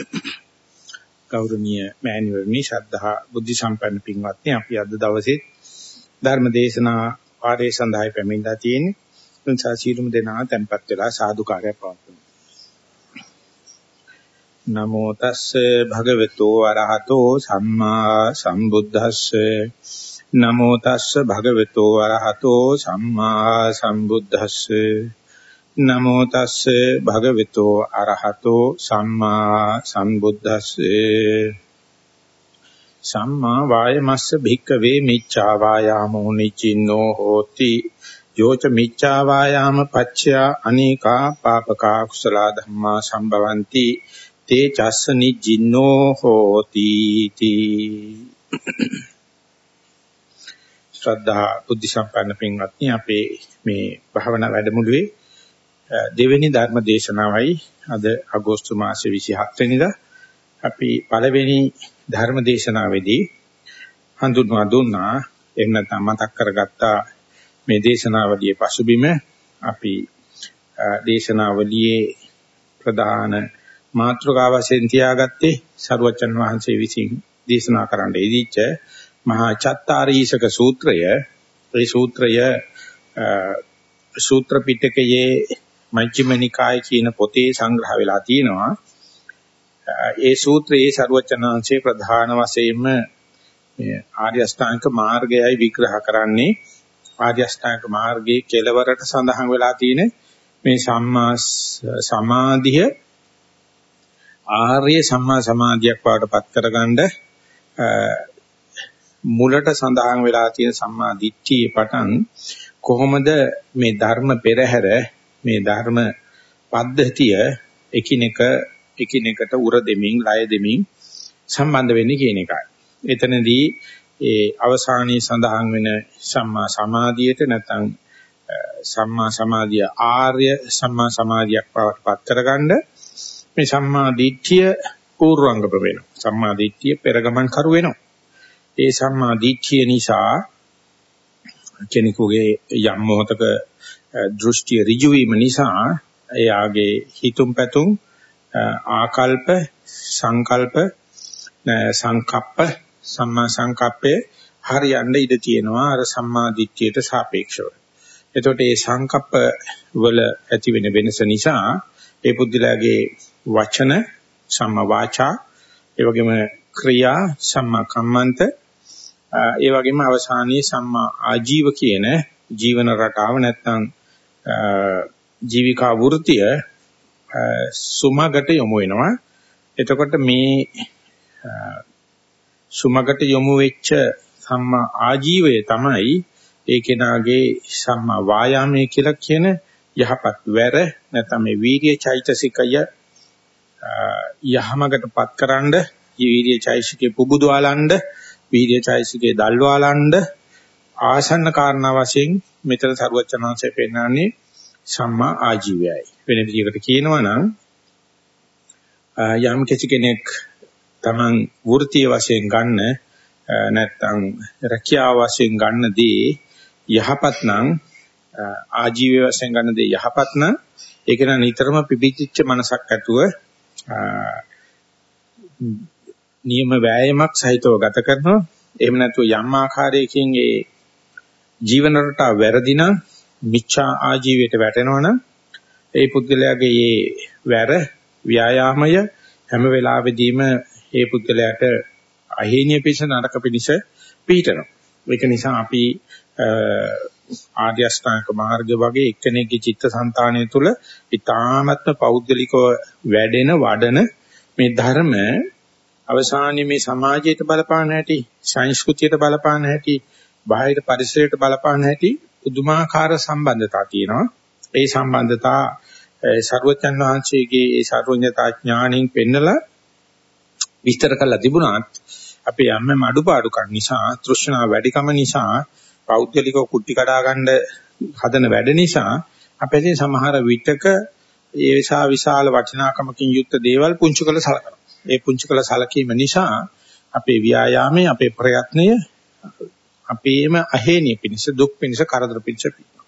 ගෞරවනීය මෑණිවරණි ශ්‍රද්ධා බුද්ධ සම්පන්න පින්වත්නි අපි අද දවසේ ධර්ම දේශනා වාරයේ සඳහායි පැමිණලා තියෙන්නේ. එනිසා සීලුම දෙනා tempත් වෙලා සාදුකාරය පවතුමු. නමෝ තස්සේ භගවතු වරහතෝ සම්මා සම්බුද්දස්සේ නමෝ තස්සේ භගවතු වරහතෝ සම්මා සම්බුද්දස්සේ නමෝ තස්සේ භගවතු අරහතෝ සම්මා සම්බුද්දස්සේ සම්මා වායමස්ස භික්කවේ මිච්ඡා වායාමෝ නිචින්නෝ හෝති යෝච මිච්ඡා වායාම පච්චයා අනේකා පාපකා කුසල ධම්මා සම්භවಂತಿ තේ චස්ස නිජින්නෝ හෝති තී ශ්‍රද්ධා බුද්ධ සම්පන්න පින්වත්නි අපේ මේ භාවනා වැඩමුළුවේ දෙවෙනි ධර්ම දේශනාවයි අද අගෝස්තු මාසේ 27 වෙනිදා අපි පළවෙනි ධර්ම දේශනාවේදී හඳුන්වා දුන්නා එහෙම නැත්නම් මතක් කරගත්තා මේ දේශනාවලියේ පසුබිම අපි දේශනාවලියේ ප්‍රධාන මාතෘකාව වශයෙන් තියාගත්තේ සරුවචන් වහන්සේ විසින් දේශනා කරන්න ඉදිච්ච මහා චත්තාරීසක සූත්‍රය. ඒ සූත්‍රය සූත්‍ර පිටකයේ මජ්ක්‍ධිම නිකාය කියන පොතේ සංග්‍රහ වෙලා තියෙනවා. ඒ සූත්‍රයේ ਸਰවචනාංශේ ප්‍රධාන වශයෙන්ම ආර්ය අෂ්ටාංග මාර්ගයයි විග්‍රහ කරන්නේ. ආර්ය අෂ්ටාංග මාර්ගයේ කෙලවරට සඳහන් වෙලා තියෙන මේ සම්මා සමාධිය ආර්ය සම්මා සමාධියක් වාටපත් කරගන්න මුලට සඳහන් වෙලා තියෙන සම්මා දිට්ඨියේ පටන් කොහොමද මේ ධර්ම පෙරහැර මේ ධර්ම පද්ධතිය එකිනෙක එකිනෙකට උර දෙමින් ලය දෙමින් සම්බන්ධ වෙන්නේ කියන එකයි. එතනදී ඒ අවසානයේ සඳහන් වෙන සම්මා සමාධියට නැත්නම් සම්මා සමාධිය ආර්ය සම්මා සමාධියක් බවට පත් කරගන්න මේ සම්මා දිට්ඨිය පූර්වංගම වෙනවා. සම්මා දිට්ඨිය පෙරගමන් කරු වෙනවා. ඒ සම්මා දිට්ඨිය නිසා කෙනෙකුගේ යම් මොහතක දෘෂ්ටි ඍජු වීම නිසා එයාගේ හිතුම් පැතුම් ආකල්ප සංකල්ප සංකප්ප සම්මා සංකප්පේ හරියන්න ඉඩ තියෙනවා අර සම්මා දිට්ඨියට සාපේක්ෂව. එතකොට මේ සංකප්ප වල ඇති වෙන වෙනස නිසා ඒ පුද්ගලයාගේ වචන සම්මා වාචා ඒ වගේම ක්‍රියා සම්මා කම්මන්ත ඒ වගේම අවසානයේ සම්මා ආජීව කියන ජීවන රටාව නැත්නම් ජීවිකා වෘත්තිය සුමගට යොමු වෙනවා. එතකොට මේ සුමගට යොමු වෙච්ච සම්මා ආජීවය තමයි ඒ කෙනාගේ සම්මා වායාමයේ කියලා කියන යහපත් වැර නැත්නම් මේ වීර්ය චෛතසිකය යහමගටපත් කරන්ඩ වීර්ය චෛතසිකේ පුබුදවාලන්ඩ වීර්ය චෛතසිකේ දල්වාලන්ඩ ආසන්න කාරණා වශයෙන් මෙතන සරුවචනාංශය පෙන්නන්නේ සම්මා ආජීවයයි. වෙන විදිහකට කියනවා නම් යම් කිසි කෙනෙක් Taman වෘත්තීය වශයෙන් ගන්න නැත්නම් රැකියාව වශයෙන් ගන්න දේ යහපත් නම් ආජීවය වශයෙන් ගන්න දේ යහපත් නම් ඒක නම් නිතරම පිපිච්ච මනසක් ඇතුව නියම වෑයමක් සහිතව ගත කරනවා එහෙම නැත්නම් යම් ආකාරයකින් ඒ ජීවන රටාව වැරදි නම් මිච්ඡා ආජීවයට වැටෙනවනම් ඒ පුද්ගලයාගේ මේ වැර ව්‍යායාමය හැම වෙලාවෙදීම ඒ පුද්ගලයාට අහේනිය පිස නරක පිනිස පිහිටනවා. ඒක නිසා අපි ආර්ය අෂ්ටාංග මාර්ගය වගේ එක්කෙනෙක්ගේ චිත්තසංතානය තුළ ඊ타ත්ම පෞද්ගලිකව වැඩෙන වඩන මේ ධර්ම අවසානයේ මේ සමාජයට බලපාන හැටි සංස්කෘතියට බලපාන හැටි බාහිර පරිසරයට බලපාන හැටි පුදුමාකාර සම්බන්ධතා තියෙනවා. ඒ සම්බන්ධතා සර්වචන් වහන්සේගේ ඒ සර්වඥතා ඥාණයෙන් පෙන්නලා විස්තර කරලා තිබුණාත් අපේ යම්ම අඩුපාඩුකම් නිසා තෘෂ්ණාව වැඩිකම නිසා පෞද්ගලිකව කුටි කඩා ගන්න හදන වැඩ නිසා අපේ සමහර විටක ඒසා විශාල වටිනාකමකින් යුක්ත දේවල් පුංචි කළ සලකනවා. ඒ පුංචි කළ සලකීම නිසා අපේ ව්‍යායාමයේ අපේ ප්‍රයත්නය අපේම අහේනිය පිණිස දුක් පිණිස කරදර පිණිස පිටනවා.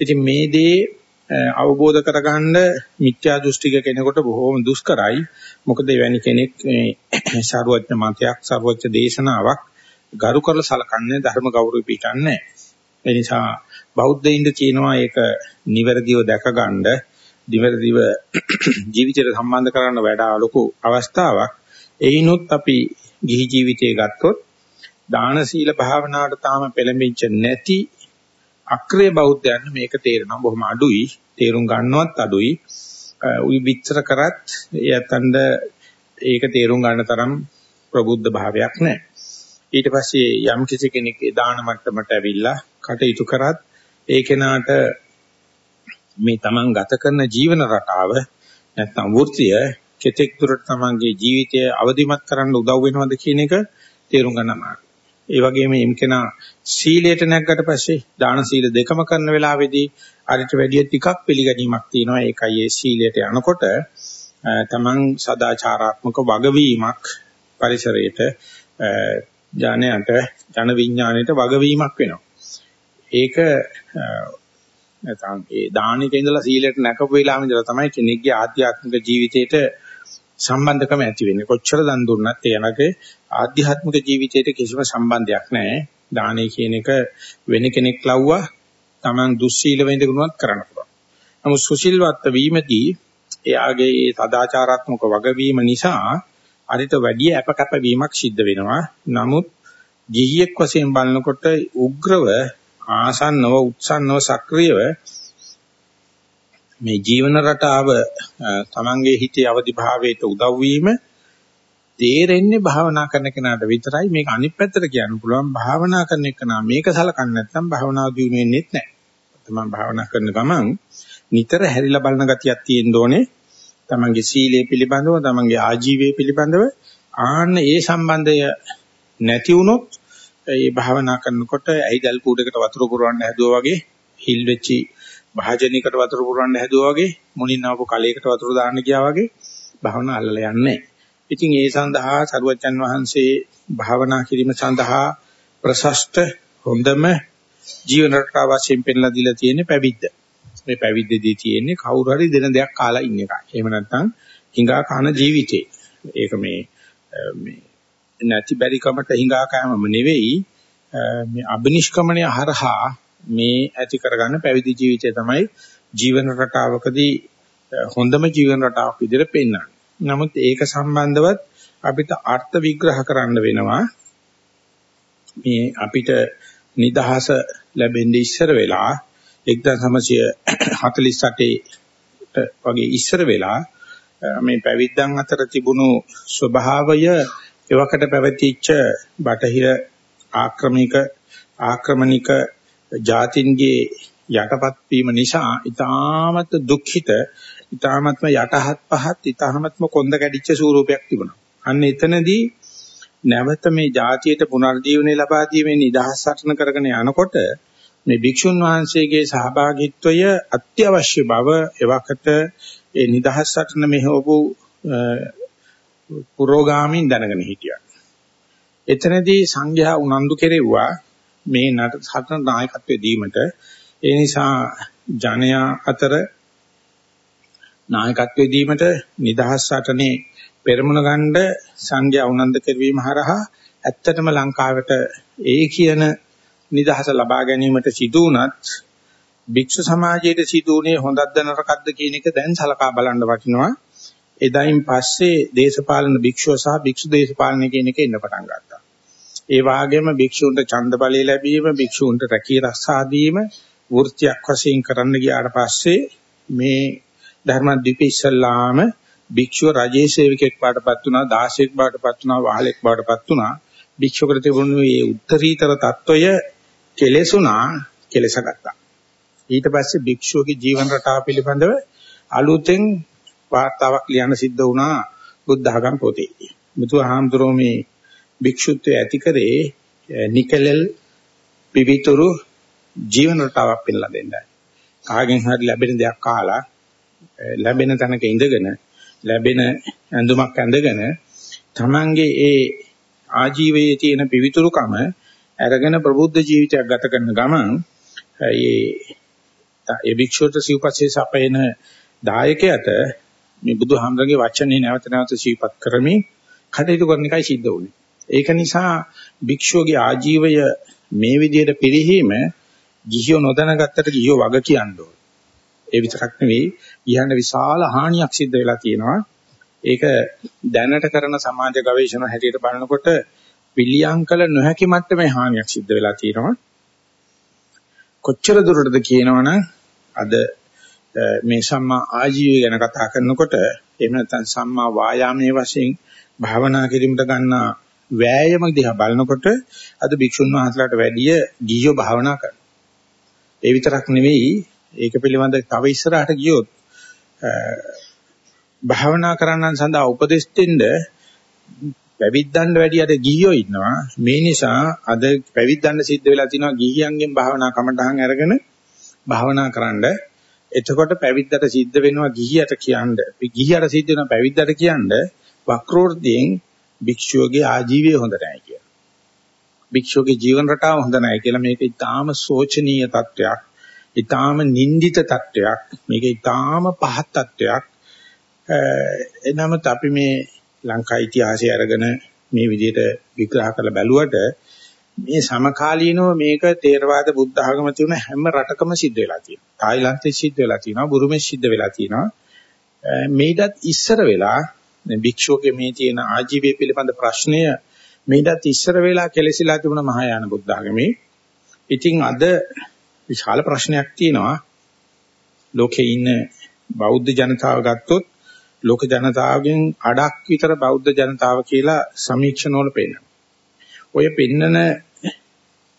ඉතින් මේ දේ අවබෝධ කරගන්න මිත්‍යා දෘෂ්ටික කෙනෙකුට බොහෝම දුෂ්කරයි. මොකද එවැනි කෙනෙක් මේ සාරවත්න මතයක් සාරවත්න දේශනාවක් ගරු කරලා සලකන්නේ ධර්ම ගෞරවය පිටන්නේ. ඒ නිසා බෞද්ධයින්ද කියනවා ඒක නිවැරදිව දැකගන්න, නිවැරදිව ජීවිතයට සම්බන්ධ කරන්න වඩා ලොකු අවස්ථාවක්. එයිනොත් අපි ගිහි ජීවිතය ගත්තොත් දාන සීල භාවනාවට තාම පෙළඹෙච්ච නැති අක්‍රීය බෞද්ධයන් මේක තේරෙනවා. බොහොම අඩුයි. තේරුම් ගන්නවත් අඩුයි. උයි විචතර කරත් එයතන්ද ඒක තේරුම් ගන්න තරම් ප්‍රබුද්ධ භාවයක් නැහැ. ඊට පස්සේ යම් කිසි කෙනෙක් දාන මට්ටමට ඇවිල්ලා කටයුතු කරත් ඒ කෙනාට මේ තමන් ගත කරන ජීවන රටාව නැත්නම් වෘත්තිය කෙතෙක් දුරට තමන්ගේ ජීවිතය අවදිමත් කරන්න උදව් වෙනවද කියන එක තේරුම් ගන්න අමාරුයි. ඒ වගේම එම්කෙනා සීලයට නැග්ගට පස්සේ දාන සීල දෙකම කරන වෙලාවේදී අරිට වැඩිය ටිකක් පිළිගැනීමක් තියෙනවා. ඒකයි ඒ සීලයට යනකොට තමන් සදාචාරාත්මක වගවීමක් පරිසරයට ජනයට ජන විඥාණයට වගවීමක් වෙනවා. ඒක නැත්නම් ඒ දානික ඉඳලා සීලයට නැකපු වෙලාවෙ ඉඳලා තමයි කෙනෙක්ගේ ආධ්‍යාත්මික ජීවිතයට සම්බන්ධකම ඇති වෙන්නේ. කොච්චර දන් දුන්නත් එයාගේ ආධ්‍යාත්මික ජීවිතයට කිසිම සම්බන්ධයක් නැහැ. දානය කියන එක වෙන කෙනෙක් ලව්වා Taman දුස්සීල වෙඳගුණවත් කරන්න පුළුවන්. නමුත් සුසිල්වත් වීමදී එයාගේ ඒ සදාචාරාත්මක වගවීම නිසා අරිට වැඩි අපකප වීමක් සිද්ධ වෙනවා. නමුත් ගිහියෙක් වශයෙන් බලනකොට උග්‍රව ආසන්නව උත්සන්නව සක්‍රියව මේ ජීවන රටාව තමන්ගේ හිතේ අවදි භාවයට උදව් වීම තේරෙන්නේ භාවනා කරන කෙනාට විතරයි මේක අනිත් පැත්තට කියන්න පුළුවන් භාවනා කරන එකනා මේක සලකන්නේ නැත්නම් භාවනා දියුණු වෙන්නේ නැහැ. තමන් භාවනා කරන ගමන් නිතර හැරිලා බලන ගතියක් තියෙන්න ඕනේ. තමන්ගේ සීලය පිළිබඳව, තමන්ගේ ආජීවය පිළිබඳව ආන්න ඒ සම්බන්ධය නැති වුණොත් ඒ භාවනා කරනකොට ඇයිදල් කූඩේකට වතුර පුරවන්න හැදුවා වගේ හිල් වෙච්චි භාජනයකට වතුර පුරවන්න හැදුවා වගේ මුලින් ආපු කලයකට වතුර දාන්න ගියා වගේ භාවනා අල්ලලා යන්නේ. ඉතින් ඒ සඳහා සරුවච්චන් වහන්සේ භාවනා කිරීම සඳහා ප්‍රශස්ත හොඳම ජීවන රටාව වශයෙන් පෙන්ලා දීලා තියෙන්නේ පැවිද්ද. මේ පැවිද්දේදී තියෙන්නේ කවුරු හරි දෙන දෙයක් කාලා ඉන්න එකයි. එහෙම නැත්නම් හිඟා කන ජීවිතේ. ඒක මේ මේ නැති බැරි කමට හිඟා කෑමම නෙවෙයි මේ අබිනිෂ්ක්‍මණය හරහා මේ ඇති කරගන්න පැවිදි ජීවිතය තමයි ජීවන රටාවකදී හොඳම ජීවන රටාවක් විදිහට පෙන්වන්නේ. නමුත් ඒක සම්බන්ධවත් අපිට අර්ථ විග්‍රහ කරන්න වෙනවා. මේ අපිට නිදහස ලැබෙන්නේ ඉස්සර වෙලා 1948 වගේ ඉස්සර වෙලා මේ පැවිද්දන් අතර තිබුණු ස්වභාවය එවකට පැවතිච්ච බටහිර ආක්‍රමික ආක්‍රමණික ජාතින්ගේ යටපත් වීම නිසා ඊටාමත් දුක්ඛිත ඊටාමත්ම යටහත් පහත් ඊටාමත්ම කොන්ද කැඩිච්ච ස්වරූපයක් තිබුණා. අන්න එතනදී නැවත මේ ජාතියට පුනර්ජීවනය ලබා දීමේ නිදහස් සටන කරගෙන යනකොට මේ භික්ෂුන් වහන්සේගේ සහභාගීත්වය අත්‍යවශ්‍ය බව එවකට ඒ නිදහස් සටන මෙහෙවපු පුරෝගාමින් දැනගෙන හිටියා. එතනදී සංඝයා උනන්දු කෙරෙව්වා මේ නට සටන නායකත්වයේ දීමට ඒ නිසා ජනයා අතර නායකත්වයේ දීමට නිදහස් සටනේ පෙරමුණ ගන්න සංඝයා උනන්දු කෙරවීම හරහා ඇත්තටම ලංකාවට ඒ කියන නිදහස ලබා ගැනීමට සිදු වුණත් භික්ෂු සමාජයේ සිදුුනේ හොඳක්ද නරකක්ද කියන එක දැන් සලකා බලන්න වටිනවා එදායින් පස්සේ දේශපාලන භික්ෂුව සහ භික්ෂු දේශපාලන කියන එක ඉන්න පටන් ගත්තා. ඒ වාගේම භික්ෂූන්ට ඡන්ද බලය ලැබීම, භික්ෂූන්ට රැකී රස්සා දීම වෘත්තියක් වශයෙන් කරන්න ගියාට පස්සේ මේ ධර්මද්වීප ඉස්සල්ලාම භික්ෂුව රජයේ සේවකෙක් බාටපත් වුණා, දාසෙක් බාටපත් වුණා, වහලෙක් බාටපත් වුණා. භික්ෂුවකට තිබුණු මේ උත්තරීතර తত্ত্বය කෙලෙසුණා, කෙලසගත්තා. ඊට පස්සේ භික්ෂුවගේ ජීවන රටාව පිළිබඳව අලුතෙන් වාර්තාවක් ලියන්න සිද්ධ වුණා බුද්ධ ආගම් පොතේ. බුදුහාමුදුරුවෝ මේ භික්ෂුත්වය ඇති කරේ නිකලල් පිවිතුරු ජීවන රටාවක් පෙන්ලා දෙන්නයි. කාගෙන් හරි ලැබෙන දෙයක් කාලා ලැබෙන තැනක ඉඳගෙන ලැබෙන ඇඳුමක් ඇඳගෙන තමන්ගේ ඒ ආජීවයේ තියෙන පිවිතුරුකම අරගෙන ප්‍රබුද්ධ ජීවිතයක් ගත කරන ගමන් ඒ ඒ භික්ෂුවට සිව්පස්සේ සපයන දායකයට මේ බුදුහාමරගේ වචනේ නැවත නැවත සිහිපත් කරමින් කටයුතු කරන එකයි සිද්ධ වුනේ. ඒක නිසා භික්ෂුවගේ ආජීවය මේ විදිහට පිළිහිම ගිහියෝ නොදැනගත්තට ගිහියෝ වග කියන්න ඕන. ඒ විතරක් නෙවෙයි ගියන්න විශාල හානියක් සිද්ධ වෙලා තියෙනවා. ඒක දැනට කරන සමාජ ගවේෂණ හැටියට බලනකොට පිළියම් කළ නොහැකි මට්ටමේ හානියක් සිද්ධ වෙලා තියෙනවා. කොච්චර දුරටද කියනවනම් අද මේ සම්මා ආජීවය ගැන කතා කරනකොට එහෙම නැත්නම් සම්මා වායාමයේ වශයෙන් භාවනා කිරීමට ගන්නා වෑයම දිහා බලනකොට අද භික්ෂුන් වහන්සේලාට වැඩිය ගිහියෝ භාවනා කරනවා. ඒ විතරක් නෙවෙයි ඒක පිළිබඳ තව ඉස්සරහට ගියොත් භාවනා කරන්නන් සඳහා උපදෙස් දෙන්න පැවිද්දන්ට වැඩි අද ගිහියෝ ඉන්නවා. මේ නිසා අද පැවිද්දන්ට සිද්ධ වෙලා තිනවා ගිහියන්ගෙන් භාවනා කමටහන් අරගෙන භාවනා කරන්න. එතකොට පැවිද්දට සිද්ධ වෙනවා ගිහියට කියන්න. ගිහියට සිද්ධ වෙනවා පැවිද්දට කියන්න වක්‍රෝර්ධයෙන් භික්ෂුවගේ ආජීවය හොඳ නැහැ කියලා. භික්ෂුවගේ ජීවන රටාව හොඳ නැහැ කියලා මේක ඊටාම සෝචනීය තත්වයක්. ඊටාම නින්දිත තත්වයක්. මේක ඊටාම පහත් තත්වයක්. එනමුත් අපි මේ ලංකා ඉතිහාසය අරගෙන මේ විදිහට විග්‍රහ කරලා බැලුවට මේ සමකාලීනව මේක තේරවාද බුද්ධ ආගම තියෙන හැම රටකම සිද්ධ වෙලා තියෙනවා. තායිලන්තේ සිද්ධ වෙලා තියෙනවා, බුරුමේ සිද්ධ වෙලා තියෙනවා. මේකත් ඉස්සර වෙලා භික්ෂුවගේ මේ තියෙන ආජීවය පිළිබඳ ප්‍රශ්නය මේකත් ඉස්සර වෙලා කෙලසිලා තිබුණ මහායාන බුද්ධ ආගමේ. ඉතින් අද විශාල ප්‍රශ්නයක් තියෙනවා. ලෝකේ ඉන්න බෞද්ධ ජනතාව ගත්තොත් ලෝක ජනතාවගෙන් අඩක් විතර බෞද්ධ ජනතාව කියලා සමීක්ෂණ වල පේනවා. ඔය පෙන්නන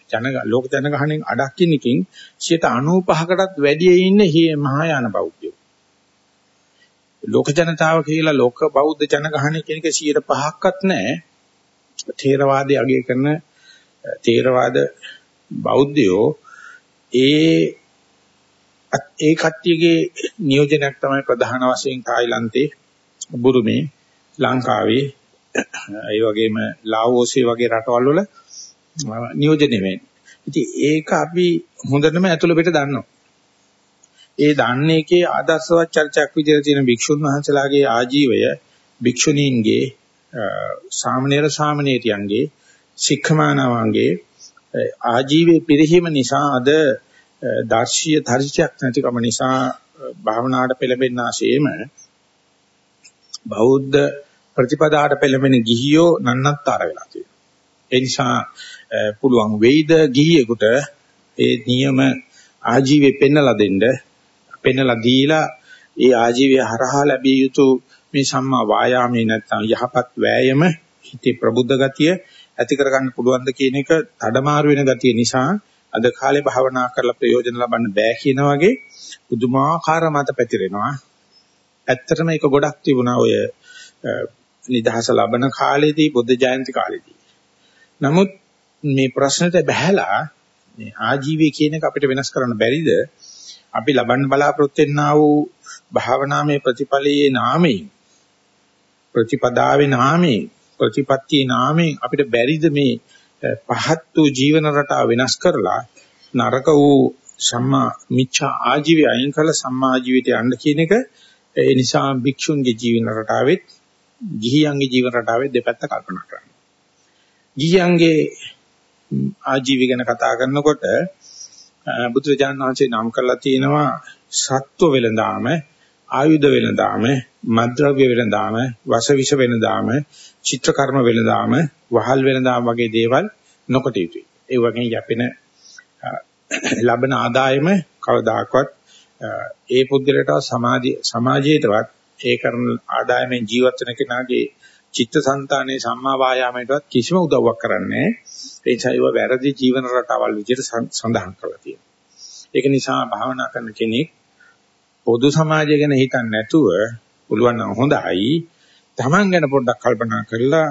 ජන ලෝක ජනගහණයෙන් අඩක් ඉන්නකින් 95කටත් වැඩි ඉන්නේ මහායාන බෞද්ධයෝ. ලෝක ජනතාව කියලා ලෝක බෞද්ධ ජනගහණය කියන එක 105ක්වත් නැහැ. ථේරවාදී අගය කරන ථේරවාද බෞද්ධයෝ ඒ ඒ කට්ටියගේ නියෝජනයක් තමයි ප්‍රධාන වශයෙන් තායිලන්තේ බුරුමේ ලංකාවේ ඒ වගේම ලාවෝසේ වගේ රටවල් වල නියෝජනය වෙන්නේ. ඉතින් ඒක අපි හොඳටම ඇතුළ පිට දන්නවා. ඒ දන්නේ එකේ ආදර්ශවත් චර්චාවක් විදිහට තියෙන භික්ෂුන් වහන්සේලාගේ ආජීවය භික්ෂුණීන්ගේ සාමණේර සාමණේරියන්ගේ ශික්ෂමානවන්ගේ ආජීවයේ පිරිහීම නිසා අද දර්ශීය ධර්ෂයක් නැතිකම නිසා භාවනාවට පෙළඹෙන්නාseම බෞද්ධ ප්‍රතිපදාට පෙළඹෙන ගිහියෝ නන්නත්තර වෙලා තියෙනවා. ඒ නිසා පුළුවන් වෙයිද ගිහියෙකුට ඒ නියම ආජීවය පෙන්වලා දෙන්න පෙන්වලා දීලා ඒ ආජීවය හරහා ලැබිය යුතු මේ සම්මා වායාමයේ නැත්නම් යහපත් වෑයම හිතේ ප්‍රබුද්ධ ගතිය ඇති කරගන්න පුළුවන්ද කියන එක තඩමාරු වෙන ගතිය නිසා අද කාලේ භාවනා කරලා ප්‍රයෝජන ලබන්න බෑ කියන වගේ පුදුමාකාර මත පැතිරෙනවා. ඇත්තටම ඒක ගොඩක් තිබුණා ඔය නිදහස ලබන කාලේදී බුද්ධ ජයන්ති කාලේදී. නමුත් මේ ප්‍රශ්නෙට බහැලා මේ ආජීවය කියන එක අපිට වෙනස් කරන්න බැරිද? අපි ලබන්න බලාපොරොත්තු වෙනා වූ භාවනාමය ප්‍රතිඵලයේ නාමයෙන් ප්‍රතිපදාවේ නාමයෙන් ප්‍රතිපත්තියේ නාමයෙන් අපිට බැරිද මේ පහත් වූ ජීවන රටාව වෙනස් කරලා නරක වූ සම්මා මිච්ඡා ආජීවය අයින් කරලා සම්මා ආජීවයට යන්න කියන එක ඒ නිසා භික්ෂුන්ගේ ජීවන රටාවෙත් ගිහියන්ගේ ජීවන රටාවෙත් දෙපැත්ත කල්පනා කරන්න. ගිහියන්ගේ ආජීවය ගැන කතා කරනකොට බුදුරජාණන් වහන්සේ නම් කරලා තියෙනවා සත්ව වෙලඳාම ආයුධ වෙලඳාම මද්ද්‍රව්‍ය වෙලඳාම වසවිෂ වෙලඳාම චිත්‍ර කර්ම වෙලඳාම වහල් වෙලඳාම වගේ දේවල් නොකොට යුතුයි. ඒ වගේ යැපෙන ලබන ආදායම කවදාකවත් ඒ පුද්ගලයාට සමාජ සමාජයටවත් ඒ කරන ආදායමෙන් ජීවත් වෙන කෙනාගේ චිත්තසංතානයේ සම්මා වායාමයටවත් කිසිම උදව්වක් කරන්නේ ඒ නිසා ඒව වැරදි ජීවන රටාවල් විදිහට සඳහන් කරලා තියෙනවා. ඒක නිසා භාවනා කරන කෙනෙක් පොදු සමාජය ගැන හිතන්නේ නැතුව පුළුවන් නම් හොඳයි. Taman ගැන පොඩ්ඩක් කල්පනා කරලා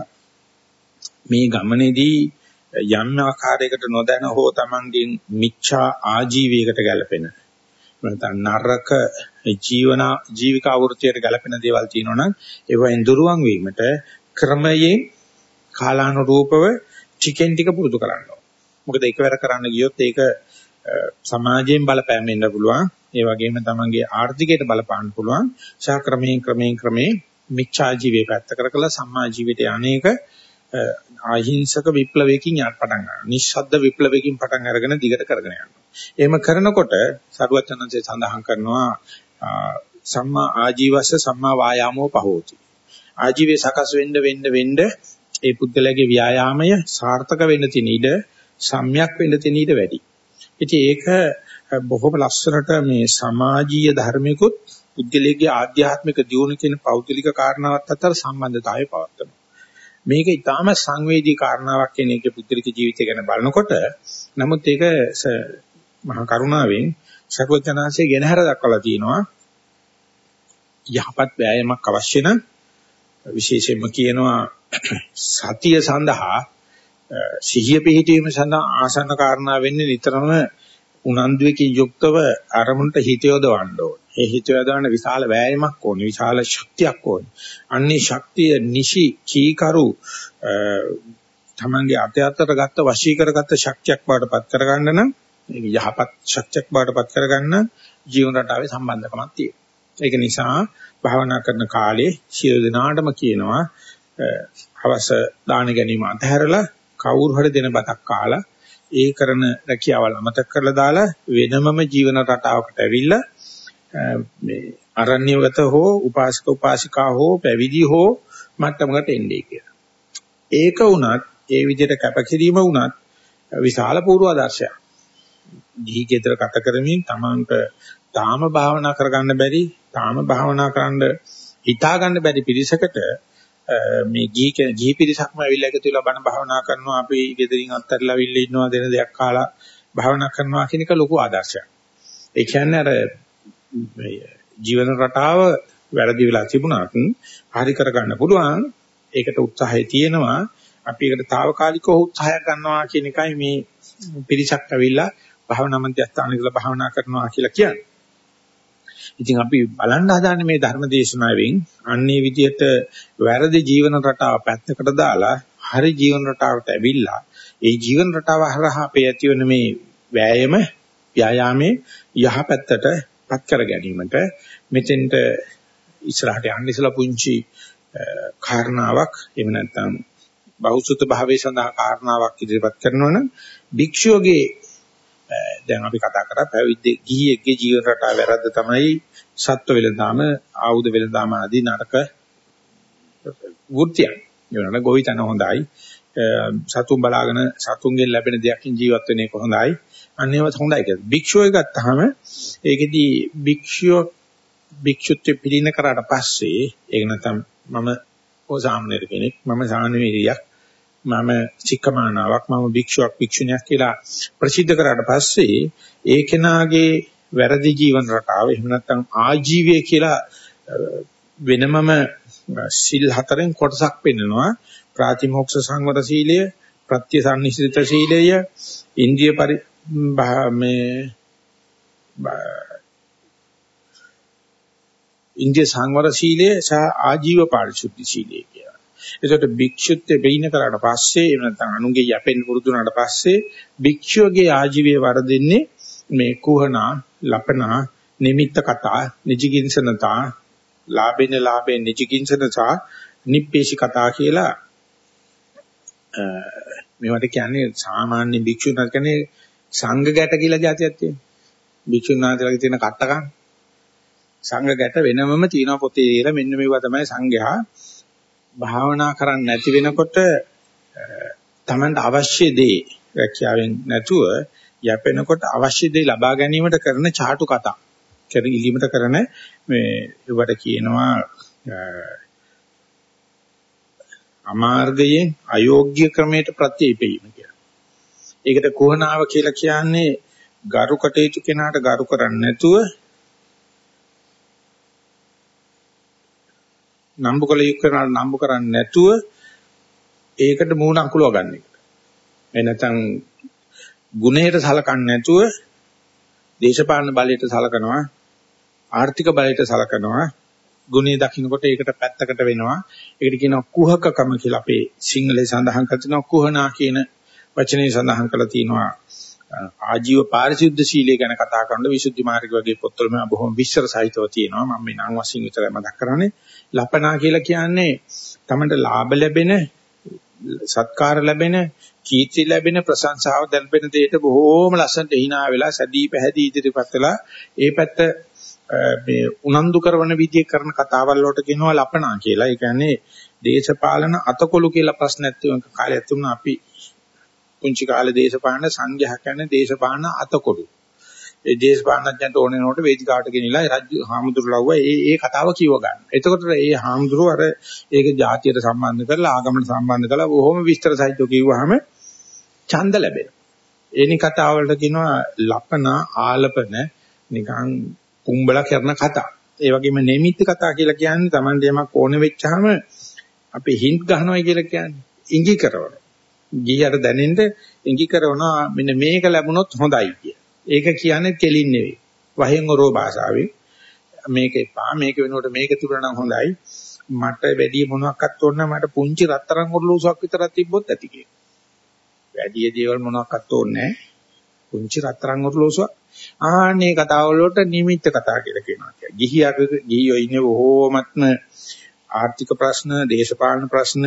මේ ගමනේදී යම් ආකාරයකට නොදැන හෝ Tamanගෙන් මිච්ඡා ආජීවයකට ගැලපෙන නැත්නම් නරක ජීවන ජීවික අවෘත්තියට ගැලපෙන දේවල් තියෙනවනම් ඒවෙන් දුරුවන් වීමට ක්‍රමයෙන් කාලානුරූපව ටිකෙන් ටික පුරුදු කරන්න ඕන. මොකද එකවර කරන්න ගියොත් ඒක සමාජයෙන් බලපෑම් වෙන්න පුළුවන්. ඒ වගේම තමන්ගේ ආර්ථිකයට බලපාන්න පුළුවන්. ශා ක්‍රමයෙන් ක්‍රමයෙන් ක්‍රමයෙන් මිච්ඡා ජීවේ පැත්ත කරකලා සම්මා ජීවිතය අනේක අහිංසක විප්ලවයකින් යට පටන් ගන්නවා. නිශ්ශබ්ද විප්ලවයකින් පටන් අරගෙන දිගට කරගෙන යනවා. එහෙම කරනකොට සරුවචනන්සේ සඳහන් කරනවා සම්මා ආජීවස්ස සම්මා වායාමෝ පහෝති. ආජීවයේ සකස් වෙන්න වෙන්න වෙන්න ඒ පුද්ගලයාගේ ව්‍යායාමය සාර්ථක වෙන්න තියෙන ඉඩ සම්‍යක් වෙන්න තියෙන ඉඩ වැඩි. ඉතින් ඒක බොහොම ලස්සනට මේ සමාජීය ධර්මිකුත් පුද්ගලයාගේ ආධ්‍යාත්මික දියුණු කියන පෞද්ගලික කාරණාවත් අතර සම්බන්ධතාවය පවත්වනවා. මේක ඊටාම සංවේදී කාරණාවක් කියන එකේ පුද්ගලික ජීවිතය ගැන බලනකොට නමුත් ඒක මහා කරුණාවෙන් සර්වඥාන්සේ ගෙනහැර දක්වලා තියෙනවා යහපත් වෑයමක් අවශ්‍ය නම් විශේෂයෙන්ම කියනවා සතිය සඳහා සිහිය පිහිටීම සඳහා ආසන්න කාරණා වෙන්නේ නිතරම උනන්දුවකින් යුක්තව අරමුණට හිත යොදවන්න ඕනේ. ඒ හිත යොදවන්න විශාල වෑයමක් ඕනේ, විශාල ශක්තියක් ඕනේ. අන්නේ ශක්තිය නිසි කීකරු තමන්ගේ අතේ අතට ගත්ත වශී කරගත්ත ශක්තියක් බාටපත් කරගන්න නම් යහපත් ශක්තියක් බාටපත් කරගන්න ජීවන රටාවේ සම්බන්ධකමක් තියෙනවා. ඒක නිසා භාවනා කරන කාලේ සියලු දෙනාටම කියනවා අවස දාන ගැනීම අතහැරලා කවුරු හරි දෙන බතක් කාලා ඒ කරන රැකියාවල් අමතක කරලා දාලා වෙනමම ජීවන රටාවකට ඇවිල්ලා මේ අරණ්‍යගත හෝ උපාසක උපාසිකා හෝ පැවිදි හෝ මට්ටමකට එන්නේ කියලා. ඒක වුණත් ඒ විදිහට කැපකිරීම වුණත් විශාල පූර්වාදර්ශයක්. ගිහි ගෙදර ගත කරමින් තමන්ට තාම භාවනා කරගන්න බැරි, තාම භාවනා කරන්න හිතා ගන්න බැරි පිරිසකට මේ ගිහි ගිහි පිරිසක්ම ඇවිල්ලා එකතු වෙලා බණ භාවනා කරනවා අපි ගෙදරින් අත්හැරලා අවිල්ල ඉන්නවා දෙන දෙයක් කාලා භාවනා කරනවා කියන එක ලොකු ආදර්ශයක්. ඒ කියන්නේ අර ජීවන රටාව වැරදි වෙලා තිබුණත් හරි කරගන්න පුළුවන්. ඒකට උත්සාහය තියෙනවා. අපි ඒකට తాවකාලිකව උත්සාහයක් ගන්නවා කියන එකයි මේ පිරිසක් ඇවිල්ලා භාවනා මධ්‍යස්ථානයේ ඉඳලා භාවනා කරනවා කියලා කියන්නේ. ඉතින් අපි බලන්න හදාන්නේ මේ ධර්ම දේශනාවෙන් අන්නේ විදියට වැරදි ජීවන රටාව පැත්තකට දාලා හරි ජීවන රටාවට ඇවිල්ලා ඒ ජීවන රටාව හරහා අපේ ඇතිවන මේ වෑයම ව්‍යායාමයේ යහපැත්තට පත් කර ගැනීමට මෙතෙන්ට ඉස්සරහට යන්න ඉස්සලා පුංචි කාරණාවක් එහෙම නැත්නම් බෞසුත භාවයේ සඳහා කාරණාවක් ඉදිරිපත් කරනවනම් භික්ෂුවගේ දැන් අපි කතා කරා පැවිදි ගිහියෙක්ගේ ජීවන රටාව වැරද්ද තමයි සත්ව වෙලඳාම ආයුධ වෙලඳාම ආදී නරක වෘත්තියක්. ඒවන ගොවිතැන හොඳයි. සතුන් බලාගෙන සතුන්ගෙන් ලැබෙන දෙයක්ින් ජීවත් වෙන එක හොඳයි. අන්නේවත් හොඳයි කියලා. භික්ෂුව ගත්තාම ඒකෙදී භික්ෂුව භික්ෂුත්ව පිළින කරාට පස්සේ ඒක නැත්නම් මම ඕසාමනේර කෙනෙක් මම සානවීරියක් මම සික්කමානාවක් මම භික්ෂුවක් භික්ෂුණියක් කියලා ප්‍රසිද්ධ කරාට පස්සේ ඒ කෙනාගේ වැරදි ජීවන රටාව එහෙම නැත්නම් ආජීවය කියලා වෙනමම සිල් හතරෙන් කොටසක් පෙන්නනවා ප්‍රාතිමෝක්ෂ සංවර සීලය ප්‍රත්‍යසන්නිසිත සීලය ඉන්ද්‍රිය පරි මේ ඉන්ද්‍රිය සංවර සීලය සහ ආජීව පාරිශුද්ධ සීලය කියලා. ඒකට භික්ෂුත්වයේ බෙයින කරාට පස්සේ එහෙම නැත්නම් අනුන්ගේ යැපෙන්න පුරුදු වුණාට පස්සේ භික්ෂුවගේ ආජීවයේ වරදින්නේ මේ කුහනා ලපනා නිමිත්ත කතා නිජිකින්සනතා ලාභෙන ලාභෙන් නිජිකින්සනතා නිප්පේශි කතා කියලා මේවට කියන්නේ සාමාන්‍ය භික්ෂුන් කියන්නේ සංඝ ගැට කියලා જાතියක් තියෙනවා. භික්ෂුන් වහන්සේලාගේ තියෙන කට්ටකම් සංඝ ගැට වෙනමම තියෙනවා පොතේ කියලා මෙන්න මේවා තමයි සංඝයා භාවනා කරන්නේ නැති වෙනකොට තමන්ට අවශ්‍ය දේ රැකියාවෙන් නැතුව යැපෙනකොට අවශ්‍ය දේ ලබා ගැනීමට කරන ചാටු කතා. කර ඉලීමට කරන මේ ඒවට කියනවා අමාර්ගයෙන් අයෝග්‍ය ක්‍රමයට ප්‍රතිපීම කියලා. ඒකට කොහනාව කියලා කියන්නේ ගරු කටයුතු කෙනාට ගරු කරන්නේ නැතුව නම්බුකල යුක්කනාට නම්බු කරන්නේ නැතුව ඒකට මූණ අකුලව ගන්න එක. එනතන් ගුණයට සලකන්නේ නැතුව දේශපාලන බලයට සලකනවා ආර්ථික බලයට සලකනවා ගුණේ දකින්නකොට ඒකට පැත්තකට වෙනවා. ඒකට කියනවා කුහකකම කියලා අපේ සිංහලේ සඳහන් කරනවා කුහනා කියන වචනේ සඳහන් කරලා තියෙනවා. ආජීව පාරිශුද්ධ සීලය ගැන කතා කරනකොට විසුද්ධි මාර්ග වගේ පොත්වල මම බොහොම විස්තර සහිතව තියෙනවා. මම මේ නම් වශයෙන් විතරයි මතක් කරන්නේ. ලපනා කියලා කියන්නේ තමන්ට ලාභ ලැබෙන සත්කාර ලැබෙන කීර්ති ලැබෙන ප්‍රශංසාව දැල්පෙන දෙයට බොහෝම ලස්සනට hina වෙලා සැදී පැහැදී ඉදිරිපත් වෙලා ඒ පැත්ත මේ උනන්දු කරන විදිය කරන කතාවල් වලට කියනවා ලපනා කියලා. ඒ කියන්නේ දේශපාලන අතකොළු කියලා ප්‍රශ්නයක් තියෙන කාලයක් තිබුණා. අපි පුංචි කාලේ දේශපාලන සංඝයා කියන්නේ දේශපාලන අතකොළු. ඒ දේශපාලනඥයන්ට ඕනේ නෝට වේදිකාවට ගෙනිලා රජු හාමුදුරු ලව්ව ඒ ඒ කතාව කිව්ව ගන්න. එතකොට ඒ හාමුදුරු අර ඒක ජාතියට සම්බන්ධ කරලා ආගමට සම්බන්ධ කරලා බොහොම විස්තර සහිතව කිව්වහම ඡන්ද ලැබෙනවා. ඒනි කතාව වලට කියනවා ලපන ආලපන නිකන් කුඹල කරන කතා. ඒ වගේම නිමිත්ත කතා කියලා කියන්නේ Tamande යමක් ඕන වෙච්චාම අපි හින්ට් ගන්නවා කියලා කියන්නේ ඉඟි කරනවා. ගියට දැනෙන්න ඉඟි කරනවා මෙන්න මේක ලැබුණොත් හොඳයි කිය. ඒක කියන්නේ කෙලින් නෙවෙයි. වහෙන් ඔරෝ භාෂාවෙන් මේක එපා මේක වෙනකොට මේක තිබුණා නම් හොඳයි. මට වැඩි මොනවාක්වත් ඕන නැහැ මට පුංචි රත්තරන් ඔරලෝසුවක් විතරක් තිබ්බොත් ඇති කියලා. වැඩි දේවල් මොනවාක්වත් ඕනේ නැහැ. පුංචි රත්තරන් ඔරලෝසුවක් ආන්නේ කතාවල වලට නිමිත්ත කතා කියලා කියනවා. ගිහියක ගිහියෝ ඉන්නේ බොහෝමත්ම ආර්ථික ප්‍රශ්න, දේශපාලන ප්‍රශ්න,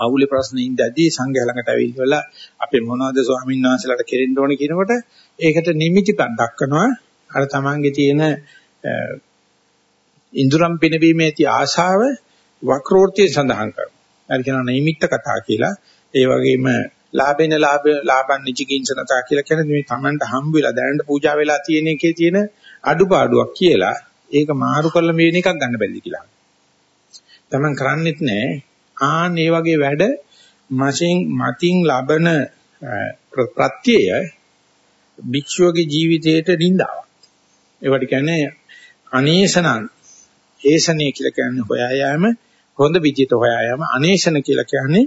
අවුලේ ප්‍රශ්න ඉඳදී සංඝයා ළඟට ඇවිල්ලා අපේ මොනවද ස්වාමීන් වහන්සේලාට කෙරෙන්න ඕනේ කියනකොට ඒකට නිමිතිකක් දක්වනවා. අර තමන්ගේ තියෙන ඉන්ද්‍රම් පිනවීමේ ඇති ආශාව වක්‍රෝර්තිය සඳහන් කරනවා. හරි කියනවා නිමිත්ත කතා කියලා. ඒ වගේම ලාභෙන ලාභ ලාභන් නිචිකින්සනතා කියලා කියන්නේ මේ Tamanට හම්බ වෙලා දැනට පූජා වෙලා තියෙන එකේ තියෙන අඩුපාඩුවක් කියලා ඒක මාරු කරලා මේ වෙන එකක් ගන්න බැරිද කියලා. Taman කරන්නේත් නැහැ. ආන් මේ වගේ වැඩ මසින් මතින් ලබන ප්‍රත්‍යය භික්ෂුවගේ ජීවිතයට නිඳාවක්. ඒවට කියන්නේ අනේසනං ඒසනේ කියලා කියන්නේ හොයා යාම හොඳ විදිහට හොයා යාම අනේසන කියලා කියන්නේ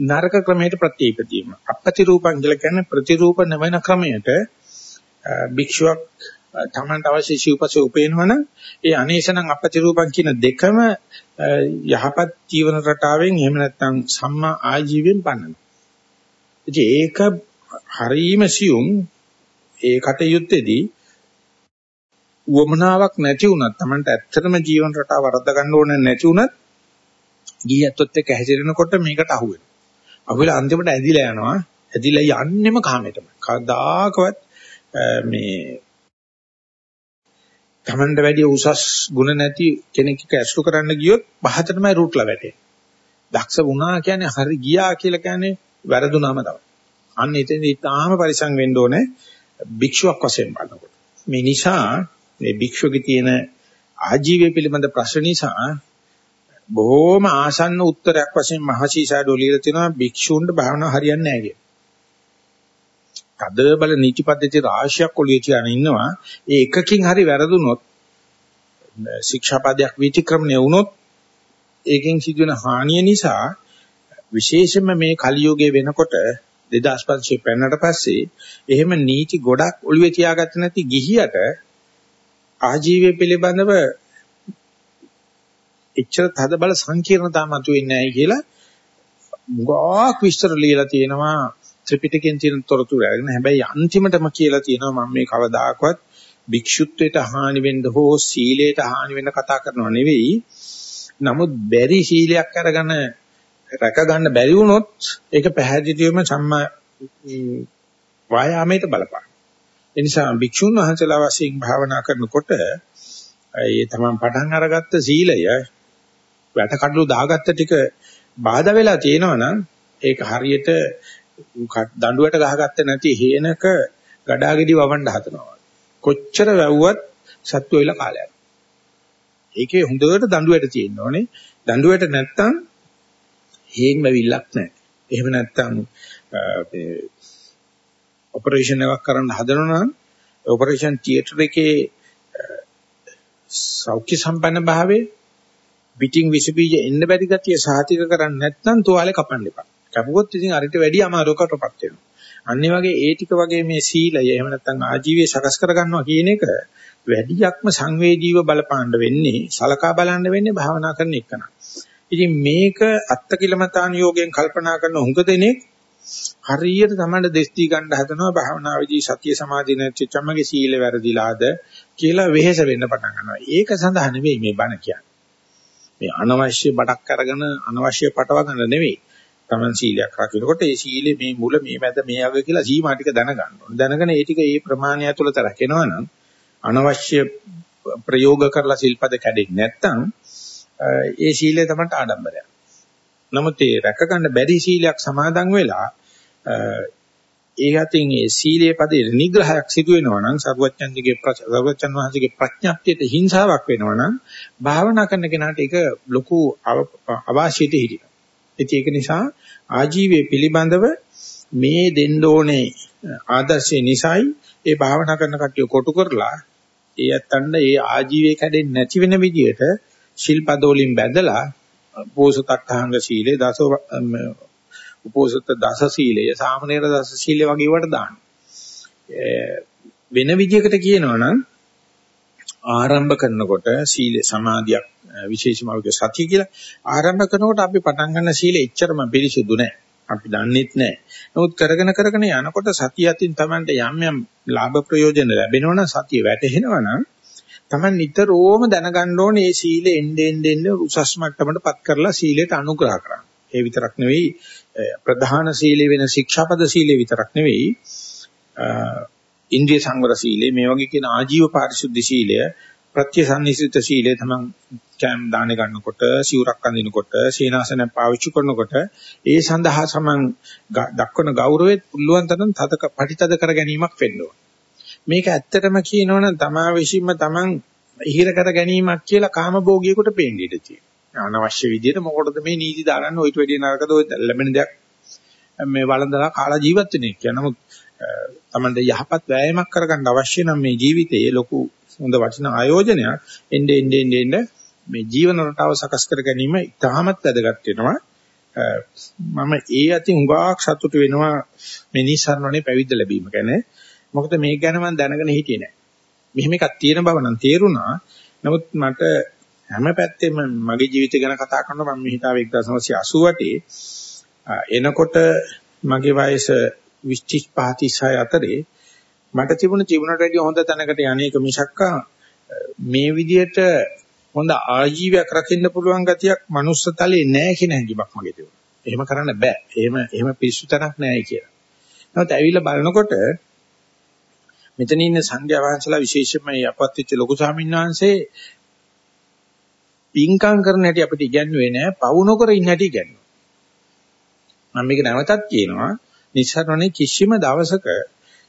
නරක ක්‍රමයට ප්‍රතිපදීම. අපති රූපං කියලා කියන්නේ ප්‍රතිරූප නොවන ක්‍රමයට භික්ෂුවක් තමන්ට අවශ්‍ය සිව්පසේ උපේනවනම් ඒ අනේසනම් අපති රූපං කියන දෙකම යහපත් ජීවන රටාවෙන් එහෙම නැත්නම් සම්මා ආජීවයෙන් පන්නන. ඉතින් ඒක හරීම සියුම් ඒ කටයුත්තේදී උවමනාවක් නැති වුණත් Tamanට ඇත්තටම ජීවන රටාව වරද්ද ගන්න ඕනේ නැති වුණත් ගියත්ොත් එක්ක හැසිරෙනකොට මේකට අහු වෙනවා. අහුවෙලා අන්තිමට ඇදිලා යනවා. ඇදිලා යන්නෙම කාමයටම. කවදාකවත් මේ Tamanට වැඩි උසස් ගුණ නැති කෙනෙක් එක්ක ඇසුරු කරන්න ගියොත් පහතටමයි රූට්ලා වැටෙන්නේ. දක්ෂ වුණා කියන්නේ හරි ගියා කියලා කියන්නේ වැරදුනාම තමයි. අන්න එතෙන්දී තාම පරිසං වෙන්න ඕනේ භික්ෂුවක් වශයෙන් බලනකොට. මේ නිසා මේ භික්ෂුවගේ තියෙන ආජීවය පිළිබඳ ප්‍රශ්න නිසා බොහෝම ආසන්න උත්තරයක් වශයෙන් මහසීසාඩෝ ලියලා තිනවා භික්ෂූන්ට භාවනාව හරියන්නේ නැහැ කියලා. තද බල නීති පද්ධති රාශියක් ඔලිය තියාගෙන ඉන්නවා. ඒ එකකින් හරි වැරදුනොත් ශික්ෂාපදයක් විචක්‍රමණය වුණොත් ඒකෙන් සිදුවෙන හානිය නිසා විශේෂයෙන්ම මේ කලියෝගේ වෙනකොට 2500 පෙන්නට පස්සේ එහෙම නීති ගොඩක් ඔළුවේ තියාගත්තේ නැති ගිහියට ආජීවය පිළිබඳව එච්චර තද බල සංකීර්ණතාව මතුවෙන්නේ නැහැ කියලා ගාක් විස්තර ලියලා තියෙනවා ත්‍රිපිටකයෙන් තියෙන තොරතුරු අරගෙන හැබැයි අන්තිමටම කියලා තියෙනවා මම මේ කවදාකවත් භික්ෂුත්වයට හානි වෙන්න හෝ සීලයට හානි වෙන්න කතා කරනව නෙවෙයි නමුත් බැරි සීලයක් අරගෙන රැක ගන්න බැරි වුණොත් ඒක පැහැදිලිවම සම්මා වායාමයට බලපාන. ඒ නිසා භික්ෂුන් වහන්සේලා වශයෙන් භාවනා කරනකොට ඒ තමන් පටන් අරගත්ත සීලය වැට කඩලු දාගත්ත ටික බාධා වෙලා තියෙනවනම් ඒක හරියට දඬුවට ගහගත්තේ නැති හේනක ගඩාගෙඩි වවන්න හදනවා. කොච්චර වැව්වත් සත්තු වෙලා කාලයක්. ඒකේ හොඳට දඬුවට තියෙන්න ඕනේ. දඬුවට නැත්තම් හේන් වෙවිලක් නැහැ. එහෙම නැත්තම් මේ ඔපරේෂන් එකක් කරන්න හදනවනම් ඔපරේෂන් තියටර් එකේ සෞඛ්‍ය සම්පන්න භාවයේ පිටින් විස බීජ එන්න බැරි ගතිය සාතික කරන්නේ නැත්නම් තුවාලේ කපන්න එපා. කැපුවොත් ඉතින් අරිට වැඩි අමාරුකටපත් වෙනවා. අනිත් වගේ ඒ ටික වගේ මේ සීලය එහෙම නැත්නම් ආජීවයේ සකස් කර ගන්නවා කියන එක වැඩියක්ම සංවේදීව බලපාන්න වෙන්නේ සලකා බලන්න වෙන්නේ භාවනා කරන එකන. ඉතින් මේක අත්තකිලමතාන යෝගයෙන් කල්පනා කරන හුඟ දෙනෙක් හරියට තමයි දෙස්ති ගන්න හදනවා භාවනාවේදී සතිය සමාධිය නැතිවමගේ සීල වැරදිලාද කියලා වෙහෙස වෙන්න පටන් ගන්නවා. ඒක සඳහා නෙවෙයි මේ බණ කියන්නේ. මේ අනවශ්‍ය බඩක් අරගෙන අනවශ්‍ය පටව ගන්න නෙවෙයි. Taman සීලයක් රකින්නකොට ඒ සීලේ මේ මුල මේ මැද මේ අග කියලා සීමා ටික දැනගන්න ඕනේ. දැනගෙන ඒ ටික ඒ ප්‍රමාණය ඇතුළත රැකෙනවා නම් අනවශ්‍ය ප්‍රයෝග කරලා සිල්පද කැඩෙන්නේ නැත්නම් ඒ සීලය තමයි ආඩම්බරයක්. නමුත් ඒ රැක ගන්න බැරි සීලයක් සමාදන් වෙලා ඒ අතින් ඒ සීලයේ පදේ නිග්‍රහයක් සිදු වෙනවා නම් සරුවච්චන්දිගේ සරුවච්චන් වහන්සේගේ ප්‍රඥාප්තියට හිංසාවක් වෙනවා නම් භාවනා කරන කෙනාට ඒක ලොකු අවාසියට හිටිනවා. ඒක නිසා ආජීවයේ පිළිබඳව මේ දෙන්න ඕනේ ආදර්ශය නිසායි ඒ භාවනා කරන කට්ටිය කොටු කරලා ඒ ඇත්තන්ට ඒ ආජීවයේ කැඩෙන්නේ නැති වෙන විදිහට ශිල්පද වලින් බැඳලා පෝසතක්ඛාංග සීලේ දසෝ උපෝසත දස සීලය සාමනීර දස සීලය වගේ වට දාන්න. වෙන විදිහකට කියනවා නම් ආරම්භ කරනකොට සීල සමාධියක් විශේෂම වගේ සතිය කියලා ආරම්භ කරනකොට අපි පටන් ගන්න සීලෙ එච්චරම පිරිසිදු නැහැ. අපි දන්නෙත් නැහැ. නමුත් කරගෙන කරගෙන යනකොට සතිය අතින් Tamanට යම් යම් ලාභ ප්‍රයෝජන ලැබෙනවනම් සතිය වැටහෙනවනම් Taman නිතරම දැනගන්න ඕනේ මේ සීලෙ එන්නේ එන්නේ උසස් මට්ටමටපත් කරලා සීලයට අනුග්‍රහ කරන්න. ඒ විතරක් නෙවෙයි ප්‍රධාන සීලය වෙන ශික්ෂාපද සීලය විතරක් නෙවෙයි ඉන්ද්‍රිය සංවර සීලය මේ වගේ කියන ආජීව පාරිශුද්ධ සීලය ප්‍රත්‍යසන්නිසිත සීලය තමයි කැම් දාන ගන්නකොට සිවුරක් අඳිනකොට සීනාසන පාවිච්චි කරනකොට ඒ සඳහා සමන් දක්වන ගෞරවෙත් පුළුවන් තරම් තද පටිතද කර ගැනීමක් වෙන්න ඕන. මේක ඇත්තටම කියනවනම් තමා විශ්ීම තමන් ඉහිර කර ගැනීමක් කියලා කාමභෝගියෙකුට පේන්නේ ඉඳී. අනවශ්‍ය විදිහට මොකටද මේ නීති දාගන්න ඔයිට වැඩි නරකද ඔය ලැබෙන දෙයක් මේ වළඳලා කාලා ජීවත් වෙන එක. නමුත් තමන්ට යහපත් වෑයමක් කරගන්න අවශ්‍ය නම් මේ ජීවිතයේ ලොකු හොඳ වටින ආයෝජනයක් එnde ende ende ende මේ ජීවන රටාව සකස් කර ගැනීම ඉතාමත් වැදගත් වෙනවා. මම ඒ අතින් හුඟක් සතුටු වෙනවා මේ නිසරණනේ පැවිද්ද ලැබීම ගැන. මොකද මේක ගැන මම දැනගෙන හිටියේ නෑ. මෙහෙම එකක් තියෙන බව නම් තේරුණා. නමුත් මට හැම පැත්තෙම මගේ ජීවිතය ගැන කතා කරනකොට මම හිතාවේ 1988 එනකොට මගේ වයස 25 36 අතරේ මට තිබුණ ජීවනට වැඩිය හොඳ තැනකට යන්නේක මිසක්කා මේ විදියට හොඳ ආජීවයක් රකින්න පුළුවන් ගතියක් මනුස්ස තලේ නැහැ කියන හැඟීමක් මගේ තිබුණා. එහෙම කරන්න බෑ. එහෙම එහෙම පිස්සු තැනක් නැහැ කියලා. නමුත් ඇවිල්ලා බලනකොට මෙතන ඉන්න සංඝයා වහන්සේලා විශේෂයෙන්ම අපත් වෙච්ච ලොකු ස්වාමීන් වහන්සේ පින්කම් කරන හැටි අපිට ඉගැන්වුවේ නෑ පවු නොකර ඉන්න හැටි ඉගැන්වුවා. මම මේක නැවතත් කියනවා නිස්සරණේ කිසිම දවසක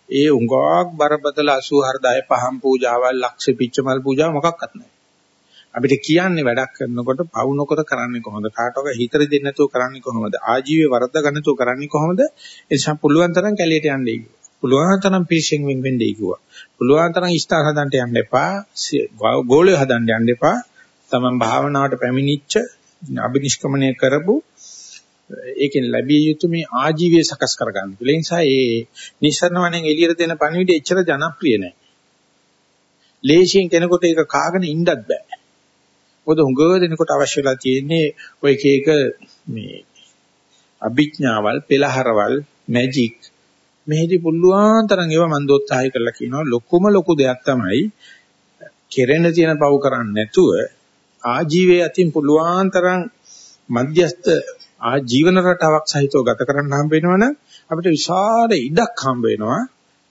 ඒ උංගාවක් බරපතල 84000 පහම් පූජාවල් ලක්ෂ පිච්චමල් පූජා මොකක්වත් නැහැ. අපිට කියන්නේ වැඩක් කරනකොට පවු නොකර කරන්නේ කොහොමද? කාටවත් හිතර දෙන්නේ නැතුව කරන්නේ කොහොමද? ආජීවයේ වරද්ද ගන්න නැතුව කරන්නේ කොහොමද? ඒ නිසා පුළුවන් තරම් කැලියට යන්නේ පුළුවන් තරම් පීෂෙන් වෙන් වෙන්නේ කිව්වා. පුළුවන් තරම් ඉස්තාර හදන්න යන්න එපා. ගෝලය හදන්න යන්න එපා. තමන් භාවනාවට පැමිණිච්ච අභිනිෂ්ක්‍මණය කරපු ඒකෙන් ලැබිය යුතු මේ ආජීවය සකස් කරගන්න. ඒ නිසා ඒ නිසරණවණෙන් එළියට දෙන පණිවිඩය එච්චර ජනප්‍රිය නැහැ. ලේසියෙන් කෙනෙකුට ඒක කාගෙන ඉන්නත් බෑ. මොකද හුඟ දෙනකොට අවශ්‍ය වෙලා තියෙන්නේ ඔය එක එක මේ අභිඥාවල්, පෙළහරවල්, මැජික් මෙහෙදි පුළුවන් තරම් ඒවා මන් දෝත්සාහය කරලා කියනවා ලොකුම ලොකු දෙයක් තමයි කෙරෙන තියෙන පව් කරන්නේ නැතුව ආජීවයේ අතින් පුළුවන් තරම් මධ්‍යස්ත ආජීවන රටාවක් සහිතව ගත කරන්න හම්බ වෙනවනම් අපිට විශාල ඉඩක් හම්බ වෙනවා.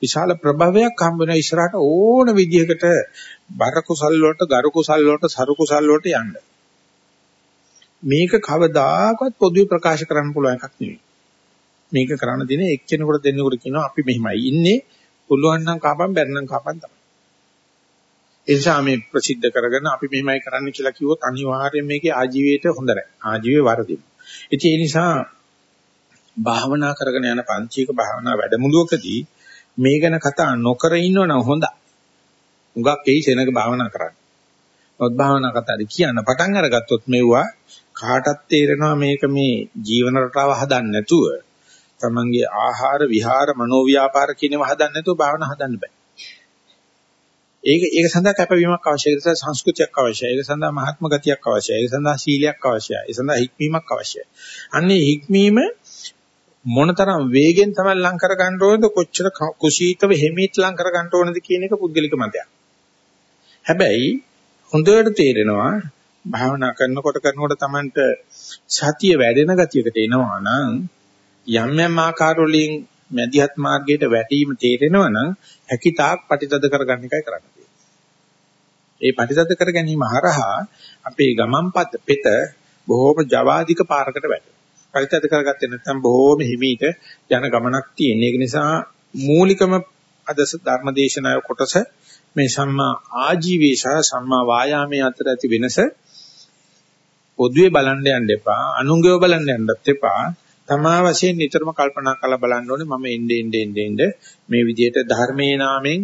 විශාල ප්‍රභවයක් හම්බ වෙනවා ඉස්සරහට ඕන විදිහකට බර කුසල් වලට ගරු කුසල් වලට සරු කුසල් වලට යන්න. මේක කවදාකවත් පොදුවේ ප්‍රකාශ කරන්න පුළුවන් එකක් නෙවෙයි. මේක කරන්න දින එක්කෙනෙකුට දෙන්නෙකුට කියනවා අපි මෙහිමයි ඉන්නේ. පුළුවන් නම් කාපම් බැරි නම් කාපම් තමයි. ඒ නිසා මේ ප්‍රසිද්ධ කරගෙන අපි මෙහෙමයි කරන්න කියලා කිව්වොත් අනිවාර්යයෙන් මේකේ ආජීවයට හොඳ නැහැ. ආජීවයේ වරදිනවා. ඉතින් ඒ නිසා භාවනා කරගෙන යන පංචීක භාවනා වැඩමුළුවකදී මේ ගැන කතා නොකර ඉන්නවනම් හොඳයි. උගක් එයි සෙනග භාවනා කරන්න. මොකද භාවනා කතාදී කියන්න පටන් අරගත්තොත් මෙවුවා කාටත් තේරෙනවා මේක මේ ජීවන රටාව හදන්න නැතුව තමන්ගේ ආහාර විහාර මනෝව්‍යාපාර කියනවා හදන්න නැතුව භාවනා හදන්න බෑ. ඒක ඒක සඳහා කැපවීමක් අවශ්‍යයි. ඒක සඳහා සංස්කෘතියක් අවශ්‍යයි. ඒක සඳහා මහත්ම ගතියක් අවශ්‍යයි. ඒක සඳහා සීලයක් අවශ්‍යයි. ඒ සඳහා හික්මීමක් අවශ්‍යයි. අන්නේ හික්මීම මොනතරම් වේගෙන් තමයි ලං කර ගන්න ඕනද කොච්චර කුසීතව හිමීට ලං කර ගන්න ඕනද කියන එක පුද්ගලික මතයක්. හැබැයි හොඳට තේරෙනවා භාවනා කරනකොට කරනකොට Tamanට සතිය වැඩෙන ගතියකට එනවා නම් යම් යම් ආකාර වලින් මධ්‍යහත් මාර්ගයට වැටීම තේරෙනවා නම් හැකිතාක් ප්‍රතිතද කරගන්න එකයි කරන්න තියෙන්නේ. ඒ ප්‍රතිතද කර ගැනීම හරහා අපේ ගමන් පෙත බොහෝම ජවාදික පාරකට වැටෙනවා. ප්‍රතිතද කරගත්තේ නැත්නම් බොහෝම හිමීට යන ගමනක් තියෙන. ඒක නිසා මූලිකම අද ධර්මදේශනාවේ කොටස මේ සම්මා ආජීවයේ සහ සම්මා වායාමයේ අතර ඇති වෙනස පොදුවේ බලන්න යන්න එපා අනුංගව බලන්න යන්නත් එපා තමා වශයෙන් නිතරම කල්පනා කරලා බලන්න ඕනේ මම එnde ende ende ende මේ විදිහට ධර්මයේ නාමෙන්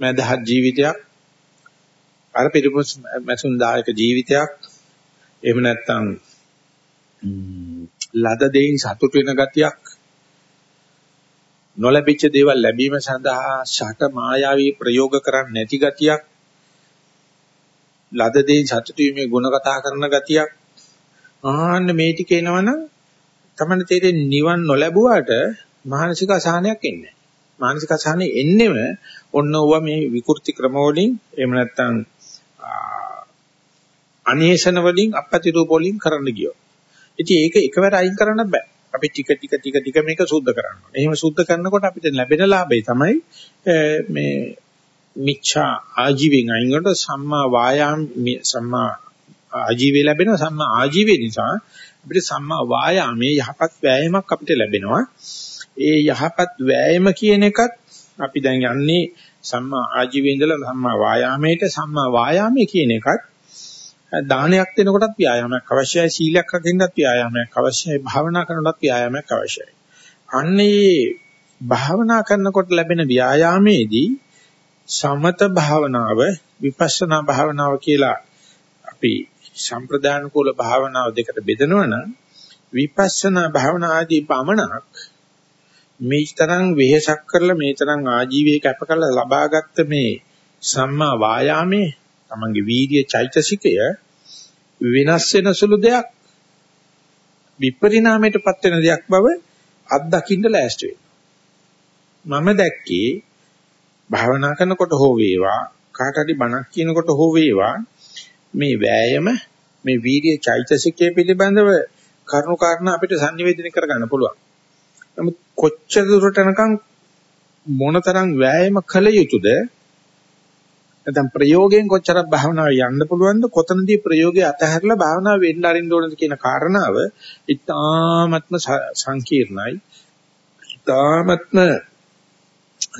මදහත් ජීවිතයක් අර පිළිපොස් මසුන් දායක ජීවිතයක්. එහෙම නැත්නම් ලද දෙයින් සතුට වෙන ගතියක්. නොලැබිච්ච දේවල් ලැබීම සඳහා ෂට මායාවී ප්‍රයෝග කරන්නේ නැති ගතියක්. ලද දෙයින් සතුට වීමේ ಗುಣ කතා කරන ගතියක්. ආන්න මේ ටික එනවනම් තමයි තේරෙන්නේ නිවන් නොලැබුවාට මානසික අසහනයක් එන්නේ මානසික අසහනෙ එන්නෙම ඔන්න ඕවා මේ විකෘති ක්‍රම වලින් එහෙම නැත්නම් අනේෂණ වලින් අපපති රූප වලින් කරන්න ගියෝ. ඉතින් ඒක එකවර අයින් කරන්න බෑ. අපි ටික ටික ටික ටික මේක සුද්ධ කරන්න ඕනේ. එහෙම සුද්ධ කරනකොට අපිට ලැබෙන ලාභය තමයි මේ මිච්ඡා ආජීවයෙන් අයින් කරනකොට සම්මා වායාම සම්මා ආජීවය ලැබෙනවා සම්මා ආජීවය නිසා අපිට සම්මා වායාමයේ යහපත් වෑයමක් අපිට ලැබෙනවා. ඒ යහපත් වෑයම කියන එකත් අපි දැන් යන්නේ සම්මා ආජීවයේ ඉඳලා සම්මා වායාමයට. සම්මා වායාමයේ කියන එකත් දානයක් දෙනකොටත් ව්‍යායාමයක් අවශ්‍යයි. සීලයක් රකින්නත් ව්‍යායාමයක් අවශ්‍යයි. භාවනා කරනකොටත් ව්‍යායාමයක් අවශ්‍යයි. අන්නේ භාවනා කරනකොට ලැබෙන ව්‍යායාමයේදී සමත භාවනාව විපස්සනා භාවනාව කියලා අපි සම්ප්‍රදාන කුල භාවනාව දෙකට බෙදනවා නම් විපස්සනා භාවනා ආදී පමණක් මේ තරම් වෙහෙසක් කරලා මේ තරම් ආජීවයේ කැප කරලා ලබාගත්ත මේ සම්මා වායාමයේ තමන්ගේ වීර්ය චෛතසිකය වෙනස් වෙන සුළු දෙයක් විපරිණාමයටපත් වෙන දෙයක් බව අත්දකින්න ලෑස්ති මම දැක්කේ භාවනා කරනකොට හෝ වේවා කාට හරි බණක් කියනකොට හෝ වේවා මේ වෑයම මේ වීර්ය චෛතසිකයේ පිළිබඳව කරුණු කාරණා අපිට sannivedana කරගන්න පුළුවන්. නමුත් කොච්චර දුරට යනකම් මොනතරම් වෑයම කළ යුතුද? නැත්නම් ප්‍රයෝගයෙන් කොච්චරක් භාවනාව යන්න පුළුවන්ද? කොතනදී ප්‍රයෝගය අතහැරලා භාවනාව වෙන්න අරින්න ඕනද කියන කාරණාව ඉතාමත්ම සංකීර්ණයි. ඉතාමත්ම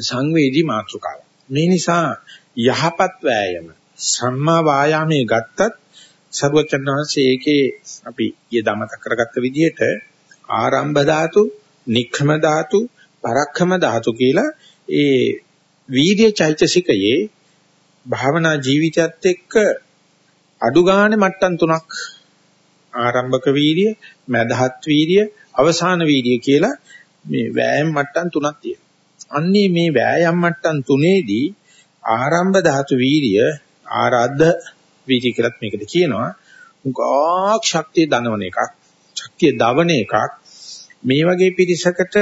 සංවේදී මාතෘකාවක්. මේ නිසා යහපත් වෑයම සම්මා වායාමයේ ගත්තත් සර්වචන්නාංශයේ ඒකේ අපි ඊය දමත කරගත්ත විදිහට ආරම්භ ධාතු, නික්ඛම ධාතු, පරක්ඛම ධාතු කියලා ඒ වීර්ය චෛතසිකයේ භාවනා ජීවිතයත් එක්ක අඩු ගානේ මට්ටම් තුනක් ආරම්භක වීර්ය, මධහත් වීර්ය, අවසාන වීර්ය කියලා මේ වෑයම් මට්ටම් තුනක් තියෙනවා. අන්නේ මේ වෑයම් මට්ටම් තුනේදී ආරම්භ ධාතු වීර්ය ආරාධ වීර්ය කියලත් මේකට කියනවා. උගාක් ශක්තිය දනවන එකක්. ශක්තිය දවන එකක්. මේ වගේ පිරිසකට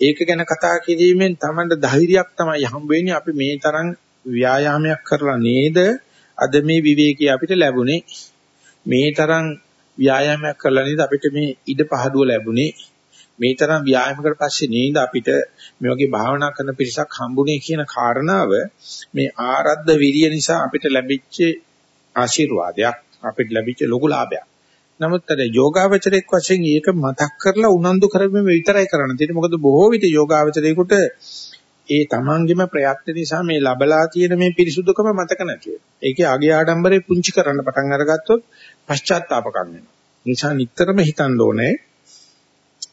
ඒක ගැන කතා කිරීමෙන් Tamanට ධෛර්යයක් තමයි හම්බ වෙන්නේ. අපි මේ තරම් ව්‍යායාමයක් කරලා නේද? අද මේ විවේකී අපිට ලැබුණේ. මේ තරම් ව්‍යායාමයක් කරලා නේද අපිට මේ ඉඩ පහදුව ලැබුණේ. මේ තරම් ව්‍යායාම කරලා පස්සේ නේද අපිට මේ වගේ භාවනා කරන පිරිසක් හම්බුනේ කියන කාරණාව මේ ආරද්ධ විරිය නිසා අපිට ලැබිච්ච ආශිර්වාදයක් අපිට ලැබිච්ච ලොකු ලාභයක්. නමුත් අර යෝගාවචරයක් වශයෙන් ඒක මතක් කරලා උනන්දු කරගන්න විතරයි කරන්න තියෙන්නේ. මොකද බොහෝ විට යෝගාවචරයේකට ඒ තමන්ගේම ප්‍රයත්න නිසා මේ ලබලා තියෙන මේ පිරිසුදුකම මතක නැති වෙනවා. ඒකේ අගේ ආඩම්බරේ පුංචි කරන්න පටන් අරගත්තොත් පශ්චාත්තාපකම් වෙනවා. නිසා නිතරම හිතන්න ඕනේ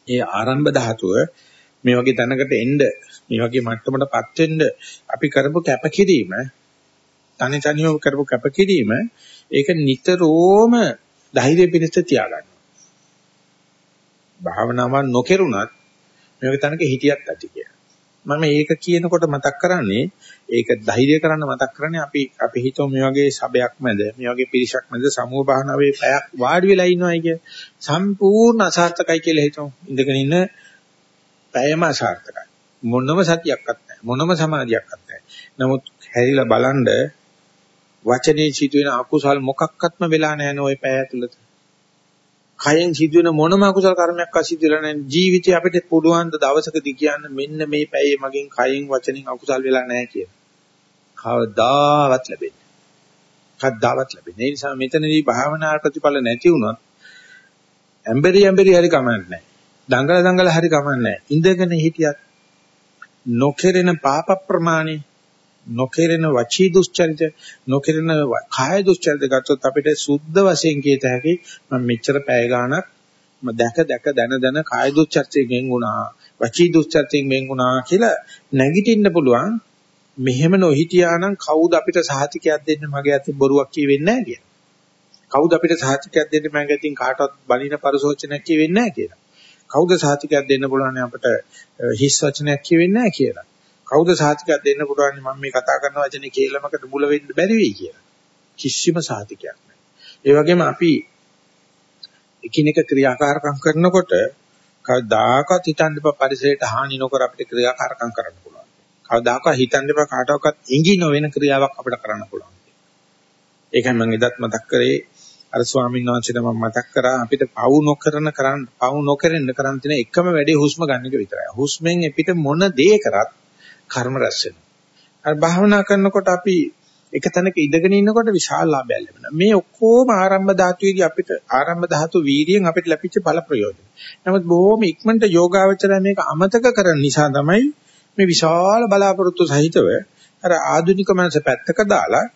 ඒ ආරම්භ ධාතුව මේ වගේ තැනකට එන්න මේ වගේ මට්ටමකටපත් වෙන්න අපි කරපු කැපකිරීම තනි තනියම කරපු කැපකිරීම ඒක නිතරම ධෛර්ය පිණිස තියාගන්න. භාවනාවක් නොකරුණත් මේ වගේ තැනක හිටියත් ඇති කියලා. මම ඒක කියනකොට මතක් කරන්නේ ඒක ධෛර්ය කරන්න මතක් කරන්නේ අපි අපි හිතමු මේ වගේ සබයක් මැද මේ වගේ පිරිසක් මැද සමූහ භාවනාවේ පැයක් වාඩි වෙලා ඉන්නවයි කිය. සම්පූර්ණ අසාර්ථකයි කියලා හිතමු. ඉඳගෙන ඉන්න පැයම අසාර්ථකයි. මොනම සතියක්වත් නැහැ. මොනම සමාධියක්වත් නැහැ. නමුත් හැරිලා බලනද වචනේ සිදුවෙන අකුසල් මොකක්වත්ම වෙලා නැහැ නෝ ওই පැය ඇතුළත කයෙන් සිදුවෙන මොනම අකුසල කර්මයක් අසිදුවලා නැහැ ජීවිතේ අපිට පුළුවන් ද දවසකදී කියන්න මෙන්න මේ පැයේ මගෙන් කයෙන් වචනෙන් අකුසල් වෙලා නැහැ කියලා. කවදාවත් ලැබෙන්නේ. කවදාවත් ලැබෙන්නේ. ඒ නිසා මෙතනදී භාවනා ප්‍රතිඵල නැති වුණොත් ඇම්බරි ඇම්බරි හරි කමන්නේ නැහැ. දඟල දඟල හරි කමන්නේ නැහැ. ඉඳගෙන හිටියත් නොකෙරෙන පාප ප්‍රමාණි නොකෙරෙන වචී දුස්චරිත නොකෙරෙන කාය දුස්චරිත ගත්තොත් අපිට සුද්ධ වශයෙන් කියත හැකි මම මෙච්චර පැය ගාණක් මම දැක දැක දන දන කාය දුස්චරිතයෙන් වුණා වචී දුස්චරිතයෙන් වෙන් වුණා කියලා නැගිටින්න පුළුවන් මෙහෙම නොහිටියා නම් කවුද අපිට සහතිකයක් දෙන්න මගේ අතින් බොරුවක් කියෙන්නේ නැහැ කියලා. කවුද අපිට සහතිකයක් දෙන්න මගේ අතින් කාටවත් බලින පරිසෝචනයක් කියෙන්නේ නැහැ කියලා. කවුද සහතිකයක් දෙන්න පුළුවන් අපිට හිස් වචනයක් කියෙන්නේ නැහැ කියලා. කවුද සාතිකයක් දෙන්න පුළුවන් මම මේ කතා කරන වචනේ කේලමකට මුල වෙන්න බැරි වෙයි කියලා. කිසිම සාතිකයක් නැහැ. ඒ වගේම අපි එකිනෙක ක්‍රියාකාරකම් කරනකොට කවදාකවත් හිතන්න එපා පරිසරයට හානි නොකර අපිට ක්‍රියාකාරකම් කරන්න පුළුවන්. කවදාකවත් හිතන්න එපා කාටවත් ඉඟි නොවන ක්‍රියාවක් අපිට කරන්න පුළුවන්. ඒකයි මම එදත් මතක් කරේ අර ස්වාමීන් වහන්සේට මම මතක් කරා අපිට පවු නොකරන කරන් පවු නොකරෙන්න කරන් තියෙන එකම වැඩේ හුස්ම ගන්න එක විතරයි. හුස්මෙන් අපිට මොන දේ කරත් කර්ම රැස් වෙනවා. අර භාවනා කරනකොට අපි එක තැනක ඉඳගෙන ඉන්නකොට විශාල ලාභයක් ලැබෙනවා. මේ ඔක්කොම ආරම්භ ධාතුවේදී අපිට ආරම්භ ධාතු වීර්යයෙන් අපිට ලැබිච්ච බල ප්‍රයෝජන. නමුත් බොහොම ඉක්මනට යෝගාවචරය මේක අමතක කරන නිසා තමයි මේ විශාල බලාපොරොත්තු සහිතව අර ආධුනික මනස පැත්තක දාලා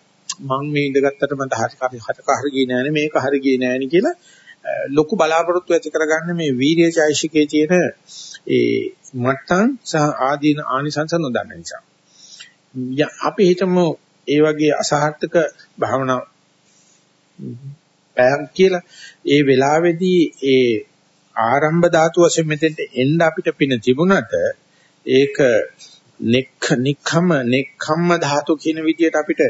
මම මේ ඉඳගත්තට මට හරි හරි හරක හරි ගියේ නෑනේ මේක හරි ගියේ නෑනේ කියලා ලොකු බලාපොරොත්තු ඇති කරගන්න මේ වීර්ය චෛසිකයේ තියෙන ඒ මට්ටම් සහ ආදීන ආනිසංස නොදන්න නිසා. අපි හිතමු ඒ වගේ අසහර්ථක භාවනා පැයක් කියලා ඒ වෙලාවේදී ඒ ආරම්භ ධාතු වශයෙන් මෙතෙන්ට එන්න අපිට පින තිබුණට ඒක නෙක්ඛ නික්ඛම නෙක්ඛම්ම ධාතු කියන විදිහට අපිට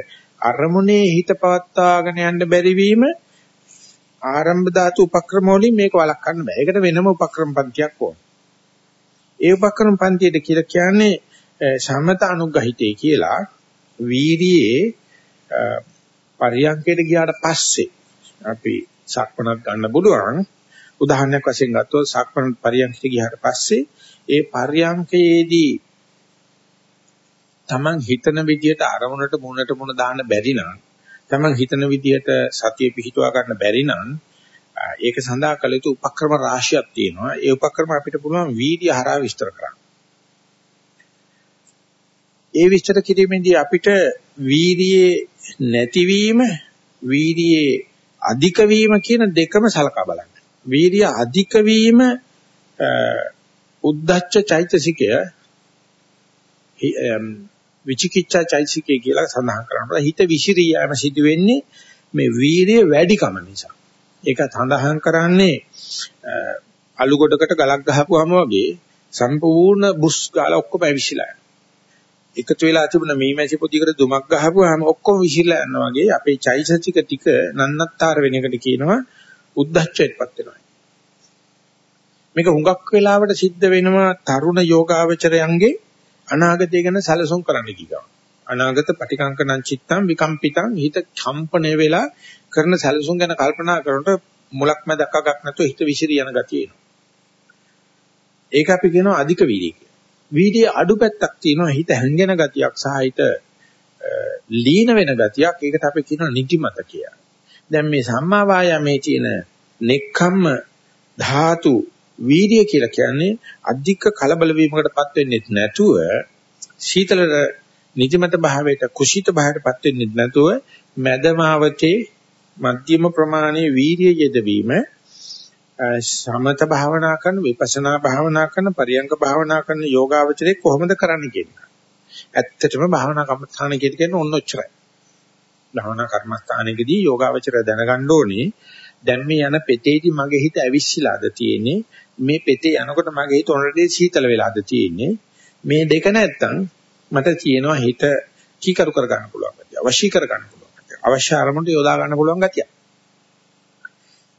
අරමුණේ හිත පවත්වාගෙන යන්න බැරි වීම ආරම්භ ධාතු උපක්‍රම වලින් මේක වළක්වන්න බෑ. ඒකට වෙනම උපක්‍රම පන්තියක් ඕන. ඒ උපක්‍රම පන්තියට කියලා කියන්නේ සමත අනුග්‍රහිතේ කියලා වීර්යයේ පරියන්කයට ගියාට පස්සේ අපි සක්මනක් ගන්න පුළුවන් උදාහරණයක් වශයෙන් ගත්තොත් සක්මන පරියන්කයට ගියාට පස්සේ ඒ පරියන්කයේදී Taman හිතන විදියට අරමුණට මුණට මුණ දාන්න බැරි නම් Taman හිතන විදියට සතිය පිහිටුවා ගන්න බැරි නම් ඒක සඳහා කළ යුතු උපක්‍රම රාශියක් තියෙනවා. ඒ උපක්‍රම අපිට පුළුවන් වීර්ය හරහා විස්තර කරන්න. ඒ විස්තර කිරීමේදී අපිට වීර්යයේ නැතිවීම, වීර්යයේ අධික වීම කියන දෙකම සලකා බලන්න. වීර්ය අධික වීම උද්දච්ච චෛතසිකය විචිකිච්ඡා චෛතසිකය කියලා සඳහන් කරනවා. හිත විසිරී යෑම සිදු වෙන්නේ මේ වීර්ය වැඩිකම නිසා. ඒක සඳහන් කරන්නේ අලු ගොඩකට ගලක් ගහපුවාම වගේ සම්පූර්ණ බුස් ගාලා ඔක්කොම ඇවිසිලා එකතු වෙලා තිබුණ මීමැසි පොදියකට දුමක් ගහපුවාම ඔක්කොම විසිරලා යනවා වගේ අපේ චෛතසික ටික නන්නත්තර වෙන එකට කියනවා උද්දච්චයටපත් වෙනවා. මේක හුඟක් වෙලාවට සිද්ධ වෙනවා තරුණ යෝගාවචරයන්ගේ අනාගතය ගැන සැලසුම් කරන්න කිව්වා. අනාගත පටිකංකනං චිත්තං විකම්පිතං හිත කම්පණය වෙලා කරන සැලසුම් ගැන කල්පනා කරනකොට මුලක් මැදක් අගක් නැතුව හිත විසිරී යන ගතිය එනවා. ඒක අපි කියනවා අධික වීර්යය කියලා. වීර්යය අඩු පැත්තක් තියෙනවා හිත හැංගෙන ගතියක් සහ හිත ලීන වෙන ගතියක්. ඒකට අපි කියනවා නිදිමත කියලා. දැන් මේ සම්මා වායාමේ තියෙන නෙක්ඛම්ම ධාතු වීර්ය කියලා කියන්නේ අධික කලබල වීමකටපත් වෙන්නේ නැතුව සීතලට නිදිමත භාවයට කුසිත භාවයටපත් වෙන්නේ නැතුව මදමාවතේ මධ්‍යම ප්‍රමාණයේ වීර්ය යෙදවීම සමත භාවනා කරන විපස්සනා භාවනා කරන පරියංග භාවනා කරන යෝගාවචරයේ කොහොමද කරන්නේ කියන එක. ඇත්තටම භාවනා කර්මස්ථාන කියන්නේ ඔන්න ඔච්චරයි. භාවනා කර්මස්ථානයේදී යෝගාවචරය දැනගන්න ඕනේ දැන් මේ යන පෙතේදී මගේ හිත ඇවිස්සීලාද තියෙන්නේ මේ පෙතේ යනකොට මගේ හිත ඔනරදී සීතල වෙලාද තියෙන්නේ මේ දෙක නැත්තම් මට තියෙනවා හිත කීකරු කර ගන්න පුළුවන් ගැතිය. අවශ්‍ය කර ගන්න පුළුවන් ගැතිය. අවශ්‍ය අරමුණට යොදා ගන්න පුළුවන් ගැතිය.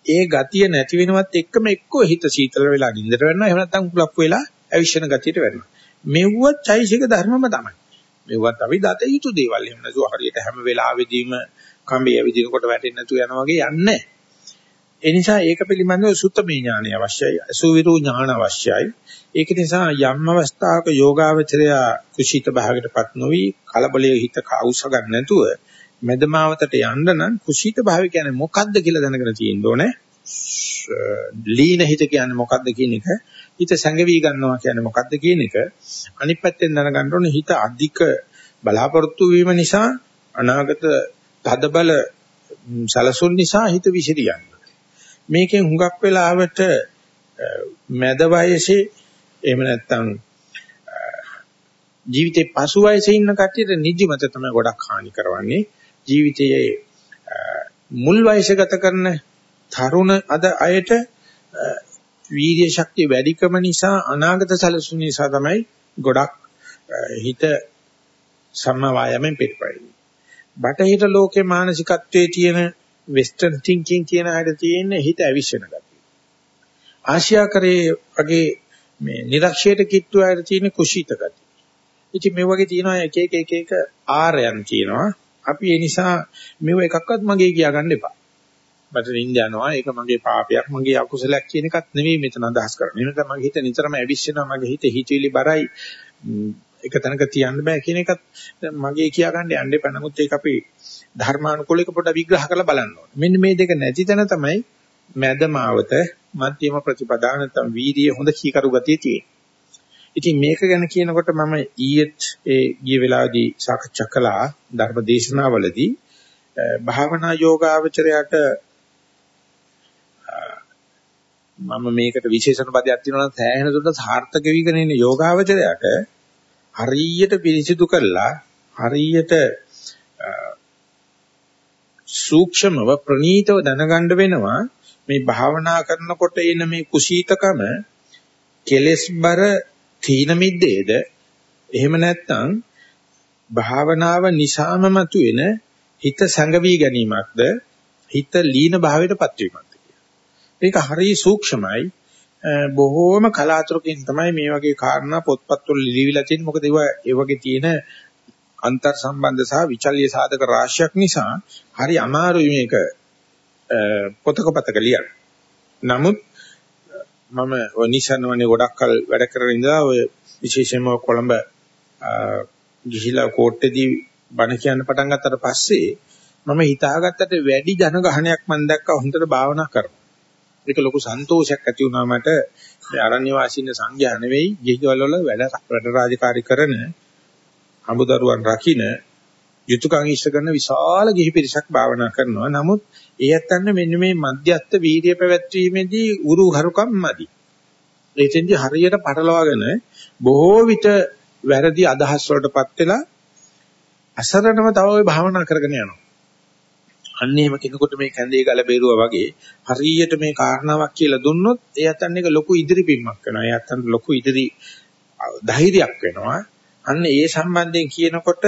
ඒ ගතිය නැති වෙනවත් එක්කම එක්කෝ හිත සීතල වෙලා නින්දට වෙනවා. එහෙම නැත්නම් කුලප්පු වෙලා අවිශ්වන ගතියට වෙනවා. මෙව්වත් චෛසික ධර්මම තමයි. මෙව්වත් අපි දත යුතු දේවල්. එහෙම නැතුව හරියට හැම වෙලාවෙදීම කම්බිය විදිනකොට වැටෙන්නේ නැතුව යනවා වගේ යන්නේ නැහැ. ඒ නිසා ඒක පිළිබඳව සුත්තමේ ඥානය අවශ්‍යයි. අසුවිරු ඥාන අවශ්‍යයි. ඒක නිසා යම් අවස්ථාවක යෝගාවචරය කුසීත භාගයටපත් නොවි කලබලයේ හිත කවුස ගන්න නැතුව මෙදමාවතට යන්න නම් කුසීත භාවය කියන්නේ මොකද්ද කියලා දැනගෙන තියෙන්න ඕනේ. ලීන හිත කියන්නේ මොකද්ද කියන එක හිත සැඟවි ගන්නවා කියන්නේ මොකද්ද කියන එක අනිත් පැත්තෙන් දැනගන්න ඕනේ හිත අධික බලාපොරොත්තු වීම නිසා අනාගත තදබල සලසුන් නිසා හිත විසිරියන්නේ මේකෙන් හුඟක් වෙලාවට මැද වයසේ එහෙම නැත්නම් ජීවිතේ පසු වයසේ ඉන්න කට්ටියට නිදිමත තමයි ගොඩක් හානි කරවන්නේ ජීවිතයේ මුල් වයසේ ගත කරන තරුණ අද අයට වීර්ය ශක්තිය වැඩිකම නිසා අනාගත සැලසුම් නිසා තමයි ගොඩක් හිත සම්මා වායමෙන් පිටපයින්නේ. බටහිර ලෝකේ මානසිකත්වයේ තියෙන වෙස්ටර්න් තින්කින් කියන හැට තියෙන හිත ඇවිස්සෙන ගතිය. ආසියාකරයේ වගේ මේ නිරක්ෂයට කිට්ටු අයට තියෙන කුසීත ගතිය. ඉතින් මේ වගේ තියෙනවා එක එක එක එක ආරයන් තියෙනවා. අපි ඒ නිසා මේව එකක්වත් මගේ කියා ගන්න එපා. මට නිින්ද යනවා ඒක මගේ පාපයක් මගේ අකුසලයක් කියන එකත් නෙවෙයි මෙතන අදහස් කරන්නේ. එනකම් මගේ හිත නිතරම ඇවිස්සෙනවා මගේ හිත හිතවිලි බරයි එක තැනක තියන්න බෑ කියන එකත් මගේ කියා ගන්න යන්න එපා. නමුත් ඒක අපි ධර්මානුකූලව පොඩ්ඩ විග්‍රහ කරලා බලන්න ඕනේ. මෙන්න මේ දෙක නැති තැන තමයි මැදමාවත මධ්‍යම ප්‍රතිපදා නැත්නම් වීර්ය හොඳ කීකරු ගතිය තියෙන්නේ. ඉතින් මේක ගැන කියනකොට මම ඊයේත් ඒ ගිය වෙලාවේදී සාකච්ඡා කළා ධර්ම දේශනාවලදී භාවනා යෝගාවචරයට මම මේකට විශේෂණ පදයක් තියෙනවා නම් සෑහෙන දුරට සාර්ථක වීගෙන ඉන්න යෝගාවචරයට හරියට පිරිසිදු කළා හරියට සූක්ෂමව ප්‍රනීතව දැනගන්න වෙනවා. මේ භාවනා කරනකොට එන මේ කුසීතකම කෙලෙස් බර තීන මිද්දේද? එහෙම නැත්නම් භාවනාව නිසාම මතුවෙන හිත සංගවි ගැනීමක්ද? හිත ලීන භාවයටපත් වීමක්ද මේක හරිය සූක්ෂමයි. බොහෝම කලාතුරකින් තමයි මේ වගේ කාරණා පොත්පත්වල ලියවිලා තියෙන්නේ මොකද ඒවා ඒ වගේ තියෙන අන්තර් සම්බන්ධ සහ විචල්්‍ය සාධක රාශියක් නිසා හරි අමාරුයි මේක පොතක පතක ලියන්න. නමුත් මම ඔය නිසන්වනේ ගොඩක් කල් වැඩ කරගෙන ඉඳලා ඔය විශේෂයෙන්ම කොළඹ ගිහිලා කෝට්ටේදී බණ කියන්න පටන් ගත්තට පස්සේ මම හිතාගත්තට වැඩි ජනගහනයක් මම දැක්කා හොඳට භාවනා කරනවා. ඒක ලොකු සන්තෝෂයක් ඇති වුණා මට මේ අරණ්‍ය වාසීන සංඝයා නෙවෙයි ගිහිවල වල වැඩ වැඩ රාජකාරී කරන අමුදරුවන් රකින්න යුතුයකම් ඉෂ්ට කරන විශාල ගිහි පිරිසක් භාවනා කරනවා. නමුත් ඒ ඇත්තන්න මෙන්න මේ මධ්‍යස්ථ වීර්ය පැවැත්වීමේදී උරු හරුකම් මදි. එතෙන්දි හරියට පටලවාගෙන බොහෝ විට වැරදි අදහස් වලටපත් වෙලා අසරණව තව ওই භාවනා කරගෙන යනවා. අන්න එහෙම කෙනෙකුට මේ කැඳේ ගල බේරුවා වගේ හරියට මේ කාරණාවක් කියලා දුන්නොත් ඒ අතන් එක ලොකු ඉදිරි පිම්මක් වෙනවා. ඒ අතන් ලොකු ඉදිරි ධෛර්යයක් වෙනවා. අන්න ඒ සම්බන්ධයෙන් කියනකොට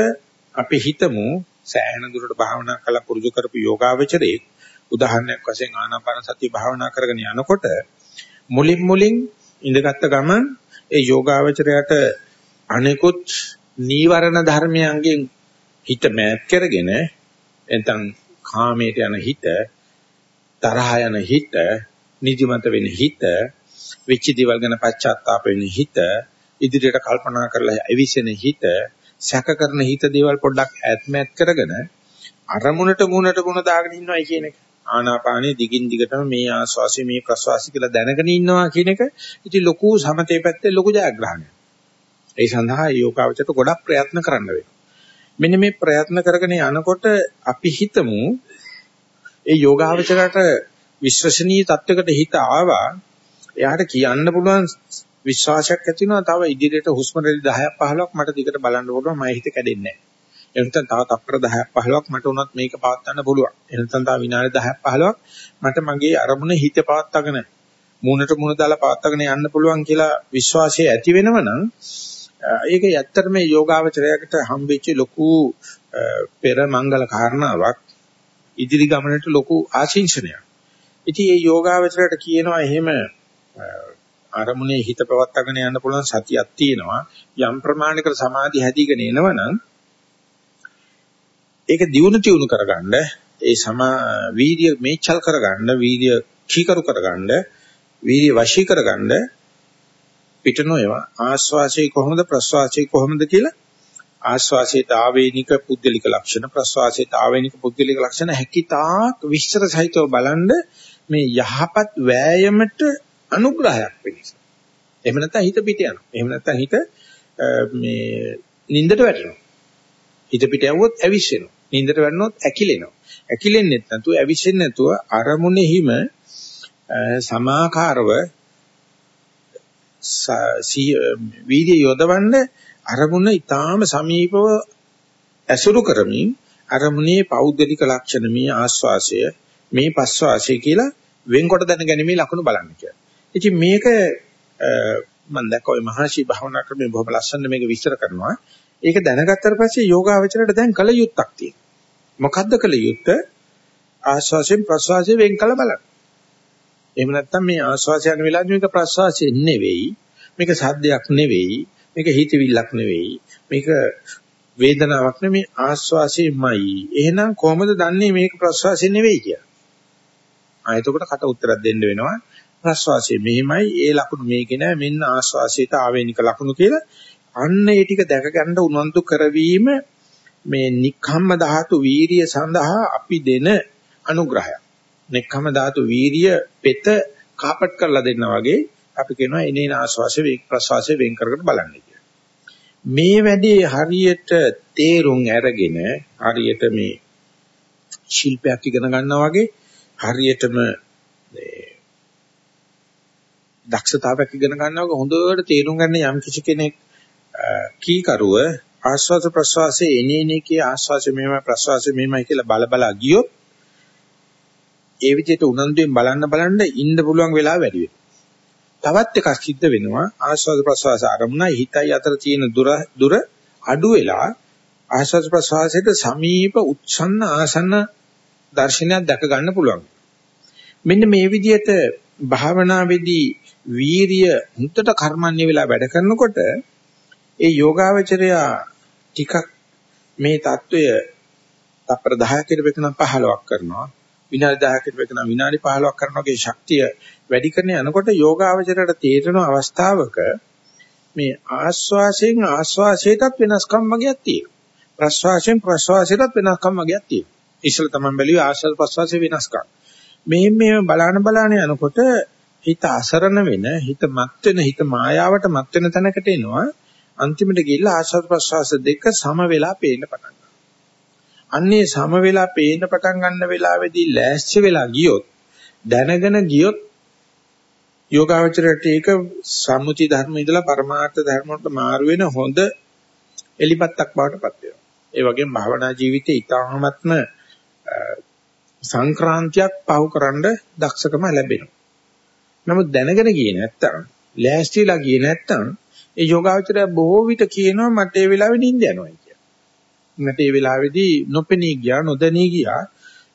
අපි හිතමු සෑහෙන දුරට භාවනා කළා පුරුදු කරපු යෝගාවචරයේ උදාහරණයක් වශයෙන් ආනාපාන සතිය භාවනා කරගෙන යනකොට මුලින් මුලින් ඉඳගත්ත ගමන් ඒ යෝගාවචරයට අනෙකුත් නීවරණ ධර්මයන්ගෙන් හිත මෑත් කරගෙන එතන කාමයට යන හිත තරහ යන හිත නිදිමත වෙන හිත වෙච්ච දේවල් ගැන පශ්චාත්තාප වෙන හිත ඉදිරියට කල්පනා කරලා ඇවිසෙන හිත සැක කරන හිත දේවල් පොඩ්ඩක් ඈත්මත් කරගෙන අරමුණට මුණට මුණ දාගෙන ඉන්නවයි කියන එක. ආනාපානයේ දිගින් දිගටම මේ ආස්වාසි මේ ප්‍රස්වාසි කියලා දැනගෙන ඉන්නවා කියන එක ඉතින් ලොකු සමතේ පැත්තේ ලොකු ජයග්‍රහණයක්. ඒ සඳහා යෝගාවචරයට ගොඩක් ප්‍රයත්න කරන්න වෙනවා. මෙන්න මේ ප්‍රයත්න කරගෙන යනකොට අපි හිතමු ඒ යෝගාවචරයට විශ්වසනීය තත්වයකට හිත ආවා එයාට කියන්න පුළුවන් විශ්වාසයක් ඇති වෙනවා තව ඉදිරියට හුස්ම රැලි 10ක් 15ක් මට දිගට බලන්න පුළුවන් මම හිත කැඩෙන්නේ නැහැ. එහෙනම් තව තප්පර 10ක් 15ක් මට උනත් මේක පවත්වන්න පුළුවන්. එහෙනම් තව විනාඩි 10ක් 15ක් මට මගේ අරමුණ හිත පවත්වාගෙන මූණට මූණ දාලා පවත්වාගෙන යන්න පුළුවන් කියලා විශ්වාසය ඇති වෙනවනම් ඒක ඇත්තට මේ යෝගාවචරයකට හම්බෙච්ච ලොකු පෙර මංගල කාරණාවක් ඉදිරි ගමනට ලොකු ආශිංසනයක්. ඉතින් මේ යෝගාවචරයට කියනවා එහෙම අරමුණේ හිත පවත්වාගෙන යන්න පුළුවන් සතියක් තියෙනවා යම් ප්‍රමාණයකට සමාධි හැදීගෙන එනවනම් ඒක දියුණු තියුණු කරගන්න ඒ සමා වීර්ය මේචල් කරගන්න වීර්ය කීකරු කරගන්න වීර්ය වශී කරගන්න පිට නොයවා ආස්වාසේ කොහොමද ප්‍රස්වාසේ කොහොමද කියලා ආස්වාසේට ආවේනික පුද්ගලික ලක්ෂණ ප්‍රස්වාසේට ආවේනික පුද්ගලික ලක්ෂණ හැකිතාක් විස්තර සහිතව බලනද මේ යහපත් වෑයමට අනුග්‍රහයක් වෙනස. එහෙම නැත්නම් හිත පිට යනවා. එහෙම නැත්නම් හිත මේ නින්දට වැටෙනවා. හිත පිට යවුවොත් ඇවිස්සෙනවා. නින්දට වැටුනොත් ඇකිලෙනවා. ඇකිලෙන්නේ නැතුව ඇවිස්සෙන්නේ නැතුව අරමුණෙහිම සමාකාරව වීර්ය යොදවන්න අරමුණ ඊටාම සමීපව ඇසුරු කරමින් අරමුණේ පෞද්ගලික ලක්ෂණ මේ ආස්වාසය මේ පස්වාසය කියලා වෙන්කොට දැනගැනීමේ ලක්ෂණ බලන්න කියලා. ඉතින් මේක මම දැක්ක ඔය මහර්ෂි භාවනා ක්‍රමයේ බොහොම ලස්සන මේක විස්තර කරනවා. ඒක දැනගත්තට පස්සේ යෝගාවචරයට දැන් කල යුත්තක් තියෙනවා. මොකද්ද කල යුත්තේ? ආස්වාසයෙන් ප්‍රස්වාසයෙන් වෙන් කළ බලන්න. එහෙම නැත්නම් මේ ආස්වාසය යන වෙලාවේ මේක ප්‍රස්වාසය නෙවෙයි. මේක සද්දයක් නෙවෙයි. මේක හිතවිල්ලක් නෙවෙයි. මේක වේදනාවක් නෙමෙයි ආස්වාසයමයි. එහෙනම් කොහොමද දන්නේ මේක ප්‍රස්වාසය නෙවෙයි කියලා? ආ එතකොට කට උත්තරයක් දෙන්න වෙනවා. ප්‍රස්වාසය මෙහිමයි ඒ ලකුණු මේකේ නෑ මෙන්න ආස්වාසයට ආවේනික ලකුණු කියලා අන්න ඒ ටික දැක ගන්න උනන්දු කරවීම මේ නික්ඛම්ම ධාතු වීරිය සඳහා අපි දෙන අනුග්‍රහයක්. නික්ඛම්ම ධාතු වීරිය පෙත කාපට් කරලා දෙන්නා වගේ අපි කියනවා එනේන ආස්වාසය වේ ප්‍රස්වාසය වෙන් කරගෙන බලන්න කියලා. මේ වැඩේ හරියට තේරුම් අරගෙන හරියට මේ ශිල්පයක් ඉගෙන ගන්නවා වගේ හරියටම දක්ෂතාවයක් ඉගෙන ගන්නවා හොඳට තේරුම් ගන්න යම් කිසි කෙනෙක් කීකරුව ආස්වාද ප්‍රසවාසයේ එනේනේ කිය ආස්වාසය මෙහෙමයි ප්‍රසවාසය මෙහෙමයි කියලා බල බලා ගියොත් ඒ විදිහට උනන්දුවෙන් බලන්න බලන්න ඉන්න පුළුවන් වෙලාව වැඩි තවත් එකක් සිද්ධ වෙනවා. ආස්වාද ප්‍රසවාස ආරමුණ හිතයි අතර තියෙන දුර දුර අඩු වෙලා ආස්වාද ප්‍රසවාසයට සමීප උත්සන්න ආසන්න දර්ශනයක් දැක ගන්න පුළුවන්. මෙන්න මේ විදිහට භාවනාවේදී වීරිය මුත්තට කර්මන්නේ වෙලා වැඩ කරනකොට ඒ යෝගාවචරයා ටිකක් මේ தত্ত্বය තප්පර 10 කට වෙනකන් 15ක් කරනවා. විනාඩි 10කට වෙකන විනාඩි 15ක් කරනවාගේ ශක්තිය වැඩි කරන යනකොට යෝගාවචරයට තේරෙන අවස්ථාවක මේ ආස්වාසයෙන් ආස්වාසයටත් වෙනස්කම් වගේක් තියෙනවා. ප්‍රස්වාසයෙන් ප්‍රස්වාසයටත් වෙනස්කම් වගේක් තියෙනවා. ඉස්සෙල්ලා තමයි බැලුවේ ආස්වාද ප්‍රස්වාසයේ වෙනස්කම්. මෙහෙම මෙහෙම බලාන බලාන යනකොට හිත අසරණ වෙන හිත මත් වෙන හිත මායාවට මත් වෙන තැනකට එනවා. අන්තිමට ගිහිල්ලා ආස්වාද ප්‍රසවාස දෙක සම වෙලා පේන්න පටන් ගන්නවා. අන්නේ සම වෙලා පේන්න පටන් ගන්න වෙලාවේදී ලෑස්ති වෙලා ගියොත් දැනගෙන ගියොත් යෝගාවචරයට ඒක සම්මුති ධර්ම ඉදලා පරමාර්ථ ධර්ම වලට මාරු වෙන හොඳ එලිපත්තක් බවට පත් වෙනවා. ඒ වගේම භාවනා ජීවිතේ ඊටාත්ම සංක්‍රාන්තියක් පහුකරනද දක්ෂකම ලැබෙනවා. නමුත් දැනගෙන ගියේ නැත්තම්, ලෑස්තිලා ගියේ නැත්තම් ඒ යෝගාවචරය බොහෝ විට කියනවා මට ඒ වෙලාවේ නිින්ද යනවා කියලා. මට ඒ වෙලාවේදී නොපෙනී ගියා, නොදැනී ගියා.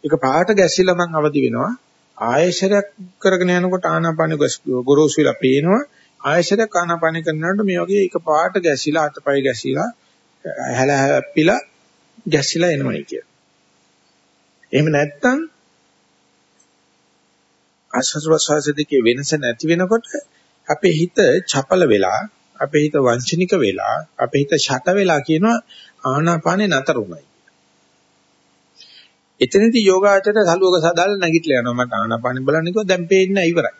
ඒක පාට ගැසිලා මං අවදි වෙනවා. ආයශරයක් කරගෙන යනකොට ආනාපාන ගොරෝසු වෙලා පේනවා. ආයශරයක් ආනාපාන කරනකොට මේ වගේ එක පාට ගැසිලා අතපය ගැසිලා හැල හැප්පිලා ගැසිලා එනවයි කියලා. එහෙම නැත්තම් ආස්වාද ප්‍රසවාස දෙකේ වෙනස නැති වෙනකොට අපේ හිත චපල වෙලා අපේ හිත වංචනික වෙලා අපේ හිත ෂට වෙලා කියනවා ආනාපානේ නතර උනායි. එතනදී යෝගාචරය සලුවක සදාල නැගිටලා යනවා මට ආනාපානේ බලන්න කිව්වා දැන් පේන්නේ ඉවරයි.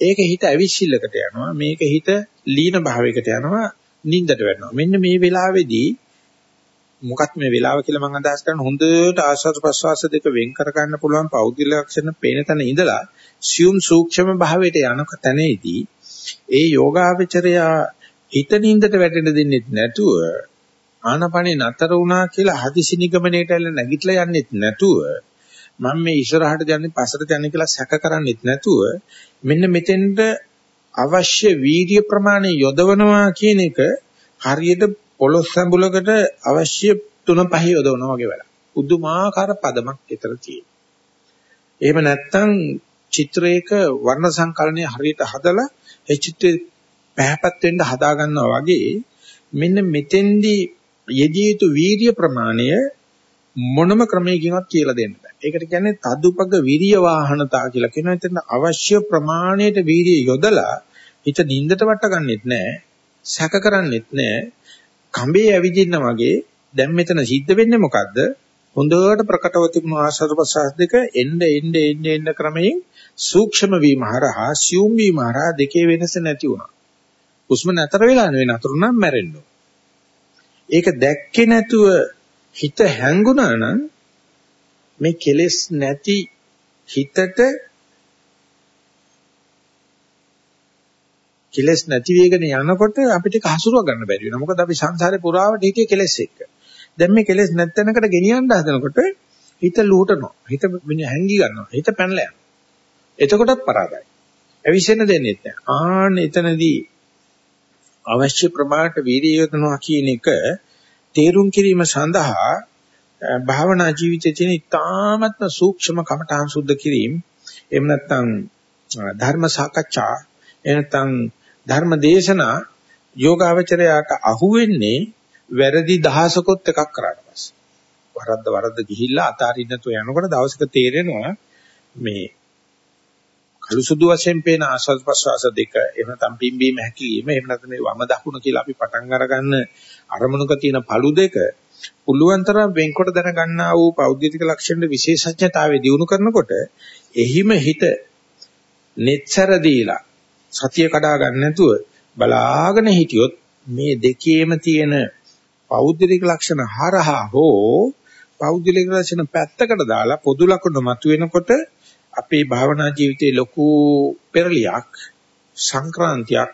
ඒක හිත අවිශ්සිල්ලකට යනවා මේක හිත ලීන භාවයකට යනවා නිින්දට වැටෙනවා. මෙන්න මේ වෙලාවේදී මොකක්ද මේ වෙලාව කියලා මම අදහස් කරන හොඳට ආස්වාද ප්‍රසවාස දෙක වෙන් කර ගන්න පුළුවන් පෞද්ගලික ලක්ෂණ පේන තැන ඉඳලා සියුම් සූක්ෂම භාවයට යන තැනේදී ඒ යෝගාවචරය හිත නින්දට වැටෙන්න දෙන්නේ නැතුව ආනපනේ නතර වුණා කියලා හදිසි නිගමනයට ඇල නැගිටලා යන්නෙත් නැතුව මම මේ ඉස්සරහට යන්නේ පස්සට යන්නේ කියලා සැක කරන්නෙත් නැතුව මෙන්න මෙතෙන්ට අවශ්‍ය වීර්ය ප්‍රමාණය යොදවනවා කියන එක හරියට පොළොස් සම්බුලකට අවශ්‍ය තුන පහ යොදවනවා වගේ වැඩක්. පුදුමාකාර පදමක් විතර තියෙනවා. එහෙම නැත්නම් චිත්‍රයක වර්ණ සංකලනය හරියට හදලා ඒ චිත්‍රේ පැහැපත් වෙන්න හදා ගන්නවා වගේ මෙන්න මෙතෙන්දී යෙදිය යුතු වීර්ය ප්‍රමාණය මොනම ක්‍රමයකින්වත් කියලා දෙන්න බෑ. ඒකට කියන්නේ තදුපග විරිය වාහනතා කියලා කියනවා. එතන අවශ්‍ය ප්‍රමාණයට වීර්ය යොදලා හිත නින්දට වට ගන්නෙත් නෑ, සැක කරන්නෙත් නෑ. කඹේ ඇවිදින්න වගේ දැන් මෙතන සිද්ධ වෙන්නේ මොකද්ද? හොඳට ප්‍රකටව තිබුණු ආස්වාද ප්‍රසආස දෙක එන්න එන්න එන්න එන්න ක්‍රමයෙන් සූක්ෂම වීම හරහා සියුම් වීම හරහා දෙකේ වෙනස නැති වුණා. හුස්ම නැතර වෙලා නෙවෙයි නතර නම් මැරෙන්න. ඒක දැක්කේ නැතුව හිත හැංගුණා නම් මේ කෙලෙස් නැති හිතට කෙලෙස් නැති වෙගෙන යනකොට අපිට ඒක හසුරුව ගන්න බැරි වෙනවා. මොකද අපි සංසාරේ පුරාවට හිටියේ කෙලෙස් එක්ක. දැන් මේ කෙලෙස් නැත්තැනකට ගෙනියන්න හදනකොට හිත ලූටනවා. හිත හැංගි ගන්නවා. හිත පැනලා යනවා. එතකොටත් පරාදයි. අවිෂෙන්න දෙන්නේ නැහැ. ආන්න එතනදී අවශ්‍ය ප්‍රමාණයට වීර්යය යොදනවා කියන එක තේරුම් කිරීම සඳහා භාවනා ජීවිතයේ තියෙන ඉතාමත්ම සූක්ෂම කමඨාන් සුද්ධ කිරීම එහෙම නැත්නම් ධර්ම සාකච්ඡා එහෙම නැත්නම් ධර්ම දේශනා යෝගාවචරයට අහුවෙන්නේ වැරදි දහසකොත් එකක් කරාට පස්සේ. වරද්ද වරද්ද ගිහිල්ලා අතාරින්න තු යනකොට දවසක තේරෙනවා මේ කළු සුදු වශයෙන් පේන ආස්වාද ප්‍රසවාස දෙක එහෙම නැත්නම් පිම්බීම හැකිලිම එහෙම නැත්නම් මේ වම දකුණ කියලා අපි පටන් අරගන්න අරමුණක තියෙන පළු දෙක පුළුවන් තරම් වෙන්කොට දැනගන්නා වූ පෞද්ගලික ලක්ෂණ විශේෂඥතාවය දිනු කරනකොට එහිම හිත netසර දීලා සතිය කඩා ගන්න නැතුව බලාගෙන හිටියොත් මේ දෙකේම තියෙන පෞද්ගලික ලක්ෂණ හරහා හෝ පෞද්ගලික ලක්ෂණ පැත්තකට දාලා පොදු ලක්ෂණ මතුවෙනකොට අපේ භාවනා ජීවිතේ ලොකු පෙරලියක් සංක්‍රාන්තියක්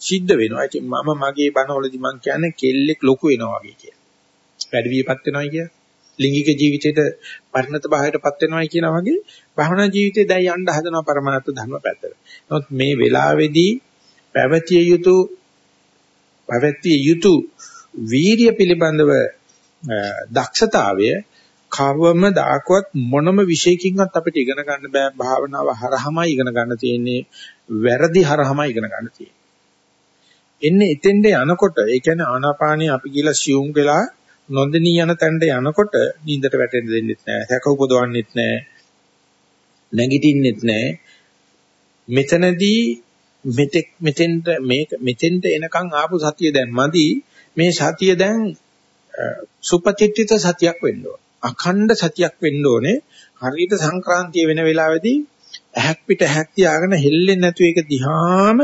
සිද්ධ වෙනවා. ඉතින් මම මගේ බණවලදී මම කියන්නේ කෙල්ලෙක් ලොකු වෙනවා වගේ කියලා. වැඩි වියපත් වෙනවයි කිය. ලිංගික ජීවිතේට පරිණත භාවයටපත් වෙනවයි කියනවා වගේ භාවනා ජීවිතේ දැන් යන්න හදනවා පරමාර්ථ ධර්ම පැත්තට. නමුත් මේ වෙලාවේදී පැවතිය යුතු පැවතිය යුතු වීර්ය පිළිබඳව දක්ෂතාවය කවම දාකවත් මොනම විශේෂකින්වත් අපිට ඉගෙන ගන්න බෑ භාවනාව හරහමයි ඉගෙන ගන්න තියෙන්නේ වැරදි හරහමයි ඉගෙන ගන්න තියෙන්නේ. එන්නේ එතෙන්ද යනකොට ඒ කියන්නේ ආනාපානිය අපි කියලා සියුම් වෙලා නොදෙනී යන තැනට යනකොට නිින්දට වැටෙන්න දෙන්නෙත් නෑ, සැක උපදවන්නෙත් නෑ, නැගිටින්නෙත් නෑ. මෙතනදී මෙතෙක් මෙතෙන්ට මේක මෙතෙන්ට එනකන් ආපු සතිය දැන් මදි මේ සතිය දැන් සුපතිට්ඨිත සතියක් වෙන්න ඕන. අඛණ්ඩ සතියක් වෙන්න ඕනේ. හරියට සංක්‍රාන්තිය වෙන වෙලාවේදී ඇහක් පිට ඇහක් තියාගෙන හෙල්ලෙන්නේ නැතුව ඒක දිහාම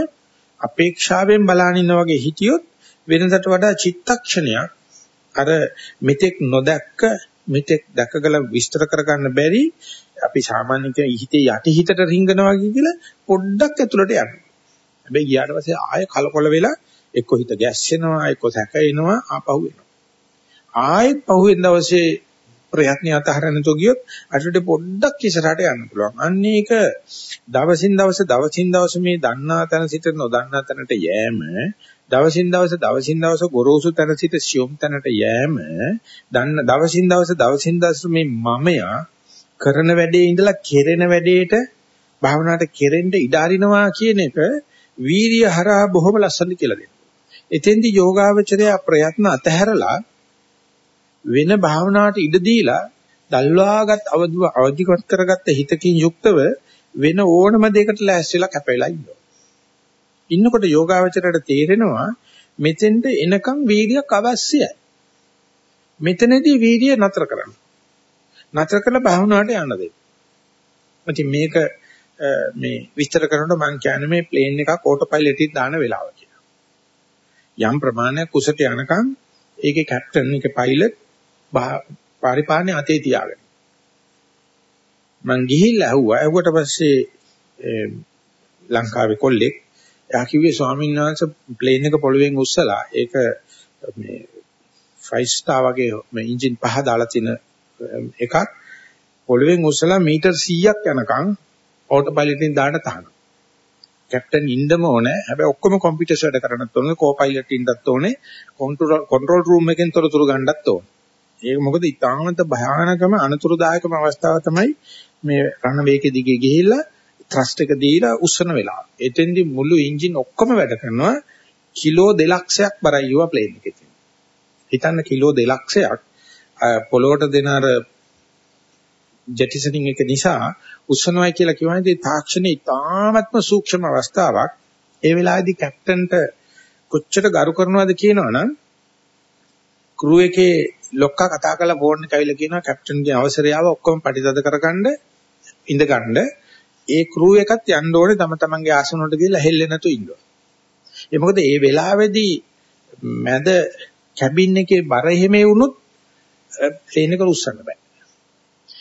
අපේක්ෂාවෙන් බලාගෙන ඉන්න වගේ හිටියොත් වෙනසට වඩා චිත්තක්ෂණයක් අර මෙතෙක් නොදැක්ක මෙතෙක් දැකගල විස්තර කරගන්න බැරි අපි සාමාන්‍ය හිතේ යටි හිතට රිංගනවා කියලා පොඩ්ඩක් ඇතුළට යනවා. හැබැයි ගියාට පස්සේ ආය කලකොල වෙලා එක්ක හිත ගැස්සෙනවා එක්ක සැකෙනවා ආපහු එනවා. ආයෙත් පහුවෙන දවසේ ප්‍රයත්න අතහරන්න තෝ ගියොත් අටට පොඩ්ඩක් ඉස්සරහට යන්න පුළුවන්. අන්න ඒක දවසින් දවස දවසින් දවස මේ දන්නා තැන සිට නොදන්නා තැනට යෑම දවසින් දවස දවසින් දවස ගොරෝසු තැන සිට සියුම් තැනට යෑම දන්න දවසින් දවස දවසින් දවස මේ මමයා කරන වැඩේ ඉඳලා කෙරෙන වැඩේට භාවනාවට කෙරෙන්න ඉඩ අරිනවා කියන එක වීර්ය හරහා බොහොම ලස්සනට කියලා දෙනවා. එතෙන්දී යෝගාවචරය ප්‍රයත්න අතහැරලා වෙන භාවනාවට ඉඩ දීලා දල්වාගත් අවදිව අවදිකත් කරගත්ත හිතකින් යුක්තව වෙන ඕනම දෙයකට ලෑස්තිලා කැපෙලා ඉන්නවා. ඉන්නකොට යෝගාවචරයට තේරෙනවා මෙතෙන්ට එනකම් වීර්යයක් අවශ්‍යයි. මෙතනදී වීර්ය නතර කරන්න. නතර කළ භාවනාවට යන්න දෙන්න. ඉතින් මේක මේ විස්තර කරනකොට මම කියන්නේ මේ ප්ලේන් එකක් ඕටෝ පයිලට් එකේ දාන වෙලාව කියලා. යම් ප්‍රමාණයක් කුසට යනකම් ඒකේ කැප්ටන් එකේ පයිලට් පරිපාලනේ අතේ තියාගෙන. මං ගිහිල්ලා ඇහුවා. ඇහුවට පස්සේ ලංකාවේ කොල්ලෙක් එයා කිව්වේ ස්වාමීන් වහන්සේ ප්ලේන් එක පොළවෙන් උස්සලා ඒක මේ 5 ස්ටාර් වගේ මේ එන්ජින් පහ දාලා තියෙන එකක් පොළවෙන් උස්සලා මීටර් 100ක් යනකම් ඕටෝ පයිලට්ින් දාන්න තහනම්. කැප්ටන් ඉන්නම ඕනේ. හැබැයි ඔක්කොම කම්පියුටර්ස් වැඩ කරන්නත් ඕනේ. කෝපයිලට් ඉන්නත් ඕනේ. කන්ට්‍රෝල් රූම් එකෙන් තොරතුරු ගන්නත් ඕනේ. ඒක මොකද ඉතාමත් භයානකම අනතුරුදායකම අවස්ථාව තමයි මේ රණ වේගයේ දිගේ ගිහිල්ලා ත්‍රස්ට් එක දීලා උස්සන වෙලාව. එතෙන්දි මුළු එන්ජින් ඔක්කොම වැඩ කරනවා කිලෝ 2 බරයි යුවා ප්ලේන් එකේ. හිතන්න කිලෝ 2 පොළොවට දෙන අර ජෙටිසනින් එක නිසා උස්සනවායි කියලා කියවනේ තාක්ෂණයේ ඉතාමත්ම සූක්ෂම අවස්ථාවක්. ඒ වෙලාවේදී කැප්ටන්ට කොච්චර ගරු කරනවද කියනවනම් ක්‍රූ එකේ ලොක්කා කතා කරලා ෆෝන් එක ඇවිල්ලා කියනවා කැප්ටන්ගේ අවසරය ආව ඔක්කොම පරිතද කරගන්න ඉඳගන්න ඒ ක්‍රූ එකත් යන්න ඕනේ තම තමන්ගේ ආසන වලට ගිහලා හෙල්ලෙ නැතු ඉන්න ඕනේ. ඒ මොකද ඒ වෙලාවේදී මැද කැබින් එකේ බර එහෙමේ වුණොත් ප්ලේන් එක රුස්සන්න බෑ.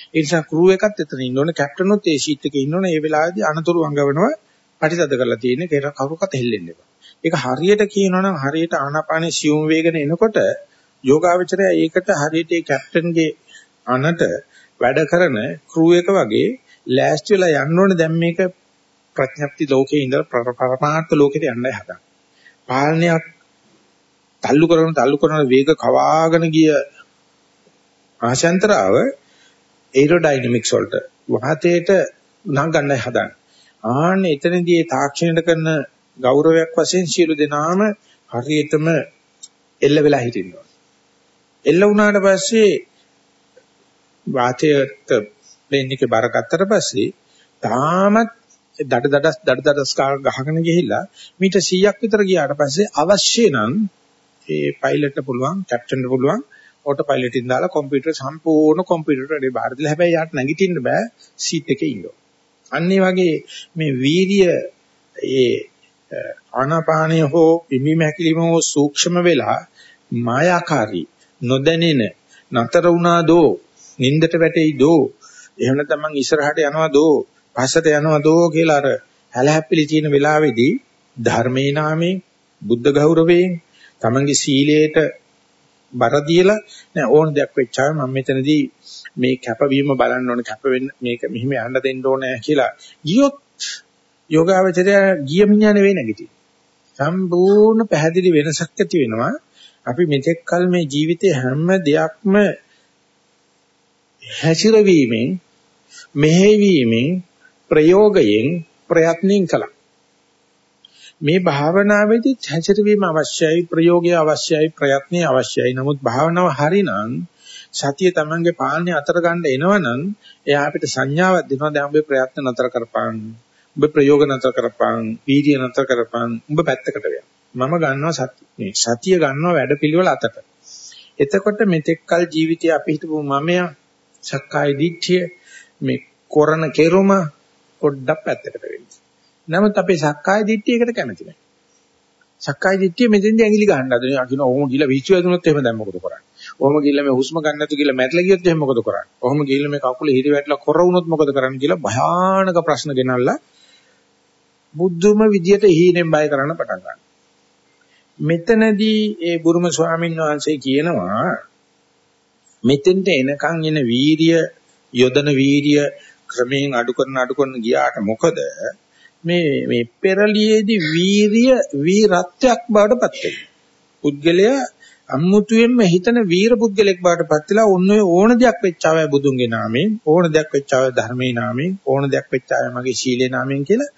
ඒ නිසා ක්‍රූ එකත් එතන ඉන්න ඕනේ කැප්ටන්ොත් ඒ ෂීට් එකේ ඉන්න ඕනේ ඒ වෙලාවේදී අනතුරු අඟවනවා පරිතද කරලා තියෙන්නේ කවුරක්වත් හෙල්ලෙන්න එපා. ඒක හරියට කියනවනම් හරියට ආනාපානේ සියුම් වේගන එනකොට යෝගාවචරය ඒකට හරියට ඒ කැප්ටන්ගේ අනට වැඩ කරන ක්‍රූ එක වගේ ලෑස්ති වෙලා යන්න ඕනේ දැන් මේක ප්‍රඥප්ති ලෝකේ ඉඳලා පරමාර්ථ ලෝකෙට යන්නයි හදන්නේ. පාලනයක් තල්ලු කරන තල්ලු කරන වේග කවාගෙන ගිය ආශාන්තරාව ඒරෝඩයිනමික්ස් වලට වාතයට නංගන්නයි හදන්නේ. ආන්න එතනදී ඒ තාක්ෂණයට කරන ගෞරවයක් වශයෙන් සියලු දෙනාම හරියටම එල්ල වෙලා හිටිනවා. එල්ල වුණාට පස්සේ වාතයට ප්ලේන් එකේ බර ගත්තට පස්සේ තාමත් දඩ දඩස් දඩ දඩස් ගහගෙන ගිහිල්ලා මීට 100ක් විතර ගියාට පස්සේ අවශ්‍ය නම් ඒ පයිලට්ට පුළුවන් කැප්ටන්ට පුළුවන් ඕටෝ පයිලට් එකෙන් දාලා කම්පියුටර් සම්පූර්ණ කම්පියුටර් වැඩේ බාර දීලා හැබැයි යාට නැගිටින්න බෑ සීට් එකේ ඉන්න. අන්න වගේ මේ වීර්ය ඒ ආනාපානය හෝ පිම්බීම හැකිලිම හෝ සූක්ෂම වෙලා මායාකාරී නොදැනෙන. නතර වුණා දෝ නින්දට වැටෙයි දෝ එහෙම නැත්නම් මං ඉස්සරහට යනවා දෝ පස්සට යනවා දෝ කියලා අර හැලහැප්පිලි තියෙන වෙලාවේදී ධර්මේ නාමයෙන් බුද්ධ ගෞරවයෙන් තමන්ගේ සීලයට බර දීලා නෑ ඕන දෙයක් වෙච්චාම මම මෙතනදී මේ කැපවීම බලන්න ඕනේ කැප වෙන්න මේක මෙහිම යන්න දෙන්න ඕනේ කියලා ගියොත් යෝගාවචරය ගිය මිඥා නෙවෙයි නැගිටින්නේ. සම්පූර්ණ පැහැදිලි වෙනසක් ඇති වෙනවා. අපි මෙතෙක් කල මේ ජීවිතේ හැම දෙයක්ම හැසිරවීමෙන් මෙහෙවීමෙන් ප්‍රයෝගයෙන් ප්‍රයත්නින් කළා. මේ භාවනාවේදී හැසිරවීම අවශ්‍යයි ප්‍රයෝගය අවශ්‍යයි ප්‍රයත්නය අවශ්‍යයි. නමුත් භාවනාව හරිනම් සතිය තමන්ගේ පාලනේ අතර ගන්න එනවනම් එයා අපිට සංඥාවක් දෙනවා දැන් ඔබේ ප්‍රයත්න නතර කරපන් ඔබ ප්‍රයෝග නතර කරපන් වීර්ය නතර කරපන් ඔබ පැත්තකට වෙන්න. මම ගන්නවා සතිය මේ සතිය ගන්නවා වැඩපිළිවෙල අතට එතකොට මෙතෙක්කල් ජීවිතය අපි හිතපු මමයා සක්කාය දිට්ඨිය මේ කරන කෙරුම පොඩ්ඩක් පැත්තකට වෙන්න නමුත් අපේ සක්කාය දිට්ඨියකට කැමති නැහැ. සක්කාය දිට්ඨිය මෙතෙන්දී ඇඟිලි ගන්න හදන. අකින ඔහොම ගිහලා විශ්ව ඇතුනොත් එහෙම දැන් මොකද කරන්නේ? ඔහොම ගිහලා මේ හුස්ම ගන්න නැතු කියලා මැරිලා ගියොත් එහෙම මොකද කරන්නේ? ඔහොම ගිහලා මේ කකුලේ හිරි වැටලා කොර වුණොත් මොකද කරන්නේ කියලා භයානක ප්‍රශ්න ගෙනල්ලා බුද්ධම විදියට හීනෙන් බය කරන්න පටන් ගන්නවා. මෙතනදී ඒ බුරුම ස්වාමීන් වහන්සේ කියනවා මෙතෙන්ට එනකන් එන වීරිය යොදන වීරිය ක්‍රමයෙන් අඩු කරන අඩු කරන ගියාට මොකද මේ මේ පෙරළියේදී වීරිය වීරත්වයක් බවට පත් වෙනවා. පුද්ගලයා අමුතුවෙන්ම හිතන වීර පුද්ගලෙක් බවට පත් වෙලා ඔන්න ඔය ඕන දෙයක් වෙච්චාවයි බුදුන්ගේ නාමයෙන් ඕන දෙයක් වෙච්චාවයි ධර්මයේ නාමයෙන් ඕන දෙයක් වෙච්චාවයි මගේ ශීලයේ නාමයෙන් කියලා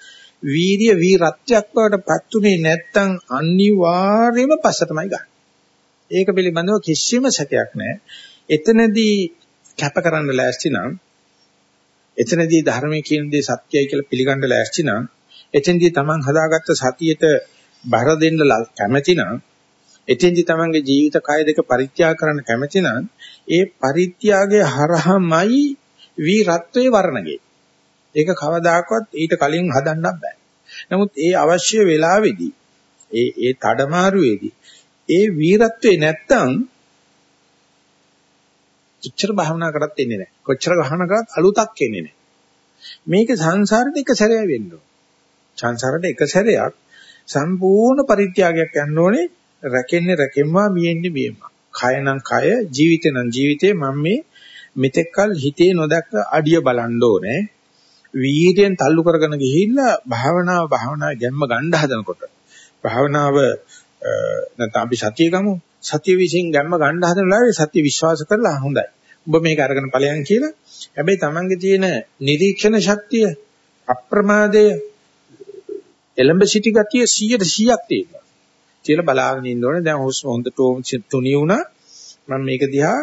වීරිය වීරත්වයක් බවට පත්ුනේ නැත්තම් අනිවාර්යයෙන්ම පස්ස තමයි ගන්න. ඒක පිළිබඳව කිසිම සැකයක් නැහැ. එතනදී කැප කරන්න ලෑස්ති නම් එතනදී ධර්මයේ කියන දේ සත්‍යයි කියලා පිළිගන්න ලෑස්ති නම් එතෙන්දී Taman හදාගත්ත සතියට බර දෙන්න කැමැති නම් එතෙන්දී Tamanගේ ජීවිත කය දෙක පරිත්‍යාග කරන්න කැමැති නම් ඒ පරිත්‍යාගයේ හරහමයි වීරත්වයේ වර්ණගේ. ඒක කවදාකවත් ඊට කලින් හදන්න බෑ. නමුත් ඒ අවශ්‍ය වෙලාවේදී ඒ ඒ තඩමාරුවේදී ඒ වීරත්වේ නැත්තම් කොච්චර භාවනා කරත් එන්නේ නැහැ. කොච්චර ගහන කරත් අලුතක් එන්නේ නැහැ. මේක සංසාරෙට එක සැරයක් වෙන්න ඕන. සංසාරෙට එක සැරයක් සම්පූර්ණ පරිත්‍යාගයක් යන්න ඕනේ. රැකෙන්නේ රැකෙම්මා මියෙන්නේ මියෙම්මා. කය නම් කය, ජීවිතේ නම් ජීවිතේ මම මේ මෙතෙක්කල් හිතේ නොදැක්ක අඩිය බලන්න ඕනේ. වීර්යෙන් තල්ලු කරගෙන ගිහිල්ලා භාවනාව භාවනාව ගැම්ම ගන්න හදනකොට භාවනාව නැත්නම් අපි සතිය ගමු සතිය විසින් ගැම්ම ගන්න හදන ලාවේ සතිය විශ්වාස කරලා හොඳයි. ඔබ මේක අරගෙන ඵලයන් කියලා. හැබැයි Tamange තියෙන නිරීක්ෂණ ශක්තිය අප්‍රමාදය එලඹ සිටි ගතිය 100%ක් තියෙනවා. කියලා බලාගෙන ඉන්න ඕනේ. දැන් හුස්ම හොඳට තුනී වුණා. මම මේක දිහා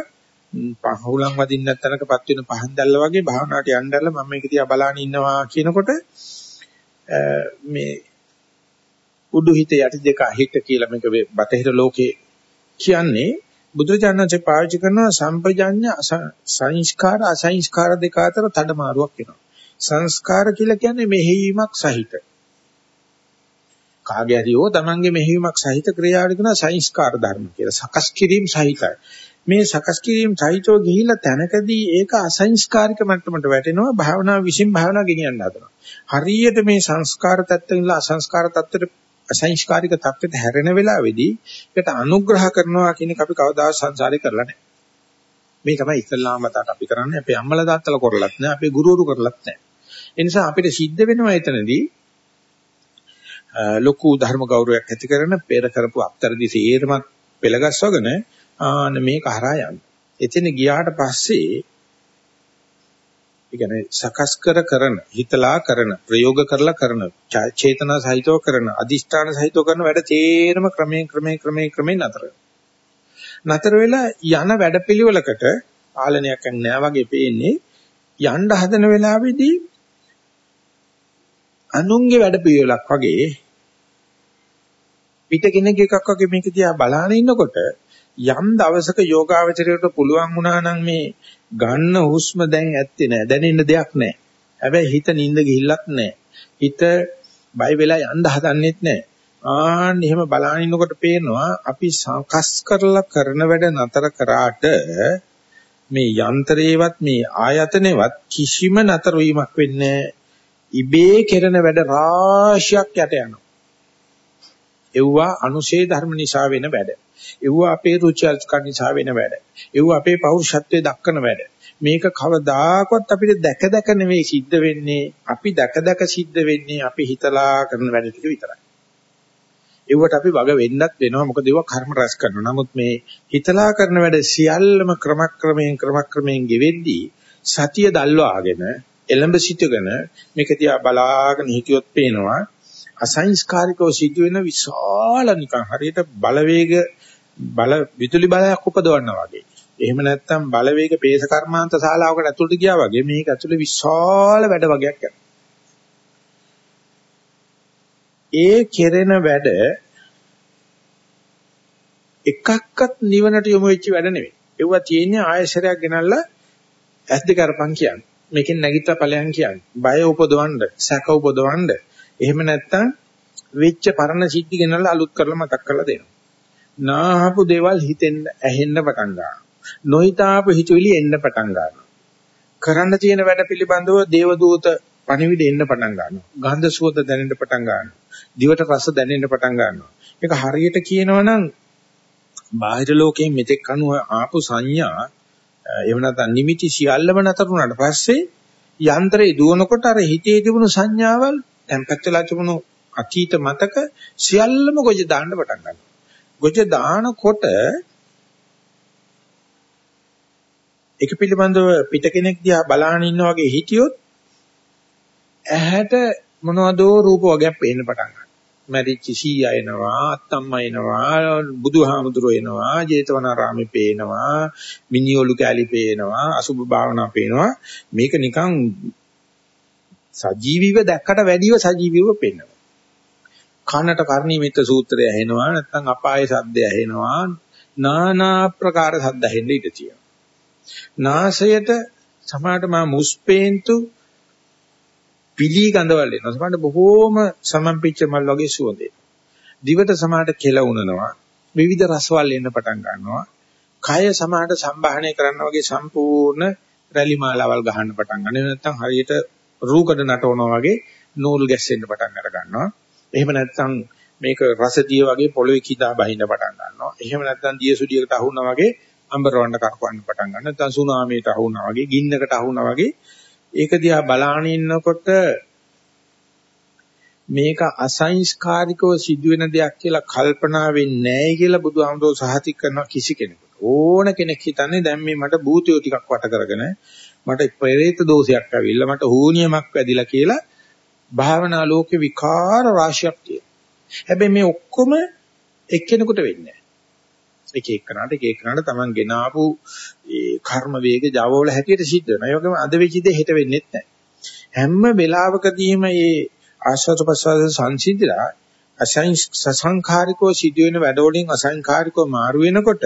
පහුලම් වදින්න නැත්නම්කපත් වෙන පහන් දැල්ල වගේ භාවනාවට යන්නදල්ලා මම මේක දිහා බලාගෙන ඉන්නවා කියනකොට මේ උඩු හිත යටි දෙක හිත කියලා මේක බටහිර ලෝකේ කියන්නේ බුදුචානන්සේ පාවිච්චි කරන සම්පජඤ්ඤ සංස්කාර අසංස්කාර දෙක අතර තඩමාරුවක් වෙනවා. සංස්කාර කියලා කියන්නේ මෙහෙයීමක් සහිත. කාගේ හරි හෝ තමන්ගේ මෙහෙයීමක් සහිත ක්‍රියාවට කියන සංස්කාර ධර්ම කියලා. සකස් කිරීම සහිතයි. මේ සකස් කිරීම සහිතව ගිහිල්ලා තැනකදී ඒක අසංස්කාරික මට්ටමට වැටෙනවා භාවනාව විසින් භාවනාව ගෙනියන්න හදනවා. හරියට මේ සංස්කාර තත්ත්වෙන් අසංස්කාර තත්ත්වෙට අසංස්කාරික තත්ත්වෙට හැරෙන වෙලාවේදී ඒකට අනුග්‍රහ කරනවා කියන එක අපි කවදාවත් සංසාරේ කරලා නැහැ. මේ තමයි ඉස්ලාම මතට අපි කරන්නේ අපේ අම්මලා තාත්තලා කරලත් නැහැ අපේ ගුරුවරු කරලත් නැහැ. ඒ නිසා අපිට සිද්ධ වෙනවා එතනදී ලොකු ධර්ම ගෞරවයක් ඇති කරන පෙර කරපු අත්තරදි සේරමත් පෙළගස්වගෙන ආන මේක හරහා යන්න. එතන ගියාට පස්සේ ඒ කියන්නේ සකස් කර කරන හිතලා කරන ප්‍රයෝග කරලා කරන චේතනා සහිතව කරන අදිෂ්ඨාන සහිතව කරන වැඩ තේරම ක්‍රමයෙන් ක්‍රමයෙන් ක්‍රමයෙන් ක්‍රමයෙන් නතර නතර වෙලා යන වැඩපිළිවෙලකට පාලනයක් නැහැ වගේ පේන්නේ යන්න හදන වෙලාවේදී අනුන්ගේ වැඩපිළිවෙලක් වගේ පිට කෙනෙක් එකක් වගේ මේක දිහා බලාගෙන ඉන්නකොට යම් දවසක යෝගාවචරයට පුළුවන් වුණා නම් මේ ගන්න හුස්ම දැන් ඇත්තේ නැහැ. දැනෙන්න දෙයක් නැහැ. හැබැයි හිත නිින්ද ගිහිල්ලත් නැහැ. හිත බය වෙලා යන්න හදන්නෙත් නැහැ. ආන්න එහෙම බලාගෙන ඉන්නකොට පේනවා අපි සංකස් කරලා කරන වැඩ නතර කරාට මේ යන්ත්‍රේවත් මේ ආයතනේවත් කිසිම නතර වීමක් වෙන්නේ ඉබේ කෙරෙන වැඩ රාශියක් යට යනවා. එව්වා අනුශේ ධර්ම නිසා වෙන වැඩ. එව්වා අපේ රුචි අරුචිකන් නිසා වෙන වැඩ. එව්වා අපේ පෞරුෂත්වයේ දක්වන වැඩ. මේක කවදාකවත් අපිට දැක දැක නෙවෙයි සිද්ධ වෙන්නේ. අපි දැක දැක සිද්ධ වෙන්නේ අපි හිතලා කරන වැඩ ටික විතරයි. ඒවට අපි වග වෙන්නත් වෙනවා මොකද ඒවා කර්ම රැස් කරනවා. නමුත් මේ හිතලා කරන වැඩ සියල්ලම ක්‍රමක්‍රමයෙන් ක්‍රමක්‍රමයෙන් ගෙවෙද්දී සතිය දල්වාගෙන එළඹ සිටගෙන මේක දිහා බලාගෙන හිටියොත් පේනවා අසංස්කාරිකව සිදුවෙන විශාල නිකන් හරියට බලවේග බල විදුලි බලයක් උපදවනවා වගේ. එහෙම නැත්නම් බලවේග පේස කර්මාන්ත ශාලාවකට ඇතුළට ගියා වගේ මේක ඇතුළේ විශාල වැඩ වගේක් යනවා. ඒ කෙරෙන වැඩ එකක්වත් නිවනට යොමු වෙච්ච වැඩ නෙවෙයි. ඒවා තියෙන්නේ ආයශරයක් ගෙනල්ලා ඇස් දෙක අරපන් කියන්නේ. මේකෙන් නැගිටලා ඵලයන් කියන්නේ. බය උපදවන්න, සැක උපදවන්න. එහෙම නැත්නම් වෙච්ච පරණ සිද්ධි ගෙනල්ලා අලුත් කරලා මතක් කරලා දෙනවා. නාහපු දේවල් හිතෙන්න ඇහෙන්න පටන් ගන්නවා. නොහිතාපු හිතුවිලි එන්න පටන් ගන්නවා. කරන්න තියෙන වැඩ පිළිබඳව දේවදූත පණිවිඩ එන්න පටන් ගන්නවා. ගන්ධ සුවඳ දැනෙන්න පටන් ගන්නවා. දිවට රස දැනෙන්න පටන් ගන්නවා. ඒක හරියට කියනවා නම් බාහිර ලෝකයෙන් මෙතෙක් අනුව ආපු සංඥා එහෙම නැත්නම් නිමිති සියල්ලම නතර වුණාට පස්සේ යන්ත්‍රේ දුවනකොට අර හිතේ තිබුණු සංඥාවල් tempat වෙලා තිබුණු අතීත මතක සියල්ලම ගොජ දාන්න පටන් ගන්නවා. ගොජ දානකොට ඒක පිළිබඳව පිට කෙනෙක් දිහා බලාගෙන ඉන්න වගේ හිටියොත් ඇහැට මොනවදෝ රූප වර්ගයක් පේන්න පටන් ගන්නවා. මැරිච්ච සීයා එනවා, අත්තම්මා එනවා, බුදුහාමුදුරෝ එනවා, ජේතවනාරාමේ පේනවා, මිනිඔලු කැලි පේනවා, අසුභ භාවනා පේනවා. මේක නිකන් සජීවීව දැක්කට වැඩිව සජීවීව පේනවා. කනට කර්ණීමිත සූත්‍රය ඇහෙනවා නැත්නම් අපායේ සද්දය ඇහෙනවා নানা ආකාර සද්ද ඇහෙන්න ඉඩ තියෙනවා. නාසයට සමහරට මා මුස්පේන්තු පිලි ගඳවල් එනවා. සමහරට බොහෝම සමම්පිච්ච මල් වගේ සුවඳ දිවට සමහරට කෙලවුනනවා. විවිධ රසවල් එන්න පටන් ගන්නවා. කය සමහරට සම්බාහනය කරන්න වගේ සම්පූර්ණ රැලි මාලාවල් ගහන්න පටන් ගන්නවා. නැත්නම් හරියට රූකඩ නටවනවා වගේ නූල් ගැස්සෙන්න පටන් අර ගන්නවා. එහෙම නැත්නම් මේක රසදිය වගේ පොළවේ කිදා බහින්න පටන් ගන්නවා. එහෙම නැත්නම් දියසුඩියකට අහුණා වගේ අඹරවන්න කරකවන්න පටන් ගන්නවා. නැත්නම් සුනාමියට අහුණා වගේ, ගින්නකට අහුණා වගේ ඒක දිහා බලාගෙන ඉන්නකොට මේක අසංස්කාරිකව සිදුවෙන දෙයක් කියලා කල්පනා වෙන්නේ නැහැ කියලා බුදුහාමුදුරුවෝ සහතික කරන කිසි කෙනෙකුට. ඕන කෙනෙක් හිතන්නේ දැන් මේ මට භූතයෝ ටිකක් වට කරගෙන මට ප්‍රේත දෝෂයක් ඇවිල්ලා මට හෝනියමක් වැදිලා කියලා භාවනා ලෝකේ විකාර රාශියක් තියෙනවා. හැබැයි මේ ඔක්කොම එක්කෙනෙකුට වෙන්නේ නැහැ. එක එකනට එක එකනට Taman ගෙනාවු ඒ කර්ම වේග Java වල හැටියට සිද්ධ වෙනවා. ඒ වගේම අද වෙච්ච දේ හෙට වෙන්නේ නැහැ. හැම වෙලාවකදීම මේ ආශ්වාස ප්‍රශ්වාස සංසිඳිලා අසං සසංඛාරිකව සිදුවෙන වැඩවලින් අසංඛාරිකව මාරු වෙනකොට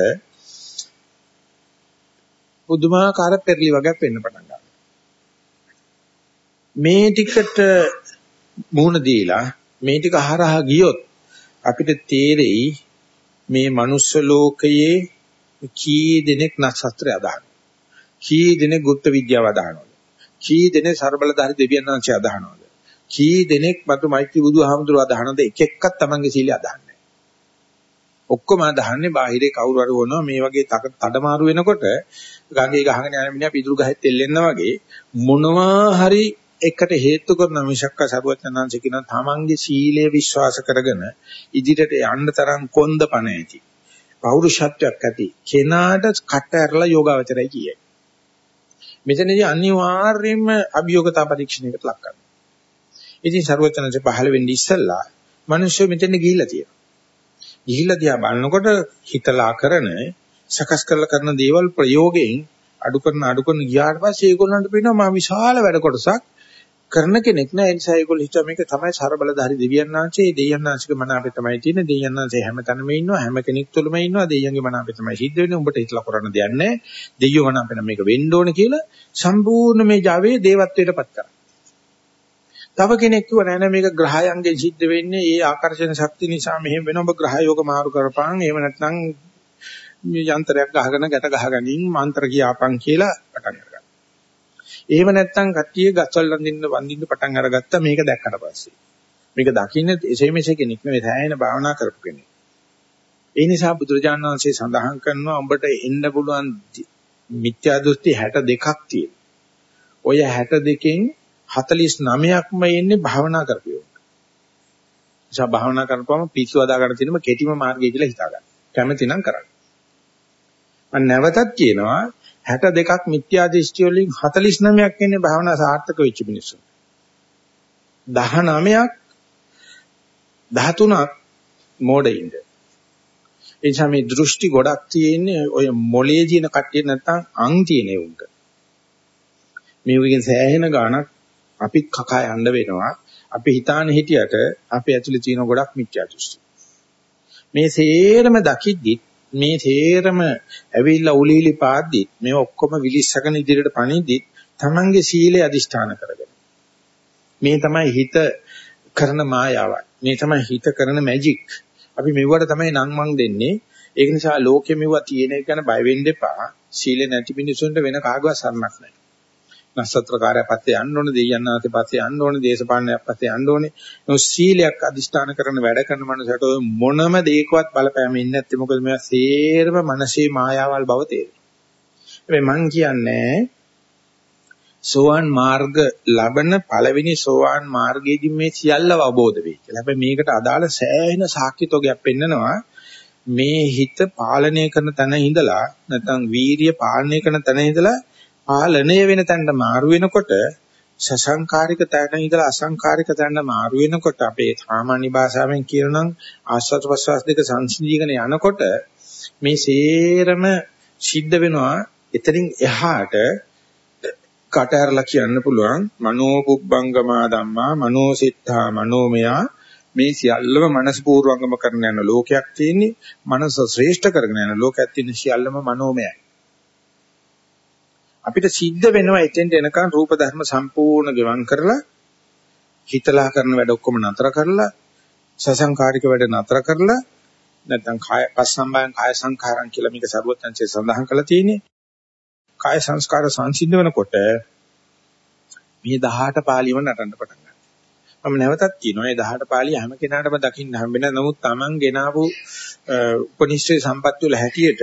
පුදුමාකාර පෙරලි වගේක් වෙන්න පටන් ගන්නවා. මේ ටිකට මුහුණ දීලා මේ ටික හරහා ගියොත් අපිට තේරෙයි මේ මනුස්ස ලෝකයේ කී දෙනෙක් නසත්‍රය අදහන කී දෙනෙක් গুপ্ত විද්‍යාව අදහනවද කී දෙනෙක් ਸਰබලධාරි දෙවියන් වහන්සේ අදහනවද කී දෙනෙක් මතු මෛත්‍රී බුදුහාමුදුරුව අදහනද එක එකක් තමන්ගේ සීලය අදහන්නේ ඔක්කොම අදහන්නේ බාහිරේ කවුරු හරි වුණා මේ වගේ තඩමාරු වෙනකොට ගඟේ ගහගෙන යන මිනිහා පිදුරු ගහෙත් එල්ලෙන්නා වගේ මොනවා හරි එකට හේතු කරන මිසක්ක සරුවචනංශ කියන තමන්ගේ සීලය විශ්වාස කරගෙන ඉදිරියට යන්න තරම් කොන්ද පණ ඇති. පෞරුෂත්වයක් ඇති. කෙනාට කට ඇරලා යෝගාවචරයි කියයි. මෙතනදී අනිවාර්යයෙන්ම අභියෝගතා පරීක්ෂණයකට ලක් කරනවා. ඉතින් සරුවචනංශ පහළ වෙන්නේ ඉස්සෙල්ලා මිනිස්සු මෙතන ගිහිල්ලා තියෙනවා. ගිහිල්ලා දිහා බලනකොට හිතලා කරන සකස් කරලා කරන දේවල් ප්‍රයෝගයෙන් අඩු කරන අඩු කරන ගියාට පස්සේ ඒගොල්ලන්ට පේනවා මා විශාල වැඩ කොටසක් කරන කෙනෙක් නෑ. ඒ නිසා ඒගොල්ලෝ හිතුවා මේක තමයි ਸਰබලධාරි දෙවියන් වහන්සේ. දෙවියන් වහන්සේක මන අපේ තමයි තියෙන්නේ. දෙවියන් වහන්සේ හැම තැනම ඉන්නවා. හැම කෙනෙක් තුළම ඉන්නවා. දෙවියන්ගේ මන අපේ තමයි සිද්ධ වෙන්නේ. උඹට හිතලා කරන්න දෙයක් නෑ. දෙවියෝ මන අපේ මේක වෙන්න ඕනේ කියලා සම්පූර්ණ මේ Java දේවත්වයටපත් කරා. තව කෙනෙක් කිව්වා නෑ නෑ මේක ග්‍රහයන්ගෙන් සිද්ධ වෙන්නේ. ඒ ආකර්ෂණ ශක්තිය නිසා මෙහෙම වෙනවා ඔබ ග්‍රහයෝග මාරු කරපන්. එහෙම නැත්නම් යන්ත්‍රයක් ගහගෙන ගැට ගහගනින් මන්ත්‍ර කියාපන් කියලා පටන් ගත්තා. එහෙම නැත්නම් කට්ටිය ගස්වල වඳින්න වඳින්න පටන් අරගත්තා මේක දැක්කට පස්සේ. මේක දකින්න එසේ මෙසේ කෙනෙක් නෙවෙයි සෑහෙන භාවනා කරපු කෙනෙක්. ඒ නිසා බුදුරජාණන් වහන්සේ සඳහන් කරනවා උඹට එන්න පුළුවන් මිත්‍යා දෘෂ්ටි 62ක් තියෙනවා. ඔය 62කින් 49ක්ම එන්නේ භාවනා කරපියෝ. නිසා භාවනා කරපුවම පිස්සු අදා ගන්න තියෙනම කෙටිම මාර්ගය කියලා හිතා ගන්න. කැමති නම් කරන්න. මම නැවතත් කියනවා 62ක් මිත්‍යා දෘෂ්ටි වලින් 49ක් එන්නේ භාවනා සාර්ථක වෙච්ච මිනිස්සු. 19ක් 13ක් මෝඩයින්ද. ඒ නිසා මේ දෘෂ්ටි ගොඩක් තියෙන්නේ ඔය මොලේ දින කට්ටිය නැත්තම් අං තියෙන උන්ට. මේ වගේ සෑහෙන ගාණක් අපි කකා යන්න වෙනවා. අපි හිතාන හිටියට අපේ ඇතුලේ තියෙන ගොඩක් මිත්‍යා දෘෂ්ටි. මේ සේරම දකිද්දිත් මේ තේරම ඇවිල්ලා උලීලි පාද්දි මේ ඔක්කොම විලිස්සගෙන ඉදිරියට පණිද්දි තමන්ගේ සීලය අදිෂ්ඨාන කරගෙන. මේ තමයි හිත කරන මායාවක් මේ තමයි හිත කරන මැජික් අපි මෙව්වට තමයි නම් මං දෙන්නේ. ඒක නිසා ලෝකෙ මෙව්වා තියෙන එක ගැන බය වෙන්න එපා. සීලෙ නැති මිනිසුන්ට වෙන කාගවත් සරණක් නැහැ. නස්සත්‍රකාරය පස්සේ යන්න ඕනේ, දෙයයන් ආතේ පස්සේ යන්න ඕනේ, දේශපාලනයක් පස්සේ යන්න ඕනේ. නෝ සීලයක් අදිෂ්ඨාන කරන වැඩ කරන මනුස්සයට මොනම දෙයකවත් බලපෑම ඉන්නේ නැත්තේ මොකද මේවා සේරම මනසේ මායාවල් බව තේරෙනවා. හැබැයි මං කියන්නේ සෝවාන් මාර්ග ලබන පළවෙනි සෝවාන් මාර්ගයේදී මේ සියල්ල අවබෝධ වෙයි කියලා. හැබැයි මේකට අදාළ සෑහෙන සාක්ෂිතෝගයක් පෙන්නනවා. මේ හිත පාලනය කරන තැන ඉඳලා නැත්නම් වීරිය පාලනය කරන තැන ඉඳලා පාලනය වෙන තැනට මාරු වෙනකොට සසංකාරික තැන ඉඳලා අසංකාරික තැනට මාරු වෙනකොට අපේ සාමාන්‍ය භාෂාවෙන් කියනනම් ආස්වාද ප්‍රසවාස දෙක සංසිඳීගෙන යනකොට මේ සේරම සිද්ධ වෙනවා. එතනින් එහාට කටහරලා කියන්න පුළුවන් මනෝ පුබ්බංගමා ධම්මා මනෝ සිත්තා මනෝමයා මේ සියල්ලම මනස පූර්වංගම කරන යන ලෝකයක් තියෙන්නේ මනස ශ්‍රේෂ්ඨ කරගෙන යන ලෝකයක් තියෙන සියල්ලම මනෝමයයි අපිට සිද්ධ වෙනවා එතෙන්ට එනකන් රූප ධර්ම සම්පූර්ණ ගෙවම් කරලා හිතලා කරන වැඩ ඔක්කොම නතර කරලා සසංකාරික වැඩ නතර කරලා නැත්නම් කාය පස්සම්බයං කාය සංඛාරං කියලා මේක සරුවත්ංශයේ සඳහන් කරලා තියෙන්නේ. කාය සංස්කාර සංසිද්ධ වෙනකොට මේ 18 පාළියම නටන්න පටන් ගන්නවා. මම නැවතත් කියනවා මේ 18 පාළිය හැම කෙනාටම දකින්න හම්බෙන නමුත් Taman ගෙනාවු උපනිෂ්ඨේ සම්පත් වල හැටියට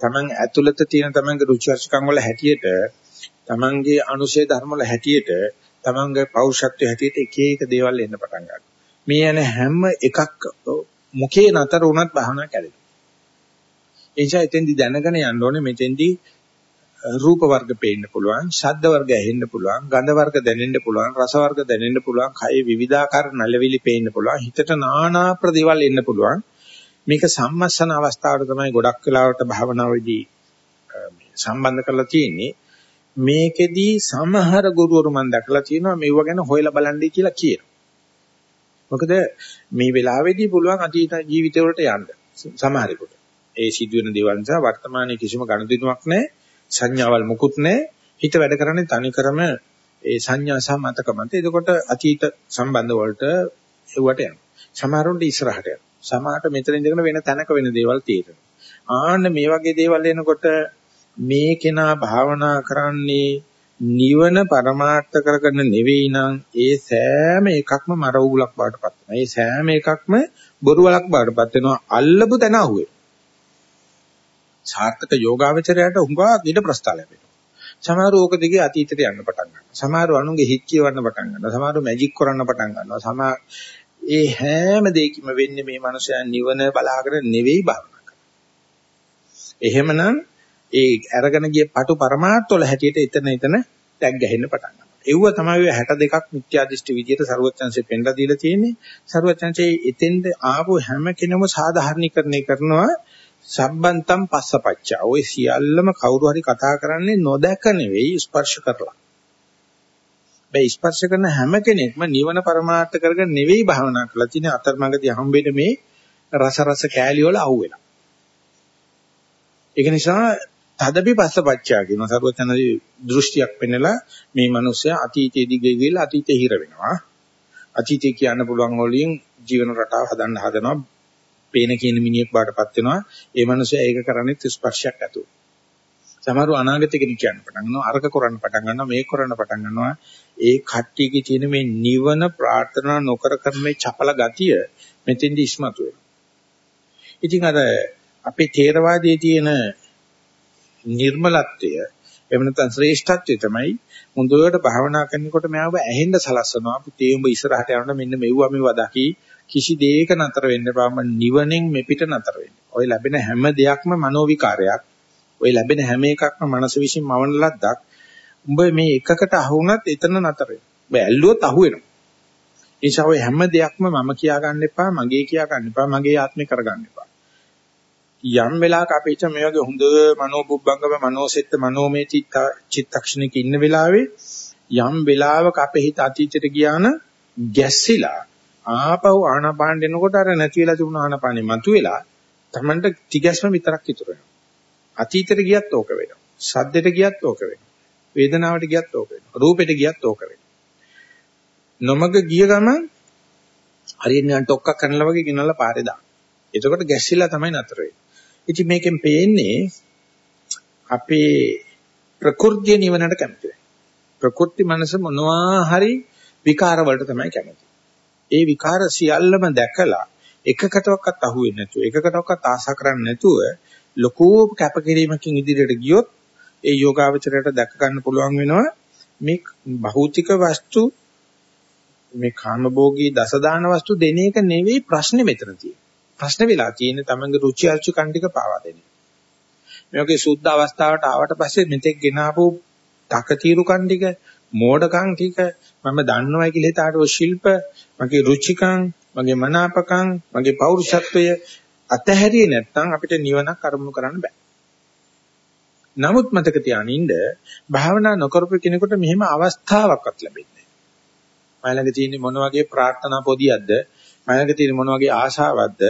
Taman ඇතුළත තියෙන Tamanගේ රුචි අරුචිකම් වල හැටියට තමන්ගේ අනුශේ ධර්ම වල හැටියට තමන්ගේ පෞරුෂත්වයේ හැටියට එක එක දේවල් එන්න පටන් ගන්නවා. මේ යන හැම එකක් මුඛේ නතර වුණත් භාවනා කැඩෙනවා. ඒ නිසා එතෙන්දි දැනගෙන යන්න ඕනේ මෙතෙන්දි රූප වර්ග පේන්න පුළුවන්, ශබ්ද වර්ග ඇහෙන්න පුළුවන්, ගන්ධ වර්ග දැනෙන්න පුළුවන්, රස වර්ග දැනෙන්න පුළුවන්, කය විවිධාකාර නලවිලි පේන්න පුළුවන්, හිතට নানা ප්‍රදේවල් එන්න පුළුවන්. මේක සම්මස්සන අවස්ථාවට තමයි ගොඩක් වෙලාවට භාවනාවේදී සම්බන්ධ කරලා තියෙන්නේ. මේකෙදී සමහර ගුරුවරු මම දැකලා තියෙනවා මේව ගැන හොයලා බලන්නයි කියලා කියනවා. මොකද මේ වෙලාවේදී පුළුවන් අතීත ජීවිතය වලට යන්න සමහරෙකුට. ඒ සිදුවෙන දේවල් නිසා වර්තමානයේ කිසිම ගනුදෙනුවක් නැහැ. සංඥාවල් මුකුත් නැහැ. හිත වැඩ කරන්නේ තනිකරම ඒ සංඥා සහ මතක මත. එතකොට අතීත සම්බන්ධ වලට එව්වට යනවා. සමහරුන්ට ඉස්සරහට යනවා. සමහරට මෙතන ඉඳගෙන වෙන තැනක වෙන දේවල් තියෙනවා. ආන්න මේ වගේ දේවල් එනකොට මේ කෙනා භාවනා කරන්නේ නිවන પરමාර්ථ කරගෙන නෙවෙයි නම් ඒ සෑම එකක්ම මර උගලක් බාටපත් වෙනවා. ඒ සෑම එකක්ම බොරුවලක් බාටපත් වෙනවා. අල්ලපු තැන අහුවේ. සාර්ථක යෝගාවචරයට හුඟා ඊට ප්‍රස්තාව ලැබෙනවා. සමහරව ඕක දිගේ අතීතයට යන්න පටන් ගන්නවා. සමහරව අනුන්ගේ හිත් කියවන්න පටන් ගන්නවා. සමහරව මැජික් කරන්න පටන් ගන්නවා. සමහර ඒ හැම දෙයකම වෙන්නේ මේ මනුස්සයා නිවන බලාගෙන නෙවෙයි බලන එහෙමනම් ඒ අරගෙන ගිය පටු પરමාර්ථවල හැටියට එතන එතන ටැග් ගහන්න පටන් ගන්නවා. ඒව තමයි 62ක් මිත්‍යා දෘෂ්ටි විදියට ਸਰුවචන්සේ පෙන්ලා දීලා තියෙන්නේ. ਸਰුවචන්සේ එතෙන්ද ආපු හැම කෙනම සාධාරණීකරණය කරනවා සම්බන්තම් පස්සපච්චා. ওই සියල්ලම කවුරු හරි කතා කරන්නේ නොදැක නෙවෙයි ස්පර්ශ කරලා. මේ ස්පර්ශ කරන හැම කෙනෙක්ම නිවන પરමාර්ථ කරගෙන නෙවෙයි භාවනා කරලා තියෙන අතරමඟදී හම්බෙන්නේ මේ රස රස කෑලි වල අහුවෙලා. ඒක නිසා තදපි පස්සපච්චා කියන සරුවචනදී දෘෂ්ටියක් පෙන්නලා මේ මිනිස්සයා අතීතයේදී ගෙවිලා අතීතේ හිර වෙනවා. අතීතය කියන්න පුළුවන් වලින් ජීවන රටාව හදන්න හදනවා පේන කියන මිනිහෙක් බාටපත් වෙනවා. ඒ මනුස්සයා ඒක කරන්නේ ස්පර්ශයක් ඇතුව. සමහරව අනාගතේ කියන කියන්න පටන් ගන්නවා. අරක කරන්න පටන් ගන්නවා. මේක කරන්න පටන් ගන්නවා. ඒ කට්ටියගේ තියෙන මේ නිවන ප්‍රාර්ථනා නොකර කරන මේ චපල ගතිය මෙතෙන්දි ඉස්මතු වෙනවා. ඉතින් අර අපේ තේරවාදයේ තියෙන නිර්මලත්වය එහෙම නැත්නම් ශ්‍රේෂ්ඨත්වය තමයි මුදුවට භාවනා කරනකොට මම ඇහෙන්න සලස්සනවා පුතේ උඹ ඉස්සරහට යනකොට මෙන්න මෙව්වා මෙව්වා දකි කිසි දෙයක නතර වෙන්න බෑම නිවනෙන් මෙපිට නතර වෙන්න. ඔය ලැබෙන හැම දෙයක්ම මනෝ විකාරයක්. ඔය ලැබෙන හැම එකක්ම මනස විසින් මවන ලද්දක්. උඹ මේ එකකට අහු වුණත් එතන නතර වෙනවා. ඔබ ඇල්ලුවොත් අහු වෙනවා. ඒ නිසා ඔය හැම දෙයක්ම මම කියා ගන්න එපා, මගේ කියා ගන්න එපා, මගේ ආත්මේ කරගන්න එපා. යම් වෙලාවක අපි හිත මේ වගේ හොඳ මනෝබුබ්බංගම මනෝසෙත්ත මනෝමය චිත්තක්ෂණයක ඉන්න වෙලාවේ යම් වෙලාවක අපේ හිත අතීතයට ගියා නම් ගැස්සිලා ආපහු ආනාපාන දෙනකොට අර නැති වෙලා තිබුණ ආනාපානෙ මතුවෙලා Tamanට තිගැස්ම විතරක් ඉතුරු වෙනවා. අතීතයට ගියත් ඕක වෙනවා. සද්දෙට ගියත් ඕක වෙනවා. වේදනාවට ගියත් ඕක වෙනවා. රූපෙට ගියත් ඕක වෙනවා. නොමග ගිය ගමන් හරියට නිකන් ටොක්කක් කරනලා වගේ ගෙනල්ලා පාරේ දාන. එතකොට ගැස්සිලා තමයි නතර වෙන්නේ. ඉතින් මේකෙන් පේන්නේ අපේ ප්‍රകൃතිය නිවනට කැමති. ප්‍රകൃති මනස මොනවා හරි විකාර වලට තමයි කැමති. ඒ විකාර සියල්ලම දැකලා එකකටවත් අහුවෙන්නේ නැතුව එකකටවත් ආශා කරන්නේ නැතුව ලොකු කැපකිරීමකින් ඉදිරියට ගියොත් ඒ යෝගාවචරයට දැක ගන්න පුළුවන් වෙනවා මේ භෞතික වස්තු මේ කාමභෝගී දසදාන වස්තු දෙන එක නෙවෙයි ප්‍රශ්නේ මෙතන තියෙන්නේ. ප්‍රශ්න වෙලා තියෙන්නේ තමන්ගේ රුචි අරුචි කණ්ඩික පාවා දෙන. මේ වගේ සුද්ධ අවස්ථාවට ආවට පස්සේ මෙතෙක් ගෙනාවු තකතිරු කණ්ඩික මෝඩකම් ටික මම දන්නවයි කියලා හිතාට ඔය ශිල්ප මගේ රුචිකම් මගේ මනාපකම් මගේ පෞරුෂත්වය අතහැරියේ නැත්නම් අපිට නිවනක් අරමුණු කරන්න බෑ. නමුත් මතක තියානින්න භාවනා නොකරපු කෙනෙකුට මෙහෙම අවස්ථාවක්වත් ලැබෙන්නේ නැහැ. මයිලඟ තියෙන්නේ මොන වගේ ප්‍රාර්ථනා පොදියක්ද? මයිලඟ තියෙන්නේ මොන වගේ ආශාවක්ද?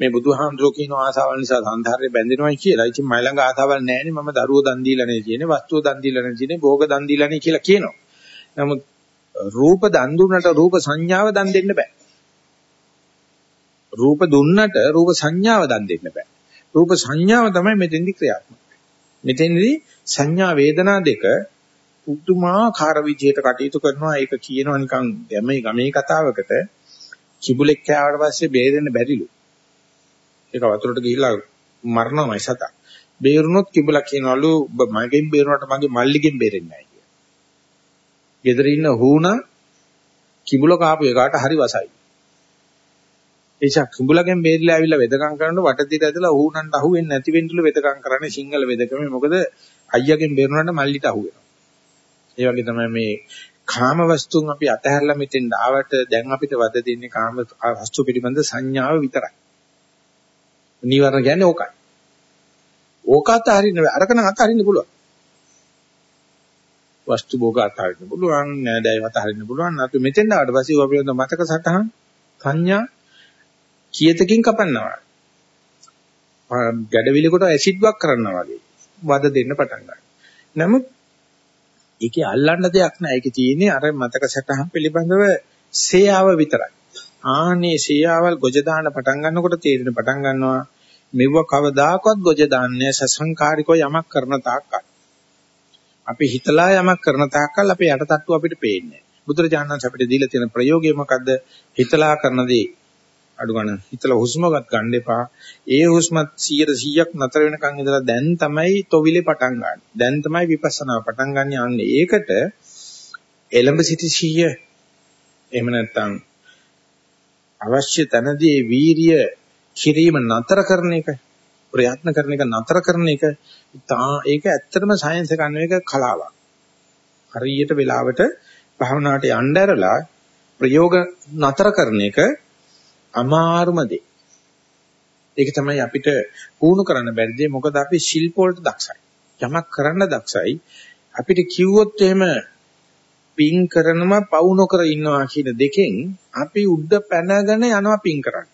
මේ බුදුහාමුදුරුවෝ කියන ආසාවල් නිසා සංසාරේ බැඳෙනවයි කියලා. ඉතින් මයි ළඟ ආසාවල් නැහැනේ මම දරුවෝ දන් දීලා නේ කියන්නේ, වස්තුව දන් දීලා නේ කියන්නේ, භෝග දන් දීලා නේ කියලා කියනවා. නමුත් රූප දන් දුන්නට රූප සංඥාව දන් දෙන්න බෑ. රූප දුන්නට රූප සංඥාව දන් දෙන්න බෑ. රූප සංඥාව තමයි මෙතෙන්දි ක්‍රියාත්මක. මෙතෙන්දි සංඥා වේදනා දෙක පුදුමාකාර විදිහට කටයුතු කරනවා. ඒක කියනවා නිකන් ගමේ ගමේ කතාවකට කිඹුලෙක් කෑවට පස්සේ බේරෙන්න බැරිලු. ඒක වතුරට ගිහිල්ලා මරනවායි සතා. බේරුණොත් කිඹුලා කියනවලු මගෙන් බේරුණාට මගේ මල්ලිගෙන් බේරෙන්නේ නැහැ ගෙදර ඉන්න හුණා කිඹුල කාපු එකාට හරි වසයි. එيشා කිඹුලගෙන් බේරිලා ඇවිල්ලා වෙදකම් කරනකොට වටතිර ඇදලා හුණන්ට අහුවෙන්නේ නැති වෙන්නලු වෙදකම් කරන්නේ සිංහල වෙදකමේ මොකද අයියාගෙන් බේරුණාට මල්ලිට අහුවෙනවා. ඒ වගේ තමයි මේ කාම වස්තුන් අපි අතහැරලා මෙතෙන් ආවට දැන් අපිට වද දෙන්නේ කාම වස්තු පිළිබඳ සංඥාව විතරයි. නිවර්ණ කියන්නේ ඕකයි. ඕක අතහරින්න අරක නම් අතහරින්න පුළුවන්. වස්තු භෝග අතහරින්න පුළුවන්, නෑදෑයව අතහරින්න පුළුවන්. අපි මෙතෙන් ආවට පස්සේ ඔය පිළිබඳ මතක සටහන් සංඥා කීයතකින් කපන්නවා. ගැඩවිලි කොට ඇසිඩ් වක් කරනවා වගේ. වද දෙන්න පටන් ගන්නවා. නමුත් ඒකේ අල්ලන්න දෙයක් නෑ. ඒකේ තියෙන්නේ අර මතක සටහන් පිළිබඳව සේයාව විතරයි. ආනේ සේයාවල් ගොජ දාන්න පටන් ගන්නකොට තේරෙන පටන් ගන්නවා මෙව කවදාකවත් ගොජ දාන්නේ සසංකාරිකව යමක් කරන තාක්කල්. අපි හිතලා යමක් කරන තාක්කල් අපේ යටටට්ටු අපිට පේන්නේ නැහැ. බුදුරජාණන් අපිට දීලා තියෙන ප්‍රයෝගය මොකද්ද? හිතලා කරන දේ අඩු ගන්න හිතලා හුස්මවත් ගන්න එපා. ඒ හුස්මත් 100%ක් නතර වෙනකන් ඉඳලා දැන් තමයි තොවිලේ පටන් ගන්න. දැන් තමයි විපස්සනා පටන් ගන්න යන්නේ. ඒකට එලඹ සිටි සිහිය එහෙම නැත්නම් අවශ්‍ය තැනදී වීරිය කිරීම නතර කරන එක ප්‍රයත්න කරන එක නතර කරන එක ඒක ඇත්තටම සයන්ස් එක නෙවෙයි කලාවක්. හරියට වෙලාවට භාවනාවට යන්න ඇරලා ප්‍රයෝග නතර කරන එක අමාරුම දේ. ඒක තමයි අපිට පුහුණු කරන්න බැරි දේ. මොකද අපි ශිල්ප වලට දක්ෂයි. යමක් කරන්න දක්ෂයි. අපිට කිව්වොත් එහෙම පින් කරනවා පවු නොකර ඉන්නවා කියන දෙකෙන් අපි උඩ පැනගෙන යනවා පින් කරන්න.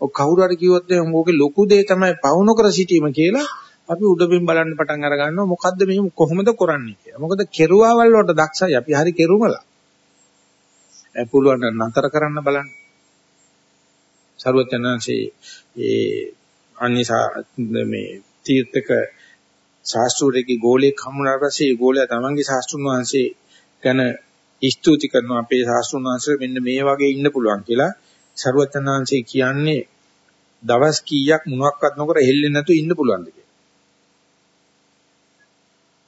ඔය කවුරු හරි කිව්වොත් එහෙනම් ඕකේ ලොකු දේ තමයි පවු නොකර සිටීම කියලා අපි උඩින් බලන්න පටන් අර ගන්නවා මොකද්ද මේ කොහොමද කරන්නේ කියලා. මොකද කෙරුවාවල් වලට දක්ෂයි අපි හරි කෙරුමලා. ඒ පුළුවන් නතර කරන්න බලන්න. සරුවචනංශේ ඒ අනිසා මේ තීර්ථක ශාස්ත්‍රූරේගේ ගෝලයක් හමුනාට පස්සේ ඒ ගෝලයා තමන්ගේ ශාස්ත්‍රුන් වහන්සේ ගැන ස්තුති කරනවා අපේ ශාස්ත්‍රුන් වහන්සේ මෙන්න මේ වගේ ඉන්න පුළුවන් කියලා සරුවචනංශේ කියන්නේ දවස් කීයක් මොනවත් නොකර හෙල්ලෙන්නේ නැතුව ඉන්න පුළුවන්ද කියලා.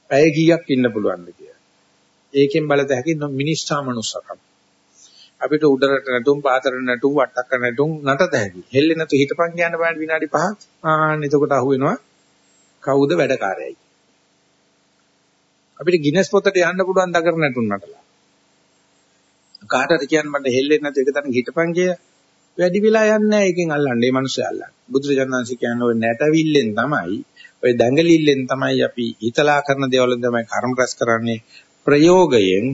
පැය කීයක් ඉන්න පුළුවන්ද කියලා. ඒකෙන් බලත හැකි මිනිස්සා මනුස්සකම්. අපිට උඩරට නැටුම් පාතරට නැටුම් වට්ටක්ක නැටුම් නටත හැකි. හෙල්ලෙ නැතු හිටපන් කියන්න බෑ විනාඩි 5ක්. ආන්න එතකොට අහුවෙනවා කවුද වැඩකාරයයි. අපිට ගිනස් පොතට යන්න පුළුවන් දකර නැටුම් නටලා. කාටද කියන්න මට හෙල්ලෙන්නේ නැතු එක තැනක හිටපන් කිය. වැඩි වෙලා යන්නේ නැහැ එකෙන් අල්ලන්නේ මේ මිනිස්සු අල්ලන්නේ. බුදුරජාණන්සේ කියන්නේ ඔය නැටවිල්ලෙන් තමයි ඔය දඟලිල්ලෙන් තමයි අපි හිතලා කරන දේවල් තමයි කර්ම රැස් කරන්නේ ප්‍රයෝගයෙන්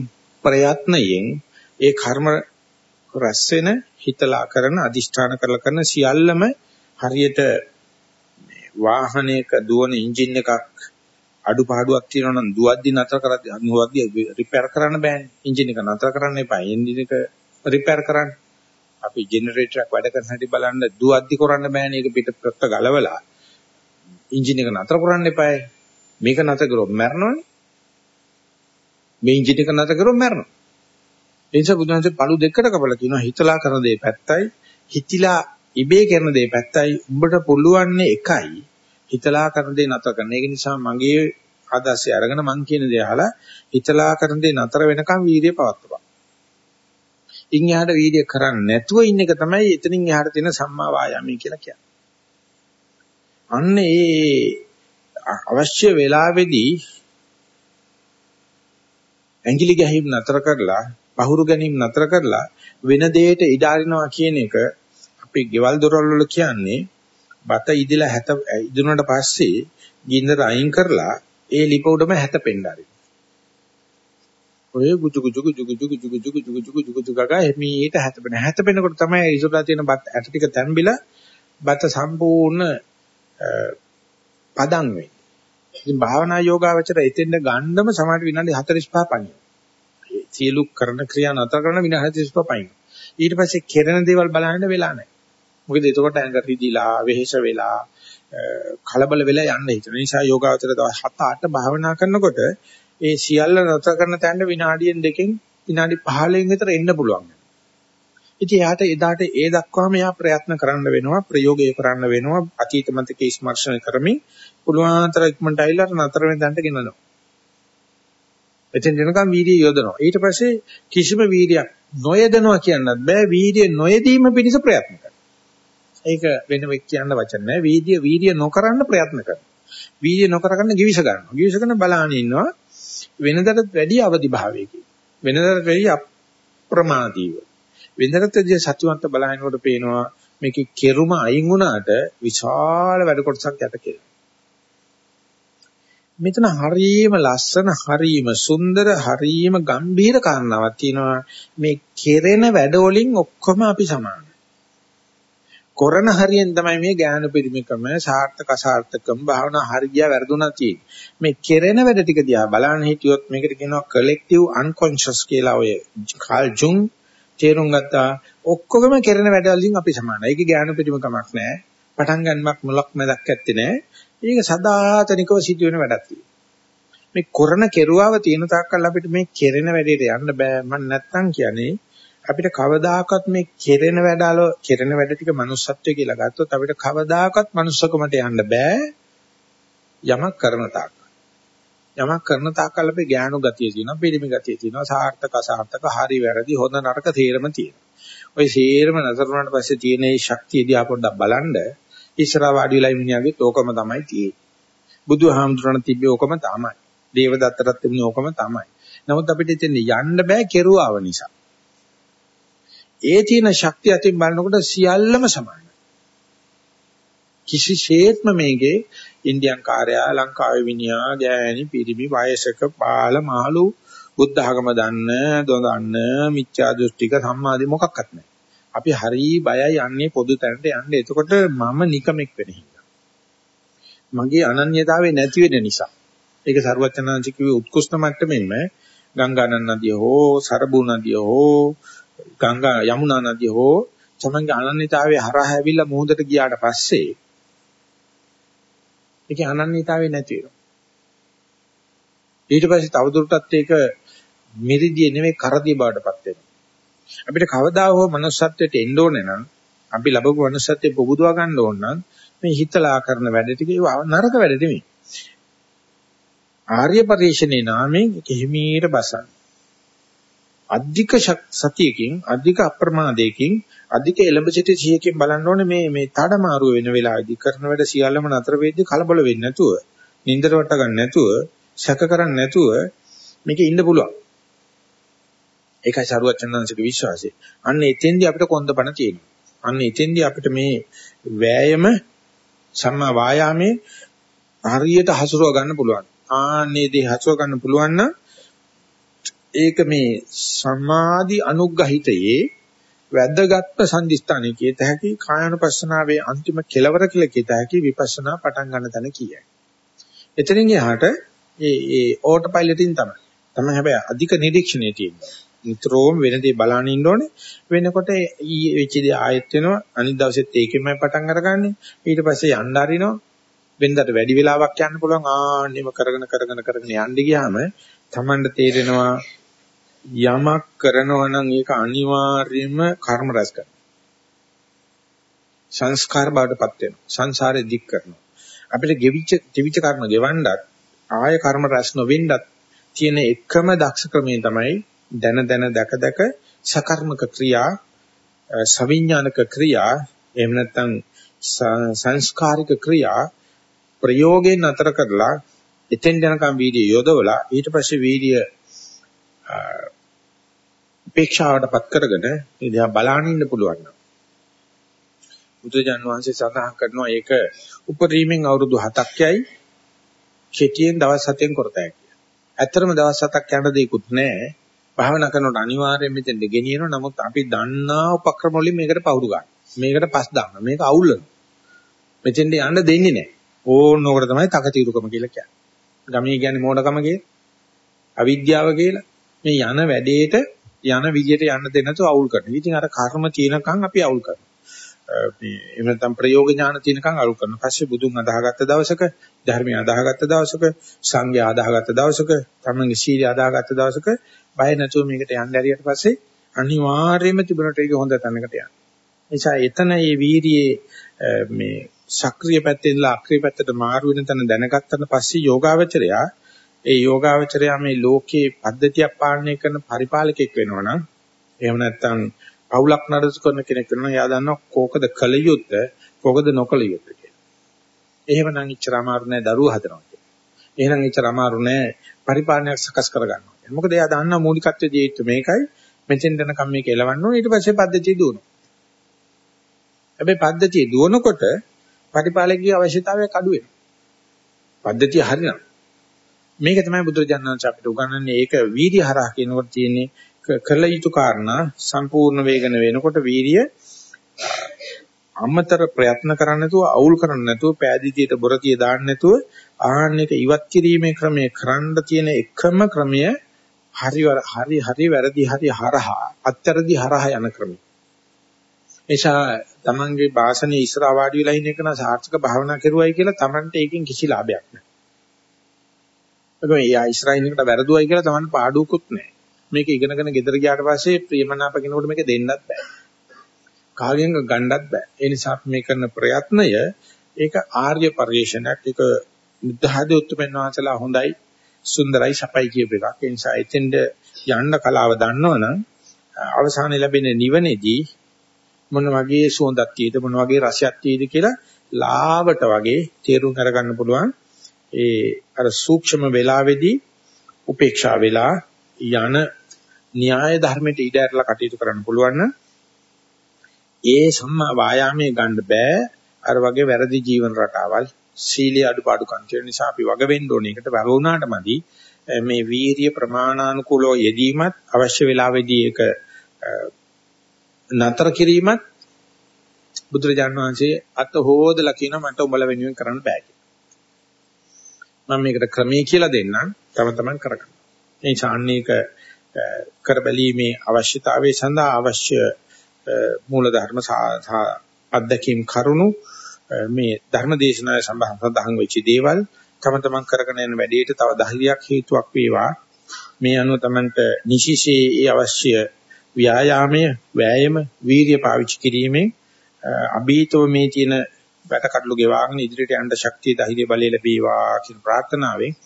ප්‍රයත්නයෙන් ඒ කර්ම රැස් වෙන හිතලා කරන අදිෂ්ඨාන කරලා කරන සියල්ලම හරියට වාහනයක දුවන එන්ජින් එකක් අඩුපාඩුවක් තියෙනවා නම් දුවද්දි නතර කරද්දි දුවද්දි රිපෙයාර් කරන්න බෑනේ. එන්ජින් එක නතර කරන්න එපා. එන්ජින් එක රිපෙයාර් කරන්න. අපි ජෙනරේටර් එක වැඩ කරන හැටි බලන්න දුවද්දි කරන්න බෑනේ. ඒක පිට පෙත්ත ගලවලා එන්ජින් එක නතර කරන්න එපායි. මේක නතර කරොත් මැරෙනවනේ. මේ එන්ජින් එක නතර කරොත් මැරෙනවා. ඒ නිසා බුදුහන්සේ පළු දෙකකට කපලා කියනවා හිතලා කරන දේ පැත්තයි හිතිලා ඉබේ කරන දේ පැත්තයි උඹට පුළුවන්නේ එකයි හිතලා කරන දේ නතර කරන. ඒක නිසා මගේ ආදර්ශය අරගෙන මං කියන දේ අහලා හිතලා කරන දේ නතර වෙනකන් වීර්යය පවත්වපන්. ඉන් එහාට වීර්ය කරන්නේ නැතුව ඉන්න එක තමයි එතනින් එහාට තියෙන සම්මා වායාමී කියලා කියන්නේ. අන්න ඒ අවශ්‍ය වෙලාවේදී ඇඟිලි ගැහිම් නතර කරලා පහුරු ගැනීම නතර කරලා වෙන දෙයකට ඉඩ අරිනවා කියන එක අපි ගෙවල් දොරවල් වල කියන්නේ බත ඉදලා හැත ඉදුණාට පස්සේ ගින්දර අයින් කරලා ඒ ලිප උඩම හැතපෙන්න ආරින්න. ඔය ගුජු ගුජු ගුජු ගුජු ගුජු ගුජු ගුජු ගුජු ගුජු ගුජු ගගා එමීට හැතපෙන. හැතපෙනකොට තමයි ඉසුරා තියෙන බත් ඇට ටික තැම්බිලා බත සම්පූර්ණ පදන් වෙන්නේ. ඉතින් භාවනා යෝගාවචර එතෙන්ද ගන්නම සමහර විනාඩි 45 පණිනවා. සියලු කරන ක්‍රියා නතර කරන විනාඩි 35 පයින්. ඊට පස්සේ කෙරෙන දේවල් බලන්න වෙලා නැහැ. මොකද එතකොට ඇඟ රිදිලා, වෙහෙස වෙලා, කලබල වෙලා යන්න හිතන නිසා යෝගාවචර දවස් 7-8 භාවනා කරනකොට ඒ සියල්ල නතර කරන තැනට විනාඩියෙන් දෙකෙන් විනාඩි 15න් විතර එන්න පුළුවන්. ඉතින් එයාට එදාට ඒ දක්වාම එයා ප්‍රයත්න කරන්න වෙනවා, ප්‍රයෝගය කරන්න වෙනවා, අතීත මතකේ ස්මර්ශන කරමින් පුළුවන් තරම් ඉක්මනට අයිලා නතර වෙන තැනට ගෙනනවා. එතෙන් දෙනකම් වීර්යය යොදනවා. ඊට පස්සේ කිසිම වීර්යයක් නොයදනවා කියන්නත් බෑ. වීර්යය නොයදීම පිණිස ප්‍රයත්න කරනවා. ඒක වෙන වෙක් කියන්න වචන නෑ. වීර්ය වීර්ය නොකරන්න ප්‍රයත්න කරනවා. වීර්ය නොකර ගන්න givis ගන්නවා. givis කරන බලාන ඉන්නවා. වෙනදටත් වැඩි අවදි භාවයකින්. වෙනදටත් වැඩි අප්‍රමාදීව. වෙනදටත් වැඩි සත්‍යවන්ත බලහිනකොට පේනවා මේකේ කෙරුම අයින් වුණාට විශාල වැඩ කොටසක් යට කෙරෙනවා. මෙතන හරීම ලස්සන හරීම සුන්දර හරීම ගම්භීර කාරණාවක් තියෙනවා මේ කෙරෙන වැඩ වලින් ඔක්කොම අපි සමානයි. කරන හරියෙන් තමයි මේ ඥාන පිරිමිකම සාර්ථක අසාර්ථකම් භාවනා හරිය වැරදුනා තියෙන්නේ. මේ කෙරෙන වැඩ ටික දිහා බලන්න හිටියොත් මේකට කියනවා collective unconscious කියලා ඔය කාල් ජුන් තේරුම් ගත්තා. ඔක්කොගම කෙරෙන වැඩ වලින් අපි සමානයි. ඒක ඥාන පිරිමිකමක් නෑ. පටන් ගන්නමක් මුලක් මැදක් ඇත්තේ නෑ. ඒක සදාතනිකව සිදුවෙන වැඩක් මේ කරන කෙරුවාව තියෙන තාක්කල් අපිට මේ කෙරෙන වැඩේට යන්න බෑ. මම නැත්තම් කියන්නේ අපිට කවදාකවත් මේ කෙරෙන වැඩවල කෙරෙන වැඩ ටික manussත්වය කියලා ගත්තොත් අපිට කවදාකවත් manussකමට යන්න බෑ. යමක් කරන තාක්. යමක් කරන තාක්කල් අපේ ඥානු ගතිය තියෙනවා, පිළිමි ගතිය තියෙනවා, සාර්ථක අසාර්ථක, හරි වැරදි, හොඳ නරක තේරම තියෙනවා. ওই සේරම නතර වුණාට පස්සේ තියෙන මේ ශක්තිය දිහා පොඩ්ඩක් බලන්න ඉස්සරහා වාඩි වෙලා මිනිහාගෙත් ඕකම තමයි තියෙන්නේ. බුදුහාමුදුරණ තිබ්බේ ඕකම තමයි. දේවදත්තටත් තිබුණේ ඕකම තමයි. නමුත් අපිට ඉතින් යන්න බෑ කෙරුවාව නිසා. ඒ තියෙන ශක්තිය අතින් බලනකොට සියල්ලම සමානයි. කිසිසේත්ම මේකේ ඉන්දියන් කාර්යයා ලංකාවේ විනියා ගෑණි පිරිමි වයසක බාල මහලු බුද්ධ ආගම දන්න දොඳන්න මිච්ඡා දෘෂ්ටික සම්මාදී මොකක්වත් නැහැ. අපි හරි බයයි යන්නේ පොදු තැනට යන්න. එතකොට මම නිකමෙක් වෙන හින්දා. මගේ අනන්‍යතාවය නැති වෙන නිසා. ඒක සරුවචනාංශ කිව්වේ උත්කෘෂ්ඨ මට්ටමින්ම ගංගා නදිය හෝ සරබු නදිය හෝ ගංගා යමුනා නදිය හෝ තමන්ගේ අනන්‍යතාවය හරහා ඇවිල්ලා මුහුදට ගියාට පස්සේ ඒකේ අනන්‍යතාවය නැති වෙනවා. ඊට පස්සේ තවදුරටත් ඒක මිරිදිය නෙමෙයි කරදිය බවටපත් වෙනවා. අපිට කවදා හෝ manussත්වයට එන්න ඕනේ නම් අපි ලැබපු manussත්වයේ පොබුදවා ගන්න ඕන නම් මේ හිතලා කරන වැඩ ටික නරක වැඩ නෙමෙයි. ආර්ය පරිශ්‍රණේ නාමයෙන් කිහිමීර බසන්. අධික සතියකින් අධික අප්‍රමාදයකින් අධික එලඹ සිට සිහියකින් බලන්න ඕනේ මේ මේ මාරුව වෙන වෙලාවේදී කරන වැඩ සියල්ලම නතර වෙද්දී කලබල වෙන්නේ නැතුව නින්දට වට ගන්න නැතුව සැක කරන්නේ නැතුව මේකේ ඉන්න පුළුවන්. ඒකයි සරුවචනංශික විශ්වාසය. අන්න එතෙන්දී අපිට කොන්දපණ තියෙනවා. අන්න එතෙන්දී අපිට මේ වෑයම සම්මා වායාමේ හරියට හසුරව ගන්න පුළුවන්. ආන්නේ දේ හසුරව ගන්න පුළුවන් නම් ඒක මේ සමාධි අනුග්‍රහිතයේ වැදගත්ම සංදිස්ථානයේ කියත හැකි කායानुපස්සනාවේ අන්තිම කෙලවර කියලා කියත හැකි විපස්සනා පටන් ගන්න තැන කියයි. එතනින් එහාට ඒ ඒ ඕටෝ පයිලට්ින් තමයි. තමයි හැබැයි අධික නිරීක්ෂණයේ තියෙන්නේ. නිතරම වෙන දේ බලන්න ඉන්න ඕනේ. වෙනකොට ඊ වෙච්ච දේ ආයෙත් වෙනවා. අනිත් දවසෙත් ඒකෙමයි පටන් අරගන්නේ. ඊට පස්සේ යන්න හරිනවා. වෙනදාට වැඩි වෙලාවක් යන්න පුළුවන්. ආන්නෙම කරගෙන කරගෙන කරගෙන යන්න ගියාම Tamanට තේරෙනවා යමක් කරනවා නම් ඒක අනිවාර්යයෙන්ම කර්ම රැස් කරනවා. සංස්කාර බවටපත් වෙනවා. සංසාරේ දික් කරනවා. අපිට ගෙවිච්ච ත්‍රිවිච කර්ම ගෙවන්නත් ආය කර්ම රැස් නොවෙන්නත් තියෙන එකම දක්ෂ ක්‍රමය තමයි දන දන දක දක සකර්මක ක්‍රියා සවිඥානික ක්‍රියා එහෙම නැත්නම් සංස්කාරික ක්‍රියා ප්‍රයෝගයෙන් අතර කරලා එතෙන් යනකම් වීර්ය යොදවලා ඊට පස්සේ වීර්ය අපේක්ෂාවටපත් කරගෙන මේ දිහා බලන්න ඉන්න පුළුවන් නම් බුදුජාන් වහන්සේ සඳහන් කරනවා ඒක උපරිමයෙන් අවුරුදු 7ක් යයි කෙටියෙන් දවස් 7ෙන් කරතයි කියලා. ඇත්තටම දවස් 7ක් යන දෙයක්වත් නැහැ. භාවනා කරනකොට අනිවාර්යයෙන් මෙතෙන්ද ගෙනියනවා. නමුත් අපි දන්නා උපක්‍රම වලින් මේකට පවුරු ගන්න. මේකට පස් දාන්න. මේක අවුල්ලන. මෙතෙන්ද යන්න දෙන්නේ නැහැ. ඕනෝකට තමයි තකතිරුකම කියලා කියන්නේ. ගමේ කියන්නේ මෝඩකම කියලා. අවිද්‍යාව කියලා. මේ යන වැඩේට යන විදියට යන්න දෙන්න නැතුව අවුල් කරනවා. ඉතින් අර කර්ම තියෙනකන් අපි අවුල් කරනවා. මේ එහෙම නැත්නම් ප්‍රයෝග ඥාන තියෙනකන් අලු කරනවා. පස්සේ බුදුන් අදාහගත්ත දවසක, ධර්මය අදාහගත්ත දවසක, සංඝය අදාහගත්ත දවසක, තමන්ගේ සීලය අදාහගත්ත දවසක බය නැතුව මේකට යන්න ඇරියට පස්සේ අනිවාර්යයෙන්ම තිබුණට ඒක හොඳ තැනකට යනවා. නිසා එතන මේ වීර්යයේ මේ සක්‍රීය පැත්තෙන්ලා අක්‍රීය පැත්තට මාරු වෙන තැන දැනගත්තට පස්සේ යෝගාවචරයා ඒ යෝගාවචරය මේ ලෝකේ පද්ධතියක් පාලනය කරන පරිපාලකෙක් වෙනවා නම් එහෙම නැත්නම් පවුලක් නඩත්තු කරන කෙනෙක් වෙනවා එයා දන්නවා කෝකද කල යුත්තේ කෝකද නොකල යුත්තේ කියලා. එහෙමනම් ඉච්චර අමාරු නෑ දරුවෝ හදනවා කියන්නේ. එහෙනම් ඉච්චර අමාරු නෑ පරිපාලනයක් සකස් කරගන්නවා. මොකද එයා දන්නා මූලිකත්වයේ දීත්තු මේකයි මෙතෙන් යනකම් මේක එලවන්න ඕනේ ඊට පස්සේ පද්ධතිය දුවනවා. හැබැයි පද්ධතිය දුවනකොට පරිපාලකීය අවශ්‍යතාවයක් අඩු වෙනවා. පද්ධතිය හරිනම් මේක තමයි බුදුරජාණන් වහන්සේ අපිට උගන්වන්නේ ඒක වීර්ය හරහා කියනකොට තියෙන්නේ කළ යුතු කාරණා සම්පූර්ණ වේගන වෙනකොට වීර්ය අමතර ප්‍රයත්න කරන්න නැතුව අවුල් කරන්න නැතුව පෑදීතියට බොරතිය දාන්න නැතුව ආහන්න එක ඉවත් කිරීමේ ක්‍රමය කරන්න තියෙන එකම ක්‍රමය හරි හරි හරි වැරදි හරි හරහා අත්තරදි හරහා යන ක්‍රමය. එනිසා තමන්ගේ භාෂණයේ ඉස්සරහා වාඩි වෙලා ඉන්න එක නා සාර්ථක භාවනා කරුවයි කියලා තමන්ට ඒකෙන් කිසි ලාභයක් නැහැ. ඒ ආ ඉස්සරහින් එකට වැරදුවයි කියලා තමන්ට පාඩුවකුත් නැහැ. මේක ඉගෙනගෙන ගෙදර ගියාට පස්සේ ප්‍රියමනාප කෙනෙකුට මේක දෙන්නත් බෑ. කාගෙන් ගන්නත් බෑ. ඒ නිසා අපි මේ කරන ප්‍රයත්නය ඒක ආර්ය පරිශ්‍රණයක් ඒක බුද්ධහද උත්පන්න වාසලා හොඳයි සුන්දරයි සපයි කියප එකක්. ඒ නිසා එතෙන්ද යන්න කලාව දන්නවනම් අවසානයේ ලැබෙන නිවනේදී මොන වගේ සුවඳක් තියෙද මොන වගේ රසයක් තියෙද කියලා ලාවට වගේ තේරුම් අරගන්න පුළුවන්. ඒ අර සූක්ෂම වේලාවේදී උපේක්ෂා වෙලා යන න්‍යාය ධර්මයට ඉඩ ඇරලා කටයුතු කරන්න පුළුවන් නම් ඒ සම්මා වායාමයේ ගන්න බෑ අර වගේ වැරදි ජීවන රටාවල් සීලිය අඩුපාඩුකම් තියෙන නිසා අපි වග වෙන්න ඕනේ. ඒකට වග වුණාට මදි මේ වීරිය ප්‍රමාණානුකූලව යෙදීමත් අවශ්‍ය වෙලාවෙදී ඒක නතර කිරීමත් බුදුරජාණන් වහන්සේ අත හොදලා කියන මට උඹලා වෙනුවෙන් කරන්න බෑ මම මේකට ක්‍රමයේ කියලා දෙන්නම් තම තමන් කරගන්න. ඒ නිසා අන්නේක කරබැලීමේ අවශ්‍යතාවය සඳහා අවශ්‍ය මූල ධර්ම අධ්‍යක්ීම් කරුණු මේ ධර්ම දේශනාවේ සඳහන් වෙච්ච දේවල් තම තමන් කරගෙන යන වැඩේට තව ධෛර්යයක් හේතුවක් වේවා. මේ අනුව තමන්ට නිශිෂේ ඒ අවශ්‍ය ව්‍යායාමය වෑයම වීර්ය පාවිච්චි කිරීමෙන් අභීතව මේ තියෙන වැටකටලු ගෙවාගෙන ඉදිරියට යන්න ශක්තිය ධෛර්ය බලය ලැබේවා කියන ප්‍රාර්ථනාවෙන්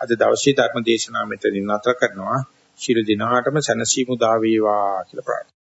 අද දවසේ ධර්ම දේශනාව මෙතනින් නතර කරනවා. ශිරු දිනාටම සැනසීම උදා වේවා කියලා ප්‍රාර්ථනා